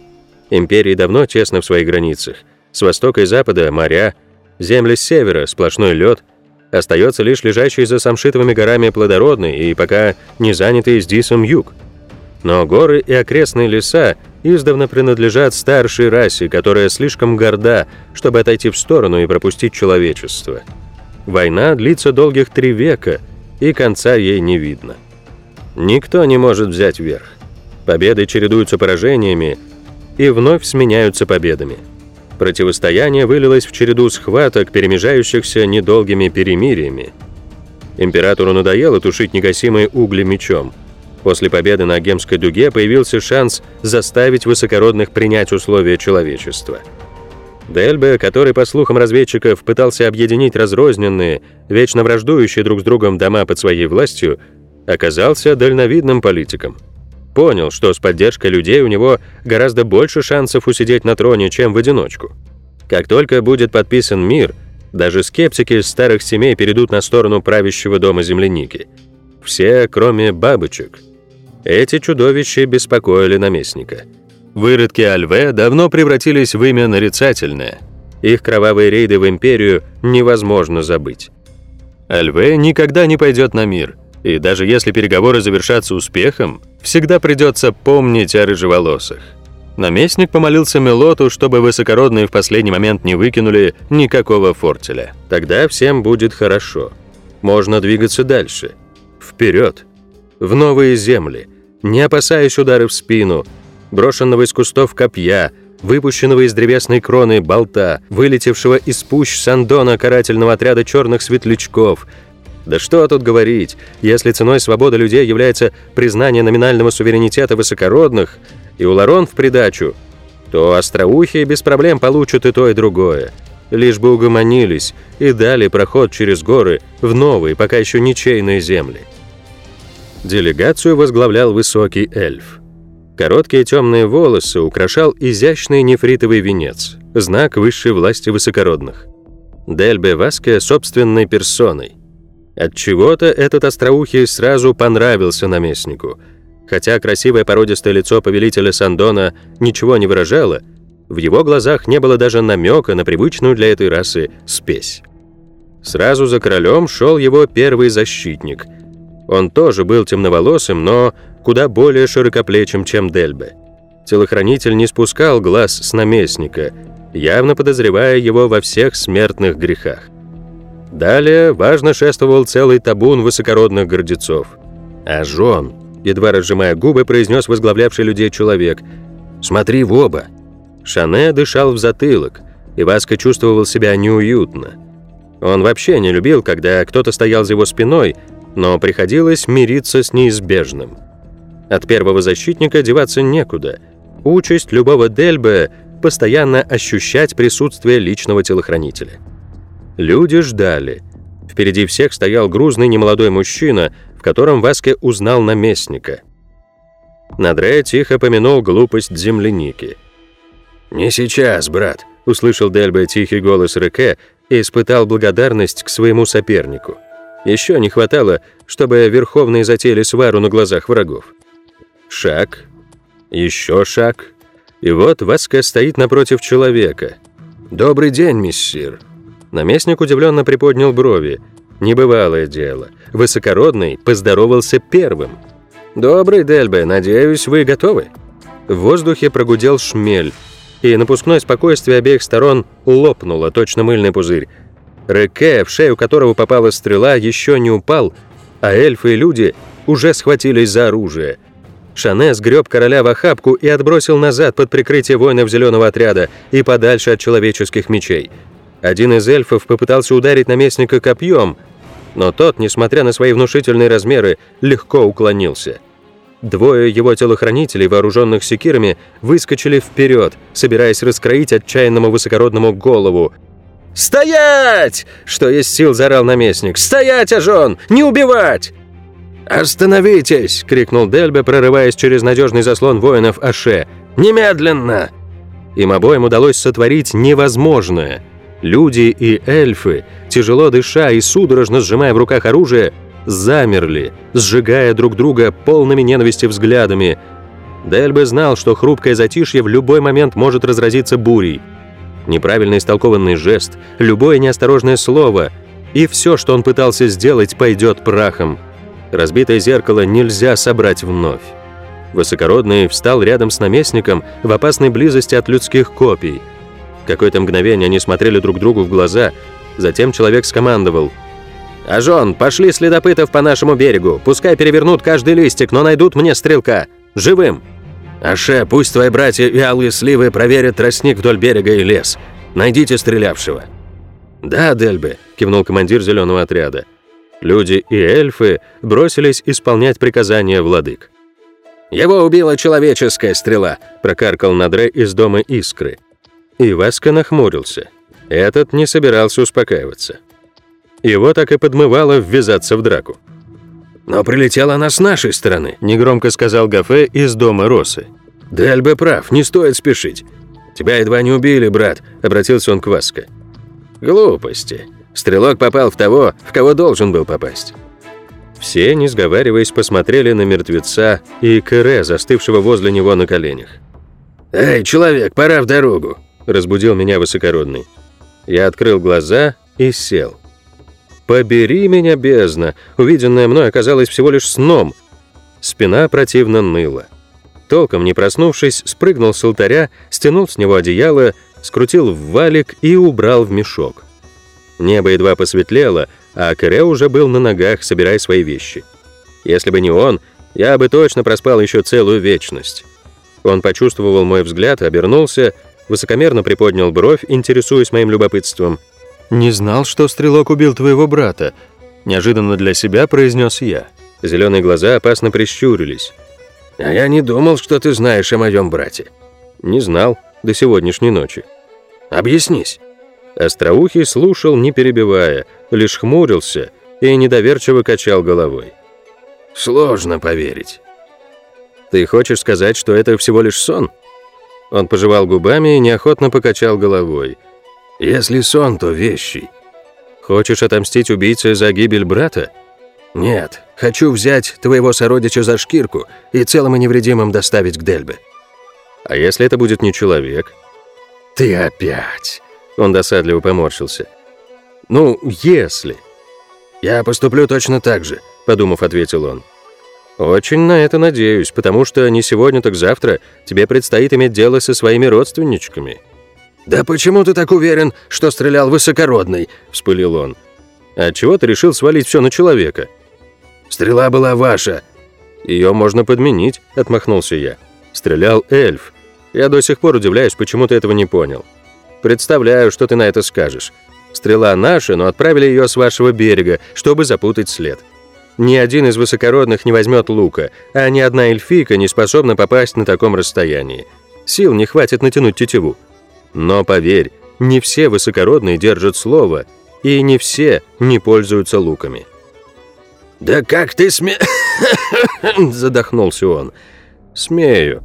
Империи давно тесно в своих границах. С востока и запада – моря, земли с севера – сплошной лед – Остается лишь лежащий за Самшитовыми горами плодородный и пока не занятый с Дисом юг. Но горы и окрестные леса издавна принадлежат старшей расе, которая слишком горда, чтобы отойти в сторону и пропустить человечество. Война длится долгих три века, и конца ей не видно. Никто не может взять верх. Победы чередуются поражениями и вновь сменяются победами. Противостояние вылилось в череду схваток, перемежающихся недолгими перемириями. Императору надоело тушить негасимые угли мечом. После победы на Гемской дуге появился шанс заставить высокородных принять условия человечества. Дельбе, который, по слухам разведчиков, пытался объединить разрозненные, вечно враждующие друг с другом дома под своей властью, оказался дальновидным политиком – Понял, что с поддержкой людей у него гораздо больше шансов усидеть на троне, чем в одиночку. Как только будет подписан мир, даже скептики старых семей перейдут на сторону правящего дома земляники. Все, кроме бабочек. Эти чудовища беспокоили наместника. Выродки Альве давно превратились в имя нарицательное. Их кровавые рейды в империю невозможно забыть. Альве никогда не пойдет на мир – и даже если переговоры завершатся успехом, всегда придется помнить о рыжеволосых. Наместник помолился Мелоту, чтобы высокородные в последний момент не выкинули никакого фортеля. Тогда всем будет хорошо. Можно двигаться дальше. Вперед. В новые земли. Не опасаясь удары в спину, брошенного из кустов копья, выпущенного из древесной кроны болта, вылетевшего из пущ Сандона карательного отряда черных светлячков – да что тут говорить, если ценой свободы людей является признание номинального суверенитета высокородных и уларон в придачу, то остроухие без проблем получат и то, и другое. Лишь бы угомонились и дали проход через горы в новые, пока еще ничейные земли. Делегацию возглавлял высокий эльф. Короткие темные волосы украшал изящный нефритовый венец, знак высшей власти высокородных. Дельбе Васке собственной персоной – от чего-то этот остроухий сразу понравился наместнику. Хотя красивое породистое лицо повелителя Сандона ничего не выражало, в его глазах не было даже намека на привычную для этой расы спесь. Сразу за королем шел его первый защитник. Он тоже был темноволосым, но куда более широкоплечим, чем Дельбе. Телохранитель не спускал глаз с наместника, явно подозревая его во всех смертных грехах. Далее важно шествовал целый табун высокородных гордецов. А жен, едва разжимая губы, произнес возглавлявший людей человек, «Смотри в оба!» Шане дышал в затылок, и Васка чувствовал себя неуютно. Он вообще не любил, когда кто-то стоял за его спиной, но приходилось мириться с неизбежным. От первого защитника деваться некуда. Участь любого Дельбе – постоянно ощущать присутствие личного телохранителя. Люди ждали. Впереди всех стоял грузный немолодой мужчина, в котором Васке узнал наместника. Надре тихо помянул глупость земляники. «Не сейчас, брат», — услышал Дельбе тихий голос Реке и испытал благодарность к своему сопернику. Еще не хватало, чтобы верховные затеяли свару на глазах врагов. Шаг, еще шаг, и вот Васка стоит напротив человека. «Добрый день, миссир». Наместник удивленно приподнял брови. Небывалое дело. Высокородный поздоровался первым. «Добрый, Дельбе, надеюсь, вы готовы?» В воздухе прогудел шмель, и напускное спокойствие обеих сторон лопнуло, точно мыльный пузырь. Реке, в шею которого попала стрела, еще не упал, а эльфы и люди уже схватились за оружие. Шане сгреб короля в охапку и отбросил назад под прикрытие воинов зеленого отряда и подальше от человеческих мечей. Один из эльфов попытался ударить наместника копьем, но тот, несмотря на свои внушительные размеры, легко уклонился. Двое его телохранителей, вооруженных секирами, выскочили вперед, собираясь раскроить отчаянному высокородному голову. «Стоять!» — что есть сил заорал наместник. «Стоять, Ажон! Не убивать!» «Остановитесь!» — крикнул Дельбе, прорываясь через надежный заслон воинов Аше. «Немедленно!» Им обоим удалось сотворить невозможное. Люди и эльфы, тяжело дыша и судорожно сжимая в руках оружие, замерли, сжигая друг друга полными ненависти взглядами. Дельбе знал, что хрупкое затишье в любой момент может разразиться бурей. Неправильно истолкованный жест, любое неосторожное слово, и все, что он пытался сделать, пойдет прахом. Разбитое зеркало нельзя собрать вновь. Высокородный встал рядом с наместником в опасной близости от людских копий. Какое-то мгновение они смотрели друг другу в глаза, затем человек скомандовал – «Ажон, пошли следопытов по нашему берегу. Пускай перевернут каждый листик, но найдут мне стрелка. Живым!» «Аше, пусть твои братья и алые сливы проверят тростник вдоль берега и лес. Найдите стрелявшего». «Да, Дельбе», — кивнул командир зеленого отряда. Люди и эльфы бросились исполнять приказания владык. «Его убила человеческая стрела», — прокаркал Надре из дома Искры. И Васка нахмурился. Этот не собирался успокаиваться. Его так и подмывало ввязаться в драку. «Но прилетела она с нашей стороны», — негромко сказал Гафе из дома Росы. «Дельбе прав, не стоит спешить. Тебя едва не убили, брат», — обратился он к Васко. «Глупости. Стрелок попал в того, в кого должен был попасть». Все, не сговариваясь, посмотрели на мертвеца и Кэре, застывшего возле него на коленях. «Эй, человек, пора в дорогу», — разбудил меня высокородный. Я открыл глаза и сел. «Побери меня, бездна!» Увиденное мной оказалось всего лишь сном. Спина противно ныла. Толком не проснувшись, спрыгнул с алтаря, стянул с него одеяло, скрутил в валик и убрал в мешок. Небо едва посветлело, а Кэре уже был на ногах, собирая свои вещи. Если бы не он, я бы точно проспал еще целую вечность. Он почувствовал мой взгляд, обернулся, высокомерно приподнял бровь, интересуясь моим любопытством — «Не знал, что стрелок убил твоего брата», — неожиданно для себя произнес я. Зеленые глаза опасно прищурились. «А я не думал, что ты знаешь о моем брате». «Не знал до сегодняшней ночи». «Объяснись». Остроухий слушал, не перебивая, лишь хмурился и недоверчиво качал головой. «Сложно поверить». «Ты хочешь сказать, что это всего лишь сон?» Он пожевал губами и неохотно покачал головой. Если сон, то вещий. Хочешь отомстить убийце за гибель брата? Нет, хочу взять твоего сородича за шкирку и целым и невредимым доставить к Дельбе. А если это будет не человек? Ты опять. Он досадливо поморщился. Ну, если. Я поступлю точно так же, подумав, ответил он. Очень на это надеюсь, потому что не сегодня, так завтра тебе предстоит иметь дело со своими родственничками. «Да почему ты так уверен, что стрелял высокородный?» – вспылил он. «А чего ты решил свалить все на человека?» «Стрела была ваша». «Ее можно подменить», – отмахнулся я. «Стрелял эльф. Я до сих пор удивляюсь, почему ты этого не понял. Представляю, что ты на это скажешь. Стрела наша, но отправили ее с вашего берега, чтобы запутать след. Ни один из высокородных не возьмет лука, а ни одна эльфийка не способна попасть на таком расстоянии. Сил не хватит натянуть тетиву. Но поверь, не все высокородные держат слово, и не все не пользуются луками. «Да как ты сме...» Задохнулся он. «Смею.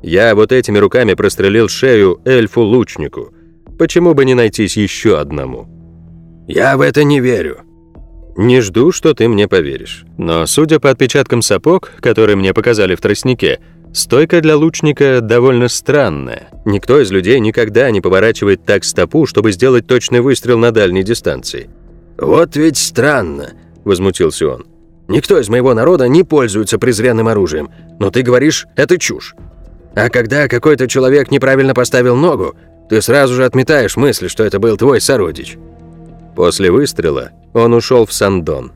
Я вот этими руками прострелил шею эльфу-лучнику. Почему бы не найтись еще одному?» «Я в это не верю». «Не жду, что ты мне поверишь. Но судя по отпечаткам сапог, которые мне показали в тростнике, Стойка для лучника довольно странная. Никто из людей никогда не поворачивает так стопу, чтобы сделать точный выстрел на дальней дистанции. «Вот ведь странно», — возмутился он. «Никто из моего народа не пользуется презренным оружием, но ты говоришь, это чушь. А когда какой-то человек неправильно поставил ногу, ты сразу же отметаешь мысль, что это был твой сородич». После выстрела он ушел в Сандон.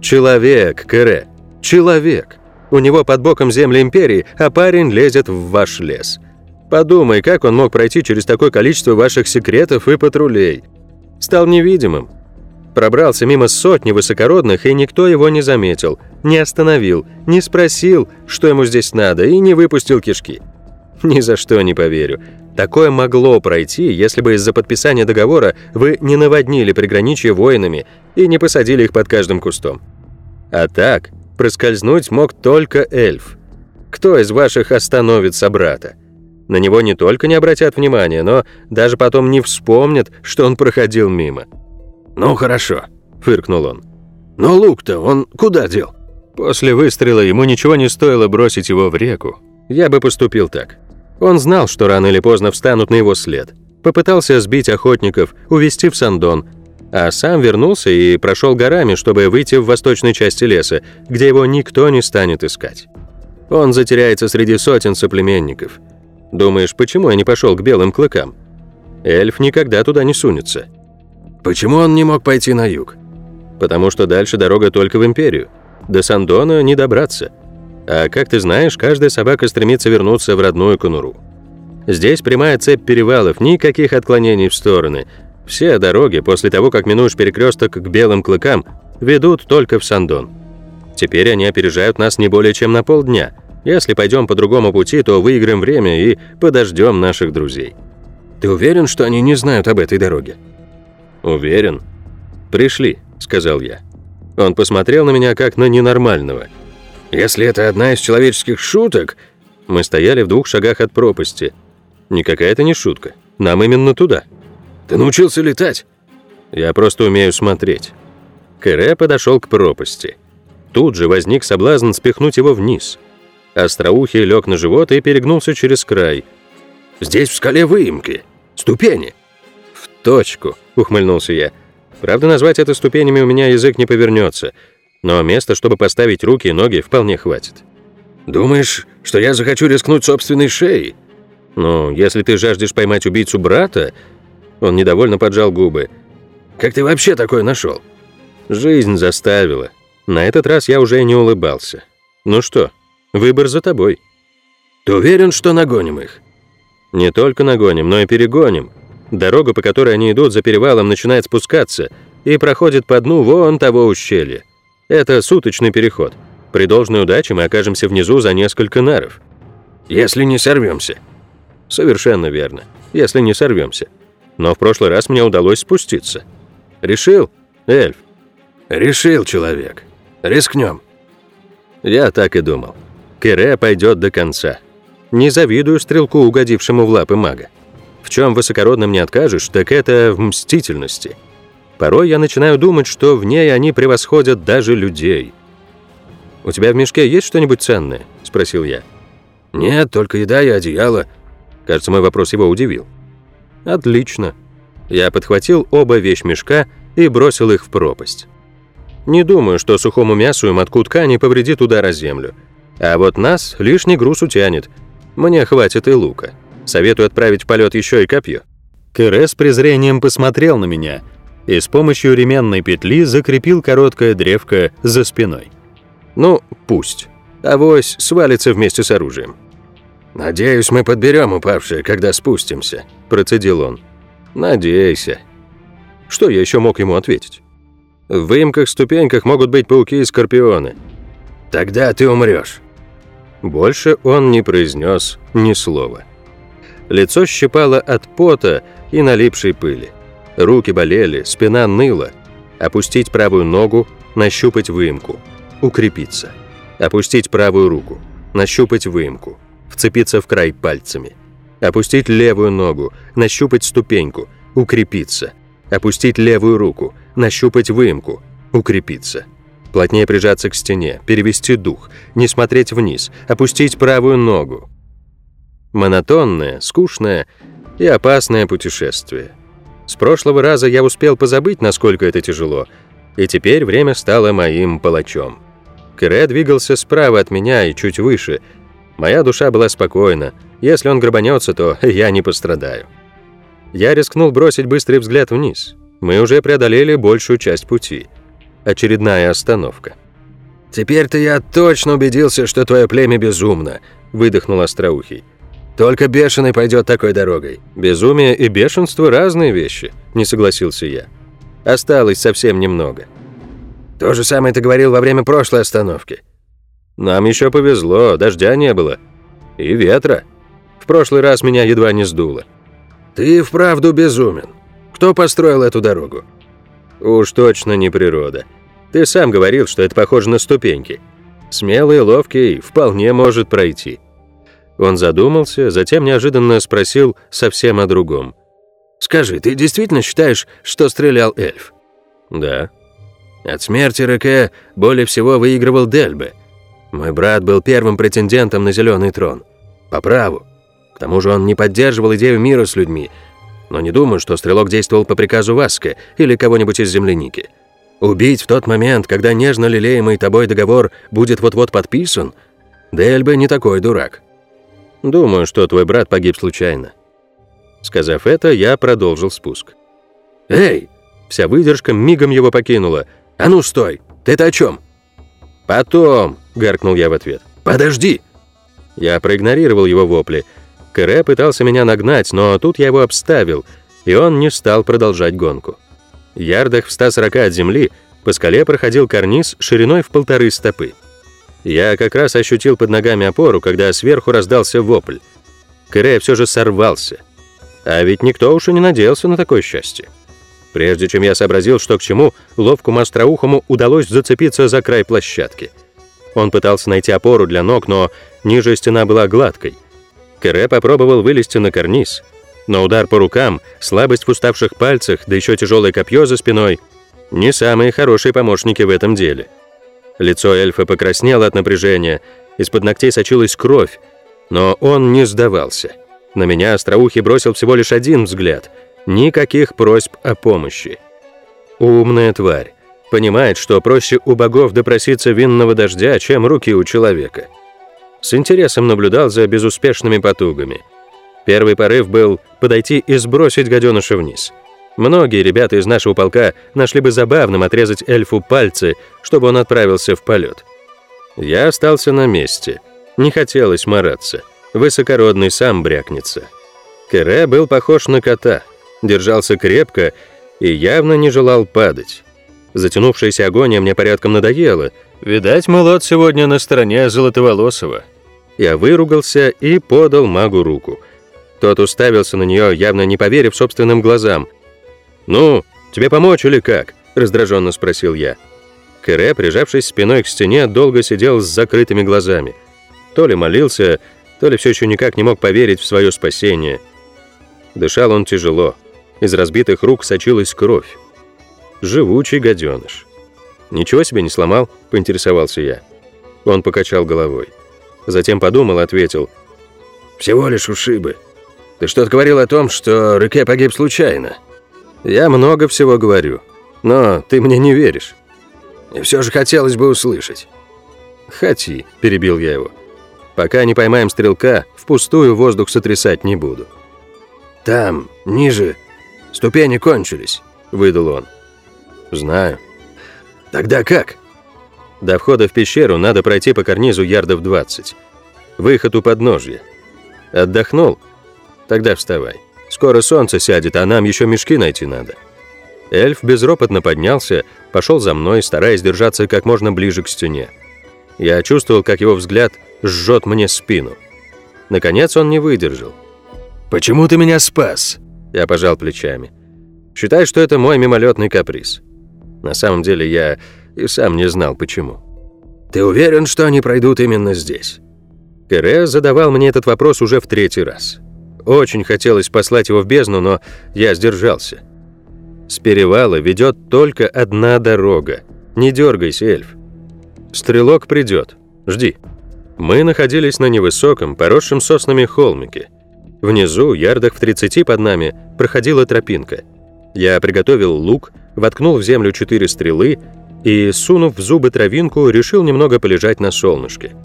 «Человек, Кэре, человек!» У него под боком земли империи, а парень лезет в ваш лес. Подумай, как он мог пройти через такое количество ваших секретов и патрулей. Стал невидимым. Пробрался мимо сотни высокородных, и никто его не заметил, не остановил, не спросил, что ему здесь надо, и не выпустил кишки. Ни за что не поверю. Такое могло пройти, если бы из-за подписания договора вы не наводнили приграничье воинами и не посадили их под каждым кустом. А так, Проскользнуть мог только эльф. Кто из ваших остановит собрата? На него не только не обратят внимания, но даже потом не вспомнят, что он проходил мимо. «Ну хорошо», — фыркнул он. «Но лук-то он куда дел?» После выстрела ему ничего не стоило бросить его в реку. Я бы поступил так. Он знал, что рано или поздно встанут на его след. Попытался сбить охотников, увести в Сандон, а сам вернулся и прошел горами, чтобы выйти в восточной части леса, где его никто не станет искать. Он затеряется среди сотен соплеменников. Думаешь, почему я не пошел к белым клыкам? Эльф никогда туда не сунется. Почему он не мог пойти на юг? Потому что дальше дорога только в Империю. До Сандона не добраться. А как ты знаешь, каждая собака стремится вернуться в родную конуру. Здесь прямая цепь перевалов, никаких отклонений в стороны – все дороги после того, как минуешь перекресток к белым клыкам, ведут только в Сандон. Теперь они опережают нас не более чем на полдня. Если пойдем по другому пути, то выиграем время и подождем наших друзей. Ты уверен, что они не знают об этой дороге? Уверен. Пришли, сказал я. Он посмотрел на меня как на ненормального. Если это одна из человеческих шуток... Мы стояли в двух шагах от пропасти. Никакая это не шутка. Нам именно туда. Ты научился летать?» «Я просто умею смотреть». Кэре подошел к пропасти. Тут же возник соблазн спихнуть его вниз. Остроухий лег на живот и перегнулся через край. «Здесь в скале выемки. Ступени». «В точку», — ухмыльнулся я. «Правда, назвать это ступенями у меня язык не повернется, но места, чтобы поставить руки и ноги, вполне хватит». «Думаешь, что я захочу рискнуть собственной шеей?» «Ну, если ты жаждешь поймать убийцу брата, он недовольно поджал губы. «Как ты вообще такое нашел?» «Жизнь заставила. На этот раз я уже не улыбался. Ну что, выбор за тобой». «Ты уверен, что нагоним их?» «Не только нагоним, но и перегоним. Дорога, по которой они идут за перевалом, начинает спускаться и проходит по дну вон того ущелья. Это суточный переход. При должной удаче мы окажемся внизу за несколько наров». «Если не сорвемся». «Совершенно верно. Если не сорвемся. Но в прошлый раз мне удалось спуститься. Решил, эльф? Решил, человек. Рискнем. Я так и думал. Кире пойдет до конца. Не завидую стрелку, угодившему в лапы мага. В чем высокородным не откажешь, так это в мстительности. Порой я начинаю думать, что в ней они превосходят даже людей. «У тебя в мешке есть что-нибудь ценное?» – спросил я. «Нет, только еда и одеяло». Кажется, мой вопрос его удивил. Отлично. Я подхватил оба вещмешка и бросил их в пропасть. Не думаю, что сухому мясу и мотку ткани повредит удар о землю. А вот нас лишний груз утянет. Мне хватит и лука. Советую отправить в полет еще и копье. Кэре с презрением посмотрел на меня и с помощью ременной петли закрепил короткое древко за спиной. Ну, пусть. Авось свалится вместе с оружием. «Надеюсь, мы подберем упавшее, когда спустимся», – процедил он. «Надейся». Что я еще мог ему ответить? В выемках-ступеньках могут быть пауки и скорпионы. «Тогда ты умрешь». Больше он не произнес ни слова. Лицо щипало от пота и налипшей пыли. Руки болели, спина ныла. Опустить правую ногу, нащупать выемку. Укрепиться. Опустить правую руку, нащупать выемку вцепиться в край пальцами. Опустить левую ногу, нащупать ступеньку, укрепиться. Опустить левую руку, нащупать выемку, укрепиться. Плотнее прижаться к стене, перевести дух, не смотреть вниз, опустить правую ногу. Монотонное, скучное и опасное путешествие. С прошлого раза я успел позабыть, насколько это тяжело, и теперь время стало моим палачом. Кэре двигался справа от меня и чуть выше, Моя душа была спокойна. Если он грабанется, то я не пострадаю. Я рискнул бросить быстрый взгляд вниз. Мы уже преодолели большую часть пути. Очередная остановка. «Теперь-то я точно убедился, что твое племя безумно», — выдохнул Остроухий. «Только бешеный пойдет такой дорогой». «Безумие и бешенство — разные вещи», — не согласился я. «Осталось совсем немного». «То же самое ты говорил во время прошлой остановки. Нам еще повезло, дождя не было. И ветра. В прошлый раз меня едва не сдуло. Ты вправду безумен. Кто построил эту дорогу? Уж точно не природа. Ты сам говорил, что это похоже на ступеньки. Смелый, ловкий, вполне может пройти. Он задумался, затем неожиданно спросил совсем о другом. «Скажи, ты действительно считаешь, что стрелял эльф?» «Да». От смерти Реке более всего выигрывал Дельбе – мой брат был первым претендентом на зеленый трон. По праву. К тому же он не поддерживал идею мира с людьми. Но не думаю, что стрелок действовал по приказу Васка или кого-нибудь из земляники. Убить в тот момент, когда нежно лелеемый тобой договор будет вот-вот подписан? Дельбе не такой дурак. Думаю, что твой брат погиб случайно. Сказав это, я продолжил спуск. «Эй!» Вся выдержка мигом его покинула. «А ну, стой! Ты-то о чем?» «Потом!» — гаркнул я в ответ. «Подожди!» Я проигнорировал его вопли. Кэре пытался меня нагнать, но тут я его обставил, и он не стал продолжать гонку. Ярдах в 140 от земли по скале проходил карниз шириной в полторы стопы. Я как раз ощутил под ногами опору, когда сверху раздался вопль. Кэре все же сорвался. А ведь никто уж и не надеялся на такое счастье. Прежде чем я сообразил, что к чему, ловкому остроухому удалось зацепиться за край площадки. Он пытался найти опору для ног, но ниже стена была гладкой. Кере попробовал вылезти на карниз, но удар по рукам, слабость в уставших пальцах, да еще тяжелое копье за спиной — не самые хорошие помощники в этом деле. Лицо эльфа покраснело от напряжения, из-под ногтей сочилась кровь, но он не сдавался. На меня остроухий бросил всего лишь один взгляд — Никаких просьб о помощи. Умная тварь. Понимает, что проще у богов допроситься винного дождя, чем руки у человека. С интересом наблюдал за безуспешными потугами. Первый порыв был подойти и сбросить гаденыша вниз. Многие ребята из нашего полка нашли бы забавным отрезать эльфу пальцы, чтобы он отправился в полет. Я остался на месте. Не хотелось мараться. Высокородный сам брякнется. Кере был похож на кота — держался крепко и явно не желал падать. Затянувшаяся агония мне порядком надоела. Видать, молод сегодня на стороне Золотоволосого. Я выругался и подал магу руку. Тот уставился на нее, явно не поверив собственным глазам. «Ну, тебе помочь или как?» – раздраженно спросил я. Кэре, прижавшись спиной к стене, долго сидел с закрытыми глазами. То ли молился, то ли все еще никак не мог поверить в свое спасение. Дышал он тяжело. Из разбитых рук сочилась кровь. Живучий гаденыш. «Ничего себе не сломал?» — поинтересовался я. Он покачал головой. Затем подумал, ответил. «Всего лишь ушибы. Ты что-то говорил о том, что Рыке погиб случайно?» «Я много всего говорю. Но ты мне не веришь. И все же хотелось бы услышать. «Хоти», — перебил я его. «Пока не поймаем стрелка, впустую воздух сотрясать не буду». «Там, ниже, ступени кончились», — выдал он. «Знаю». «Тогда как?» До входа в пещеру надо пройти по карнизу ярдов 20. Выход у подножья. Отдохнул? Тогда вставай. Скоро солнце сядет, а нам еще мешки найти надо. Эльф безропотно поднялся, пошел за мной, стараясь держаться как можно ближе к стене. Я чувствовал, как его взгляд жжет мне спину. Наконец он не выдержал. «Почему ты меня спас?» Я пожал плечами. «Считай, что это мой мимолетный каприз. На самом деле я и сам не знал, почему». «Ты уверен, что они пройдут именно здесь?» Кере задавал мне этот вопрос уже в третий раз. Очень хотелось послать его в бездну, но я сдержался. С перевала ведет только одна дорога. Не дергайся, эльф. Стрелок придет. Жди. Мы находились на невысоком, поросшем соснами холмике. Внизу, ярдах в 30 под нами, проходила тропинка. Я приготовил лук, воткнул в землю четыре стрелы и, сунув в зубы травинку, решил немного полежать на солнышке.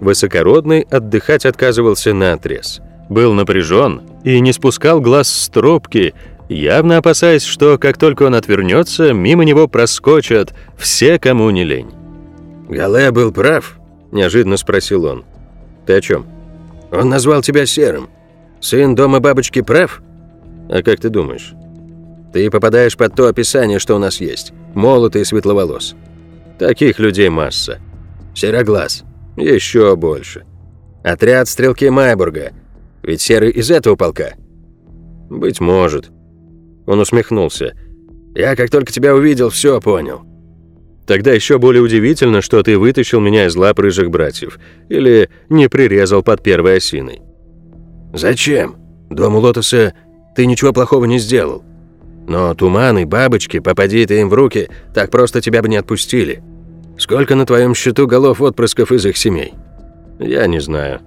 Высокородный отдыхать отказывался на отрез. Был напряжен и не спускал глаз с тропки, явно опасаясь, что как только он отвернется, мимо него проскочат все, кому не лень. «Гале был прав?» – неожиданно спросил он. «Ты о чем?» «Он назвал тебя серым. Сын дома бабочки прав?» «А как ты думаешь?» «Ты попадаешь под то описание, что у нас есть. Молотый и светловолос. Таких людей масса. Сероглаз. Еще больше. Отряд стрелки Майбурга. Ведь серый из этого полка?» «Быть может». Он усмехнулся. «Я, как только тебя увидел, все понял. Тогда еще более удивительно, что ты вытащил меня из лап рыжих братьев. Или не прирезал под первой осиной. Зачем? Дому Лотоса ты ничего плохого не сделал. Но туманы, бабочки, попади ты им в руки, так просто тебя бы не отпустили. Сколько на твоем счету голов отпрысков из их семей? Я не знаю.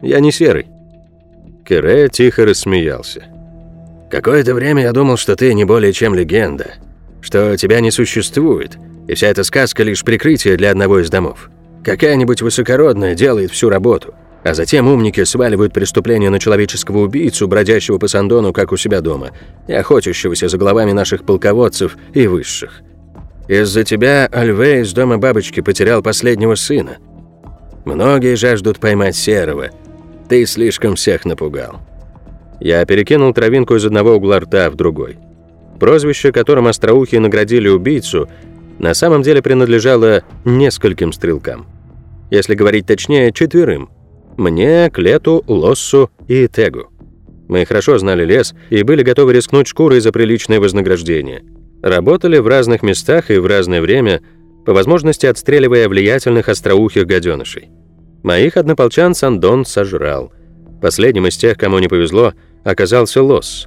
Я не серый. Кере тихо рассмеялся. Какое-то время я думал, что ты не более чем легенда, что тебя не существует – и вся эта сказка лишь прикрытие для одного из домов. Какая-нибудь высокородная делает всю работу, а затем умники сваливают преступление на человеческого убийцу, бродящего по Сандону, как у себя дома, и охотящегося за головами наших полководцев и высших. Из-за тебя Альвей из дома бабочки потерял последнего сына. Многие жаждут поймать Серого. Ты слишком всех напугал. Я перекинул травинку из одного угла рта в другой. Прозвище, которым остроухие наградили убийцу – на самом деле принадлежало нескольким стрелкам. Если говорить точнее, четверым. Мне, Клету, Лоссу и Тегу. Мы хорошо знали лес и были готовы рискнуть шкурой за приличное вознаграждение. Работали в разных местах и в разное время, по возможности отстреливая влиятельных остроухих гаденышей. Моих однополчан Сандон сожрал. Последним из тех, кому не повезло, оказался Лосс.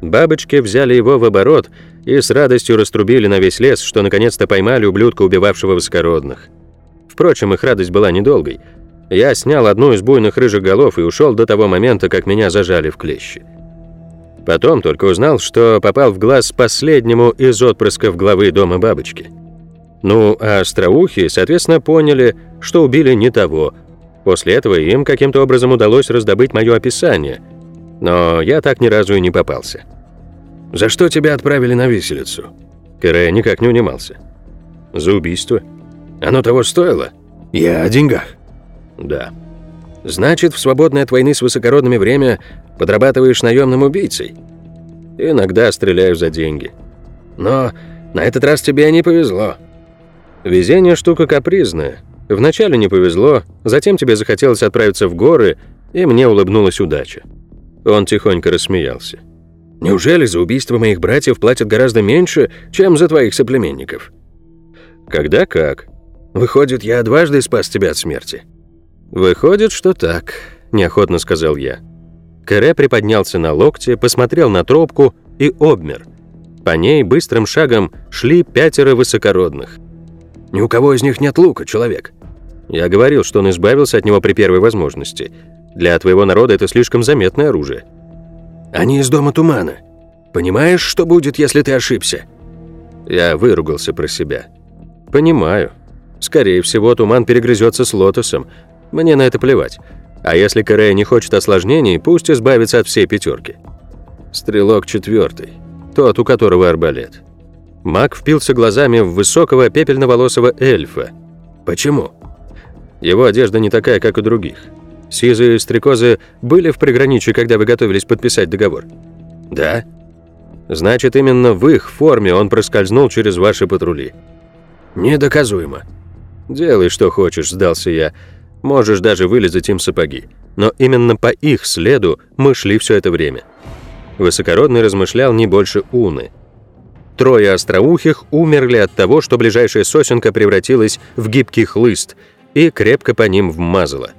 Бабочки взяли его в оборот и с радостью раструбили на весь лес, что наконец-то поймали ублюдка, убивавшего высокородных. Впрочем, их радость была недолгой. Я снял одну из буйных рыжих голов и ушел до того момента, как меня зажали в клещи. Потом только узнал, что попал в глаз последнему из отпрысков главы дома бабочки. Ну, а остроухи, соответственно, поняли, что убили не того. После этого им каким-то образом удалось раздобыть мое описание — но я так ни разу и не попался. «За что тебя отправили на виселицу?» Кэре никак не унимался. «За убийство. Оно того стоило? Я о деньгах». «Да». «Значит, в свободное от войны с высокородными время подрабатываешь наемным убийцей?» «Иногда стреляю за деньги». «Но на этот раз тебе не повезло». «Везение штука капризная. Вначале не повезло, затем тебе захотелось отправиться в горы, и мне улыбнулась удача». Он тихонько рассмеялся. «Неужели за убийство моих братьев платят гораздо меньше, чем за твоих соплеменников?» «Когда как?» «Выходит, я дважды спас тебя от смерти». «Выходит, что так», — неохотно сказал я. Кэре приподнялся на локте, посмотрел на тропку и обмер. По ней быстрым шагом шли пятеро высокородных. «Ни у кого из них нет лука, человек». Я говорил, что он избавился от него при первой возможности. Для твоего народа это слишком заметное оружие». «Они из Дома Тумана. Понимаешь, что будет, если ты ошибся?» Я выругался про себя. Понимаю. Скорее всего, туман перегрызется с лотосом. Мне на это плевать. А если Корея не хочет осложнений, пусть избавится от всей пятерки. Стрелок четвертый, тот, у которого арбалет. Маг впился глазами в высокого пепельноволосого эльфа. Почему? Его одежда не такая, как у других. Сизые стрекозы были в приграничье, когда вы готовились подписать договор? Да. Значит, именно в их форме он проскользнул через ваши патрули. Недоказуемо. Делай, что хочешь, сдался я. Можешь даже вылезать им сапоги. Но именно по их следу мы шли все это время. Высокородный размышлял не больше уны. Трое остроухих умерли от того, что ближайшая сосенка превратилась в гибкий хлыст и крепко по ним вмазала.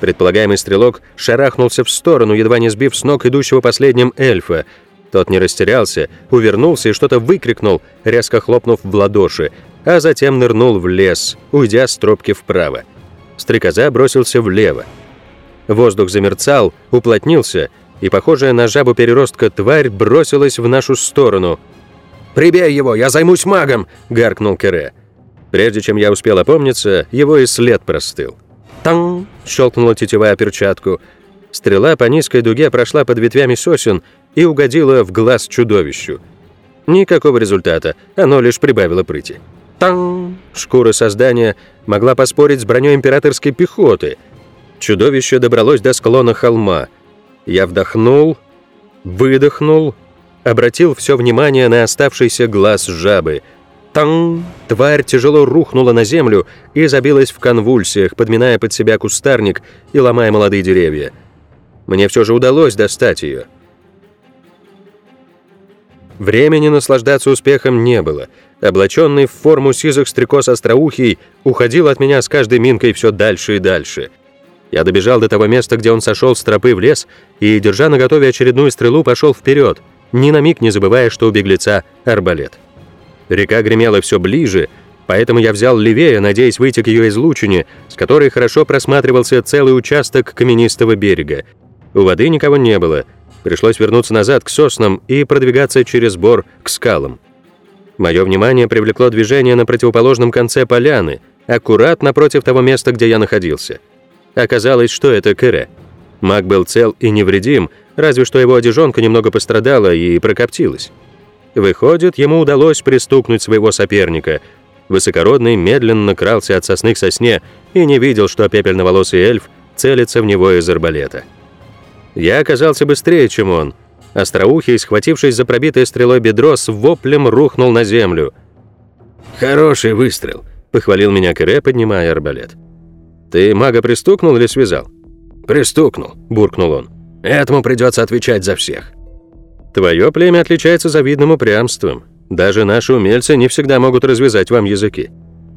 Предполагаемый стрелок шарахнулся в сторону, едва не сбив с ног идущего последним эльфа. Тот не растерялся, увернулся и что-то выкрикнул, резко хлопнув в ладоши, а затем нырнул в лес, уйдя с тропки вправо. Стрекоза бросился влево. Воздух замерцал, уплотнился, и похожая на жабу переростка тварь бросилась в нашу сторону. «Прибей его, я займусь магом!» — гаркнул Кере. Прежде чем я успел опомниться, его и след простыл. «Тан!» — щелкнула тетивая перчатку. Стрела по низкой дуге прошла под ветвями сосен и угодила в глаз чудовищу. Никакого результата, оно лишь прибавило прыти. «Тан!» Шкура создания могла поспорить с броней императорской пехоты. Чудовище добралось до склона холма. Я вдохнул, выдохнул, обратил все внимание на оставшийся глаз жабы. Тан! Тварь тяжело рухнула на землю и забилась в конвульсиях, подминая под себя кустарник и ломая молодые деревья. Мне все же удалось достать ее. Времени наслаждаться успехом не было — облаченный в форму сизых стрекоз остроухий, уходил от меня с каждой минкой все дальше и дальше. Я добежал до того места, где он сошел с тропы в лес, и, держа наготове очередную стрелу, пошел вперед, ни на миг не забывая, что у беглеца арбалет. Река гремела все ближе, поэтому я взял левее, надеясь выйти к ее излучине, с которой хорошо просматривался целый участок каменистого берега. У воды никого не было. Пришлось вернуться назад к соснам и продвигаться через бор к скалам. Мое внимание привлекло движение на противоположном конце поляны, аккурат напротив того места, где я находился. Оказалось, что это Кэре. Маг был цел и невредим, разве что его одежонка немного пострадала и прокоптилась. Выходит, ему удалось пристукнуть своего соперника. Высокородный медленно крался от сосны к сосне и не видел, что пепельноволосый эльф целится в него из арбалета. Я оказался быстрее, чем он — Остроухий, схватившись за пробитое стрелой бедро, с воплем рухнул на землю. «Хороший выстрел», — похвалил меня Кэре, поднимая арбалет. «Ты мага пристукнул или связал?» «Пристукнул», — буркнул он. «Этому придется отвечать за всех». «Твое племя отличается завидным упрямством. Даже наши умельцы не всегда могут развязать вам языки».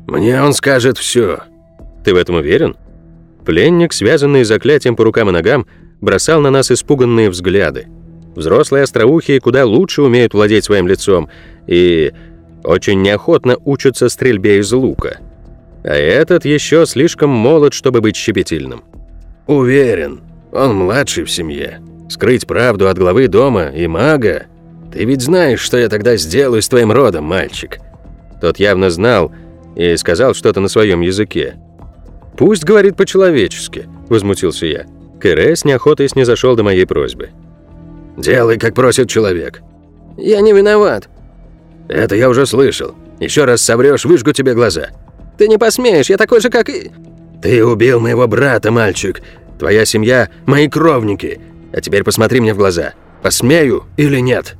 «Мне он скажет все». «Ты в этом уверен?» Пленник, связанный заклятием по рукам и ногам, бросал на нас испуганные взгляды. Взрослые остроухие куда лучше умеют владеть своим лицом и очень неохотно учатся стрельбе из лука. А этот еще слишком молод, чтобы быть щепетильным. Уверен, он младший в семье. Скрыть правду от главы дома и мага. Ты ведь знаешь, что я тогда сделаю с твоим родом, мальчик. Тот явно знал и сказал что-то на своем языке. «Пусть говорит по-человечески», — возмутился я. Кэрес неохотой снизошел до моей просьбы. «Делай, как просит человек». «Я не виноват». «Это я уже слышал. Еще раз соврешь, выжгу тебе глаза». «Ты не посмеешь, я такой же, как и...» «Ты убил моего брата, мальчик. Твоя семья — мои кровники. А теперь посмотри мне в глаза. Посмею или нет?»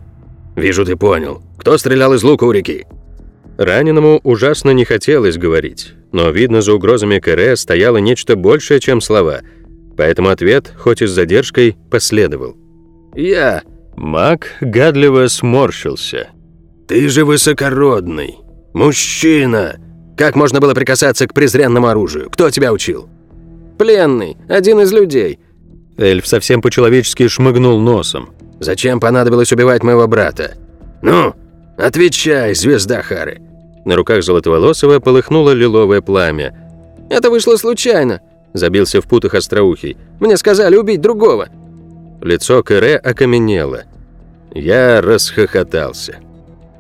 «Вижу, ты понял. Кто стрелял из лука у реки?» Раненому ужасно не хотелось говорить, но, видно, за угрозами Кэре стояло нечто большее, чем слова, поэтому ответ, хоть и с задержкой, последовал. «Я...» Маг гадливо сморщился. «Ты же высокородный. Мужчина. Как можно было прикасаться к презренному оружию? Кто тебя учил?» «Пленный. Один из людей». Эльф совсем по-человечески шмыгнул носом. «Зачем понадобилось убивать моего брата?» «Ну, отвечай, звезда Хары». На руках Золотоволосого полыхнуло лиловое пламя. «Это вышло случайно», — забился в путах остроухий. «Мне сказали убить другого». Лицо Кэре окаменело. Я расхохотался.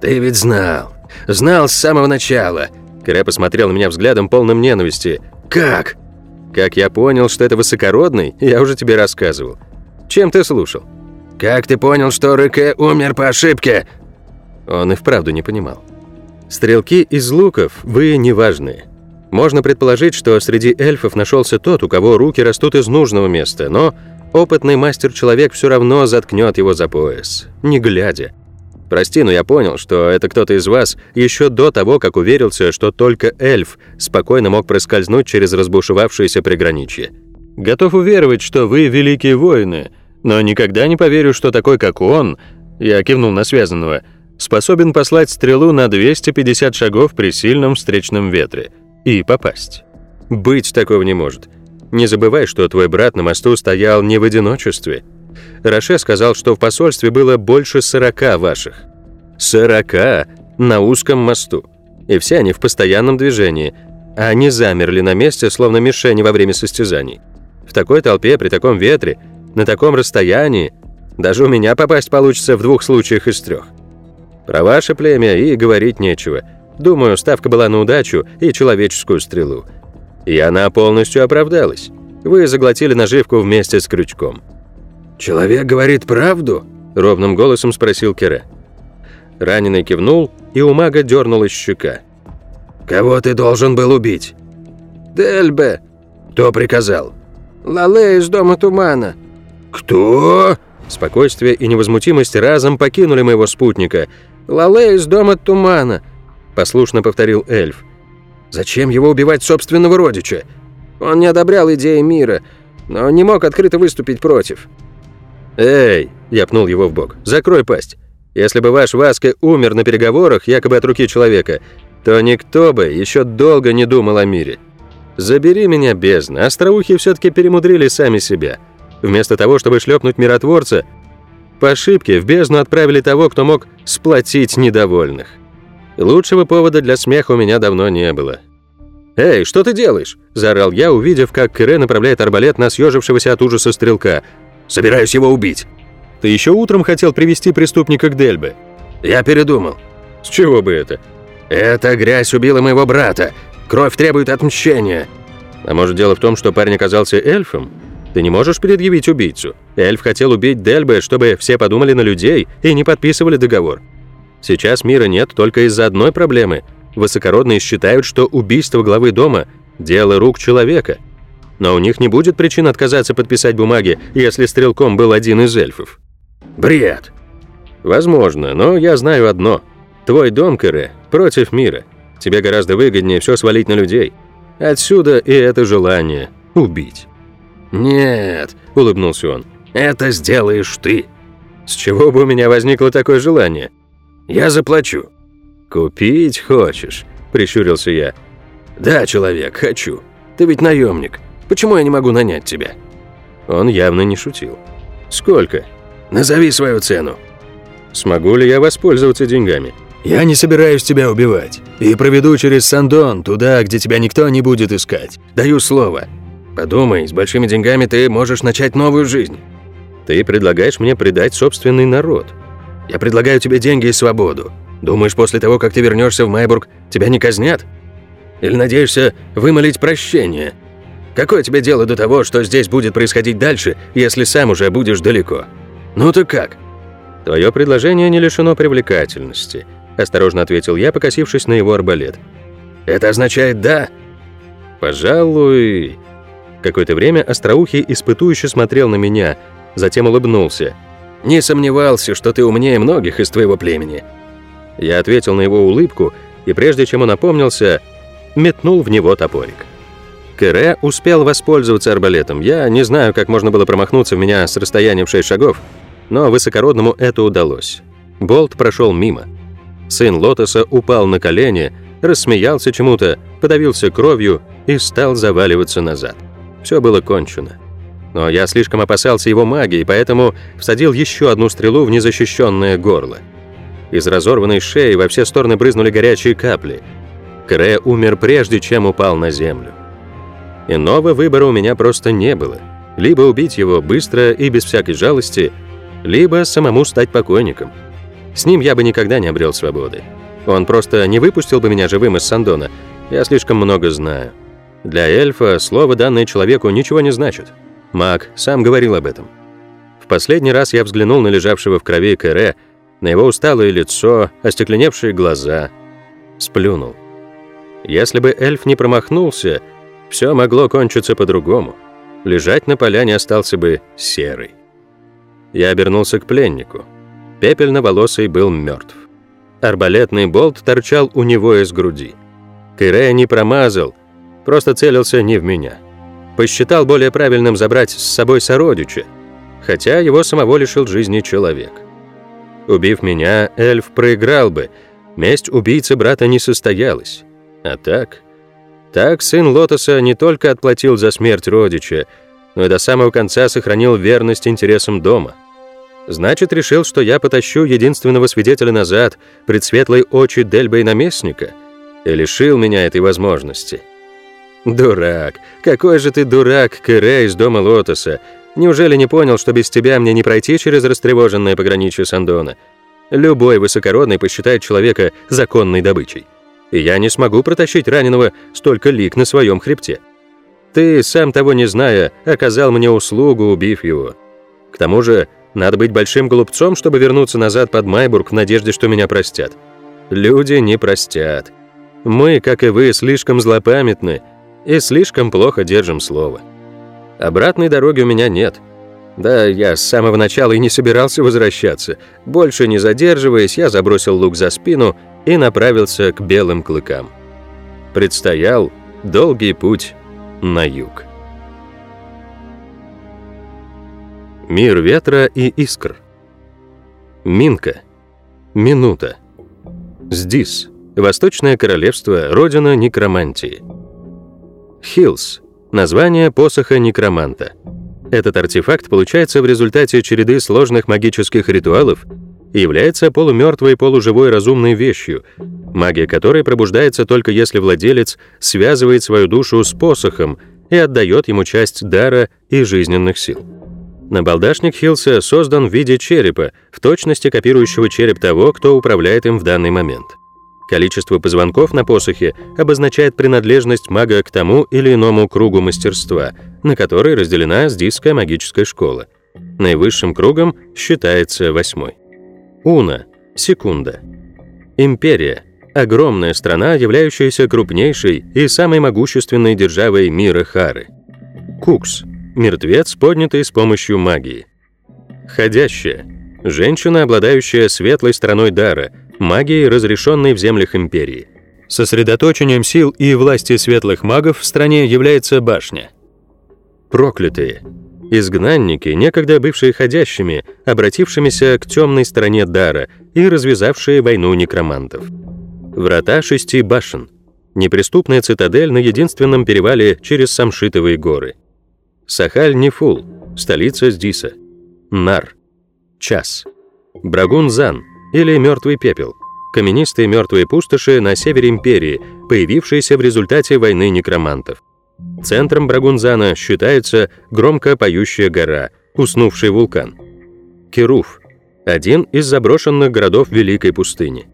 «Ты ведь знал. Знал с самого начала. Кэре посмотрел на меня взглядом полным ненависти. Как? Как я понял, что это высокородный, я уже тебе рассказывал. Чем ты слушал? Как ты понял, что Рыке умер по ошибке? Он и вправду не понимал. Стрелки из луков, вы неважные. Можно предположить, что среди эльфов нашелся тот, у кого руки растут из нужного места, но опытный мастер-человек все равно заткнет его за пояс, не глядя. Прости, но я понял, что это кто-то из вас еще до того, как уверился, что только эльф спокойно мог проскользнуть через разбушевавшееся приграничье. Готов уверовать, что вы великие воины, но никогда не поверю, что такой, как он, я кивнул на связанного, способен послать стрелу на 250 шагов при сильном встречном ветре и попасть. Быть такого не может. Не забывай, что твой брат на мосту стоял не в одиночестве – Роше сказал, что в посольстве было больше сорока ваших. Сорока на узком мосту. И все они в постоянном движении, а они замерли на месте, словно мишени во время состязаний. В такой толпе, при таком ветре, на таком расстоянии, даже у меня попасть получится в двух случаях из трех. Про ваше племя и говорить нечего. Думаю, ставка была на удачу и человеческую стрелу. И она полностью оправдалась. Вы заглотили наживку вместе с крючком. «Человек говорит правду?» — ровным голосом спросил Кере. Раненый кивнул, и у мага дернулась щека. «Кого ты должен был убить?» «Дельбе». «Кто приказал?» «Лале из Дома Тумана». «Кто?» Спокойствие и невозмутимость разом покинули моего спутника. «Лале из Дома Тумана», — послушно повторил эльф. «Зачем его убивать собственного родича?» «Он не одобрял идеи мира, но не мог открыто выступить против». «Эй!» – я пнул его в бок. «Закрой пасть. Если бы ваш Васка умер на переговорах, якобы от руки человека, то никто бы еще долго не думал о мире. Забери меня, бездна. Остроухи все-таки перемудрили сами себя. Вместо того, чтобы шлепнуть миротворца, по ошибке в бездну отправили того, кто мог сплотить недовольных. Лучшего повода для смеха у меня давно не было. «Эй, что ты делаешь?» – заорал я, увидев, как Кире направляет арбалет на съежившегося от ужаса стрелка – Собираюсь его убить». «Ты еще утром хотел привести преступника к Дельбе?» «Я передумал». «С чего бы это?» «Эта грязь убила моего брата. Кровь требует отмщения». «А может, дело в том, что парень оказался эльфом? Ты не можешь предъявить убийцу. Эльф хотел убить Дельбе, чтобы все подумали на людей и не подписывали договор. Сейчас мира нет только из-за одной проблемы. Высокородные считают, что убийство главы дома – дело рук человека – но у них не будет причин отказаться подписать бумаги, если стрелком был один из эльфов. Бред. Возможно, но я знаю одно. Твой дом, Кэре, против мира. Тебе гораздо выгоднее все свалить на людей. Отсюда и это желание убить. «Нет», — улыбнулся он, — «это сделаешь ты». «С чего бы у меня возникло такое желание?» «Я заплачу». «Купить хочешь?» — прищурился я. «Да, человек, хочу. Ты ведь наемник. Почему я не могу нанять тебя?» Он явно не шутил. «Сколько?» «Назови свою цену». «Смогу ли я воспользоваться деньгами?» «Я не собираюсь тебя убивать. И проведу через Сандон, туда, где тебя никто не будет искать. Даю слово. Подумай, с большими деньгами ты можешь начать новую жизнь». «Ты предлагаешь мне предать собственный народ». «Я предлагаю тебе деньги и свободу. Думаешь, после того, как ты вернешься в Майбург, тебя не казнят? Или надеешься вымолить прощение?» Какое тебе дело до того, что здесь будет происходить дальше, если сам уже будешь далеко? Ну ты как?» «Твое предложение не лишено привлекательности», – осторожно ответил я, покосившись на его арбалет. «Это означает «да»?» «Пожалуй...» Какое-то время Остроухий испытующе смотрел на меня, затем улыбнулся. «Не сомневался, что ты умнее многих из твоего племени». Я ответил на его улыбку, и прежде чем он опомнился, метнул в него топорик. Кэре успел воспользоваться арбалетом. Я не знаю, как можно было промахнуться в меня с расстоянием в 6 шагов, но высокородному это удалось. Болт прошел мимо. Сын Лотоса упал на колени, рассмеялся чему-то, подавился кровью и стал заваливаться назад. Все было кончено. Но я слишком опасался его магии, поэтому всадил еще одну стрелу в незащищенное горло. Из разорванной шеи во все стороны брызнули горячие капли. Кре умер прежде, чем упал на землю. Иного выбора у меня просто не было. Либо убить его быстро и без всякой жалости, либо самому стать покойником. С ним я бы никогда не обрел свободы. Он просто не выпустил бы меня живым из Сандона. Я слишком много знаю. Для эльфа слово, данное человеку, ничего не значит. Маг сам говорил об этом. В последний раз я взглянул на лежавшего в крови Кэре, на его усталое лицо, остекленевшие глаза. Сплюнул. Если бы эльф не промахнулся, все могло кончиться по-другому. Лежать на поляне остался бы серый. Я обернулся к пленнику. Пепельноволосый был мертв. Арбалетный болт торчал у него из груди. Кирея не промазал, просто целился не в меня. Посчитал более правильным забрать с собой сородича, хотя его самого лишил жизни человек. Убив меня, эльф проиграл бы, месть убийцы брата не состоялась. А так... Так сын Лотоса не только отплатил за смерть родича, но и до самого конца сохранил верность интересам дома. Значит, решил, что я потащу единственного свидетеля назад, пред светлой очи Дельба и наместника, и лишил меня этой возможности. Дурак, какой же ты дурак, Кэре из дома Лотоса. Неужели не понял, что без тебя мне не пройти через растревоженное пограничье Сандона? Любой высокородный посчитает человека законной добычей и я не смогу протащить раненого столько лик на своем хребте. Ты, сам того не зная, оказал мне услугу, убив его. К тому же, надо быть большим глупцом, чтобы вернуться назад под Майбург в надежде, что меня простят. Люди не простят. Мы, как и вы, слишком злопамятны и слишком плохо держим слово. Обратной дороги у меня нет. Да, я с самого начала и не собирался возвращаться. Больше не задерживаясь, я забросил лук за спину и направился к белым клыкам. Предстоял долгий путь на юг. Мир ветра и искр. Минка. Минута. Здис. Восточное королевство, родина некромантии. Хилс. Название посоха некроманта. Этот артефакт получается в результате череды сложных магических ритуалов и является полумертвой полуживой разумной вещью, магия которой пробуждается только если владелец связывает свою душу с посохом и отдает ему часть дара и жизненных сил. Набалдашник Хилса создан в виде черепа, в точности копирующего череп того, кто управляет им в данный момент. Количество позвонков на посохе обозначает принадлежность мага к тому или иному кругу мастерства, на который разделена сдийская магическая школа. Наивысшим кругом считается восьмой. Уна – секунда. Империя – огромная страна, являющаяся крупнейшей и самой могущественной державой мира Хары. Кукс – мертвец, поднятый с помощью магии. Ходящая – женщина, обладающая светлой стороной дара, магией, разрешенной в землях Империи. Сосредоточением сил и власти светлых магов в стране является башня. Проклятые – Изгнанники, некогда бывшие ходящими, обратившимися к темной стороне дара и развязавшие войну некромантов. Врата шести башен. Неприступная цитадель на единственном перевале через Самшитовые горы. Сахаль-Нефул, столица Сдиса. Нар. Час. Брагун-Зан, или Мертвый пепел. Каменистые мертвые пустоши на севере империи, появившиеся в результате войны некромантов. Центром Брагунзана считается громко поющая гора, уснувший вулкан. Кируф – один из заброшенных городов Великой пустыни.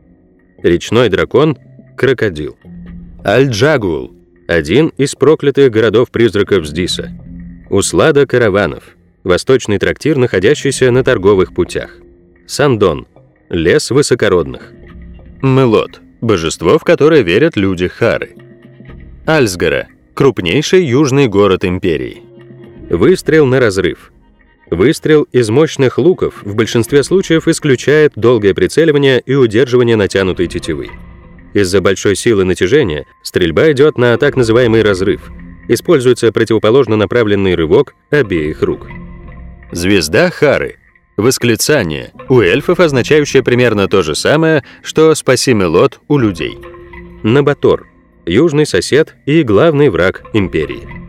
Речной дракон – крокодил. Аль-Джагул – один из проклятых городов-призраков Сдиса. Услада караванов – восточный трактир, находящийся на торговых путях. Сандон – лес высокородных. Мелот – божество, в которое верят люди Хары. Альсгара – крупнейший южный город империи. Выстрел на разрыв. Выстрел из мощных луков в большинстве случаев исключает долгое прицеливание и удерживание натянутой тетивы. Из-за большой силы натяжения стрельба идет на так называемый разрыв. Используется противоположно направленный рывок обеих рук. Звезда Хары. Восклицание. У эльфов означающее примерно то же самое, что «спаси Мелот» у людей. Набатор южный сосед и главный враг империи.